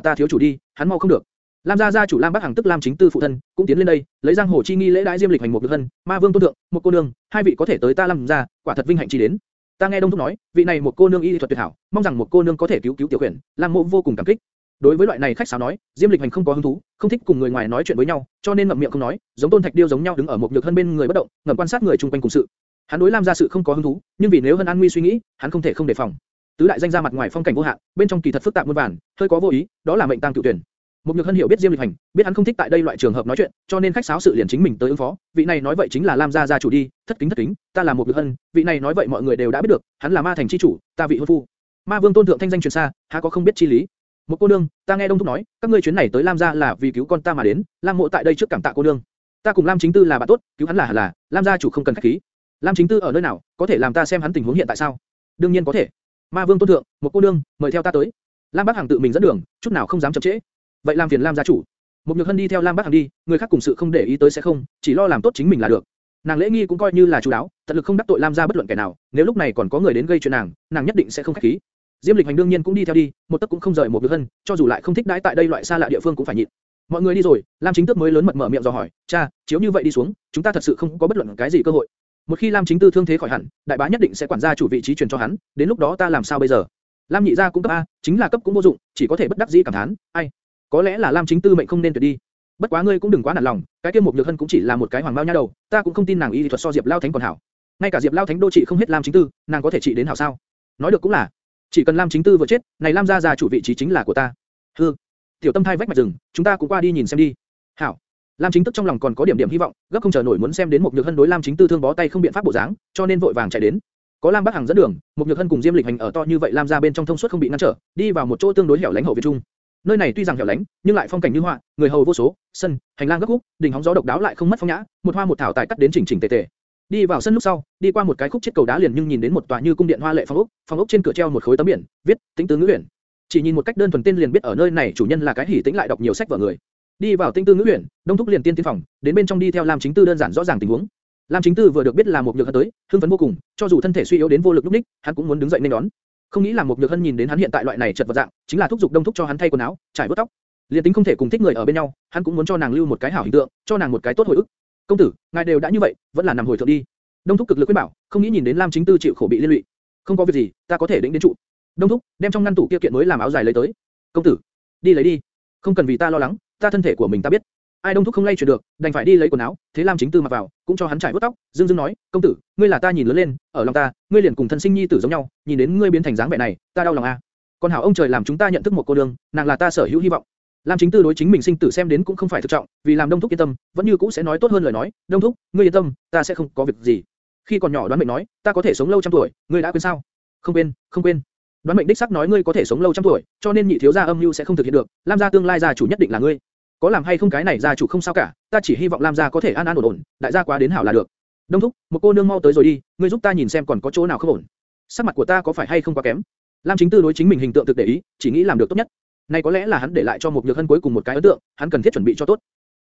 ta thiếu chủ đi, hắn mau không được. Lam gia gia chủ Lam Bắc Hằng tức Lam chính tư phụ thân, cũng tiến lên đây, lấy giang hồ chi nghi lễ đãi diêm lịch hành một nhược hân, ma vương tôn thượng, một cô nương, hai vị có thể tới ta Lam gia, quả thật vinh hạnh chi đến. Ta nghe Đông Thúc nói, vị này một cô nương y thuật tuyệt hảo, mong rằng một cô nương có thể cứu cứu tiểu quyển, Lam Mộ vô cùng cảm kích. Đối với loại này khách sáo nói, Diêm Lịch Hành không có hứng thú, không thích cùng người ngoài nói chuyện với nhau, cho nên ngậm miệng không nói, giống Tôn Thạch Điêu giống nhau đứng ở một nhược hân bên người bất động, ngậm quan sát người chung quanh cùng sự. Hắn đối Lam gia sự không có hứng thú, nhưng vì nếu Hân An Nguy suy nghĩ, hắn không thể không đề phòng. Tứ đại danh gia mặt ngoài phong cảnh vô hạn, bên trong kỳ thật phức tạp muôn vàn, hơi có vô ý, đó là mệnh tang cựu tuyển. Một Nhược Hân hiểu biết Diêm Lịch Hành, biết hắn không thích tại đây loại trường hợp nói chuyện, cho nên khách sáo sự liền chính mình tới ứng phó. Vị này nói vậy chính là Lam gia gia chủ đi, thất kính thất kính, ta là một Nhược Hân, vị này nói vậy mọi người đều đã biết được, hắn là Ma thành chi chủ, ta vị hôn phu. Ma Vương tôn thượng thanh danh truyền xa, há có không biết chi lý. Một cô nương, ta nghe Đông thúc nói, các ngươi chuyến này tới Lam gia là vì cứu con ta mà đến, Lam mộ tại đây trước cảm tạ cô nương. Ta cùng Lam Chính Tư là bạn tốt, cứu hắn là hẳn là, Lam gia chủ không cần khách khí. Lam Chính Tư ở nơi nào, có thể làm ta xem hắn tình huống hiện tại sao? Đương nhiên có thể. Ma Vương tôn thượng, một cô nương, mời theo ta tới. Lam Bắc Hằng tự mình dẫn đường, chút nào không dám chậm trễ. Vậy làm phiền Lam gia chủ. Một Nhược Hân đi theo Lam Bắc Hằng đi, người khác cùng sự không để ý tới sẽ không, chỉ lo làm tốt chính mình là được. Nàng lễ nghi cũng coi như là chú đáo, tận lực không đắc tội Lam gia bất luận kẻ nào, nếu lúc này còn có người đến gây chuyện nàng, nàng nhất định sẽ không khách khí. Diêm Lịch Hành đương nhiên cũng đi theo đi, một tấc cũng không rời một Nhược Hân, cho dù lại không thích đãi tại đây loại xa lạ địa phương cũng phải nhịn. Mọi người đi rồi, Lam Chính Tước mới lớn mật mở miệng dò hỏi, cha, chiếu như vậy đi xuống, chúng ta thật sự không có bất luận cái gì cơ hội. Một khi Lam Chính Tư thương thế khỏi hẳn, đại bá nhất định sẽ quản gia chủ vị trí truyền cho hắn, đến lúc đó ta làm sao bây giờ? Lam nhị gia cũng cấp a, chính là cấp cũng vô dụng, chỉ có thể bất đắc dĩ cảm thán, ai, có lẽ là Lam Chính Tư mệnh không nên tuyệt đi. Bất quá ngươi cũng đừng quá nản lòng, cái kia một nhược hân cũng chỉ là một cái hoàng bao nha đầu, ta cũng không tin nàng y thuật so Diệp Lao Thánh còn hảo. Ngay cả Diệp Lao Thánh đô trị không hết Lam Chính Tư, nàng có thể trị đến hảo sao? Nói được cũng là, chỉ cần Lam Chính Tư vừa chết, này Lam gia gia chủ vị trí chính là của ta. Hừ, tiểu tâm thai vách mạch rừng, chúng ta cũng qua đi nhìn xem đi. Hảo. Lam Chính Tức trong lòng còn có điểm điểm hy vọng, gấp không chờ nổi muốn xem đến một nhược hân đối Lam Chính Tư thương bó tay không biện pháp bộ dáng, cho nên vội vàng chạy đến. Có Lam Bắc Hằng dẫn đường, một nhược hân cùng Diêm Lịch Hành ở to như vậy Lam gia bên trong thông suốt không bị ngăn trở, đi vào một chỗ tương đối hẻo lánh hậu viện trung. Nơi này tuy rằng hẻo lánh, nhưng lại phong cảnh như họa, người hầu vô số, sân, hành lang gấp khúc, đỉnh hóng gió độc đáo lại không mất phong nhã, một hoa một thảo tài cắt đến chỉnh chỉnh tề tề. Đi vào sân lúc sau, đi qua một cái khúc chiết cầu đá liền nhưng nhìn đến một tòa như cung điện hoa lệ phong ốc, phong ốc trên cửa treo một khối tấm biển, viết tính tứ ngữ luyện. Chỉ nhìn một cách đơn thuần tên liền biết ở nơi này chủ nhân là cái hỉ tĩnh lại đọc nhiều sách vở người. Đi vào tinh tư ngữ huyện, đông thúc liền tiên tiên phòng, đến bên trong đi theo Lam Chính Tư đơn giản rõ ràng tình huống. Lam Chính Tư vừa được biết là một nhược hân tới, hưng phấn vô cùng, cho dù thân thể suy yếu đến vô lực lúc ních, hắn cũng muốn đứng dậy nên đón. Không nghĩ là một nhược hân nhìn đến hắn hiện tại loại này chật vật dạng, chính là thúc giục đông thúc cho hắn thay quần áo, trải vuốt tóc. liền tính không thể cùng thích người ở bên nhau, hắn cũng muốn cho nàng lưu một cái hảo hình tượng, cho nàng một cái tốt hồi ức. Công tử, ngài đều đã như vậy, vẫn là nằm hồi thượng đi. Đông thúc cực lực khuyên bảo, không nghĩ nhìn đến Lam Chính Tư chịu khổ bị liên lụy. Không có việc gì, ta có thể đỉnh đến trụ. Đông thúc, đem trong ngăn tủ kia kiện mới làm áo dài lấy tới. Công tử, đi lấy đi. Không cần vì ta lo lắng, ta thân thể của mình ta biết. Ai Đông thúc không lay chuyển được, đành phải đi lấy quần áo. Thế Lam Chính Tư mặc vào, cũng cho hắn trải vuốt tóc. Dương Dương nói, công tử, ngươi là ta nhìn lớn lên, ở lòng ta, ngươi liền cùng thân sinh nhi tử giống nhau, nhìn đến ngươi biến thành dáng vẻ này, ta đau lòng à. a. Còn hảo ông trời làm chúng ta nhận thức một cô đương, nàng là ta sở hữu hy vọng. Lam Chính Tư đối chính mình sinh tử xem đến cũng không phải thực trọng, vì làm Đông Thúc yên tâm, vẫn như cũ sẽ nói tốt hơn lời nói. Đông Thúc, ngươi yên tâm, ta sẽ không có việc gì. Khi còn nhỏ đoán mệnh nói, ta có thể sống lâu trăm tuổi, ngươi đã quên sao? Không quên, không quên. Đoán mệnh đích xác nói ngươi có thể sống lâu trăm tuổi, cho nên nhị thiếu gia âm mưu sẽ không thực hiện được, Lam gia tương lai gia chủ nhất định là ngươi. Có làm hay không cái này gia chủ không sao cả, ta chỉ hy vọng Lam gia có thể an an ổn ổn, đại gia quá đến hảo là được. Đông thúc, một cô nương mau tới rồi đi, ngươi giúp ta nhìn xem còn có chỗ nào không ổn. Sắc mặt của ta có phải hay không quá kém? Lam Chính Tư đối chính mình hình tượng thực để ý, chỉ nghĩ làm được tốt nhất. Này có lẽ là hắn để lại cho một nhược hân cuối cùng một cái ấn tượng, hắn cần thiết chuẩn bị cho tốt.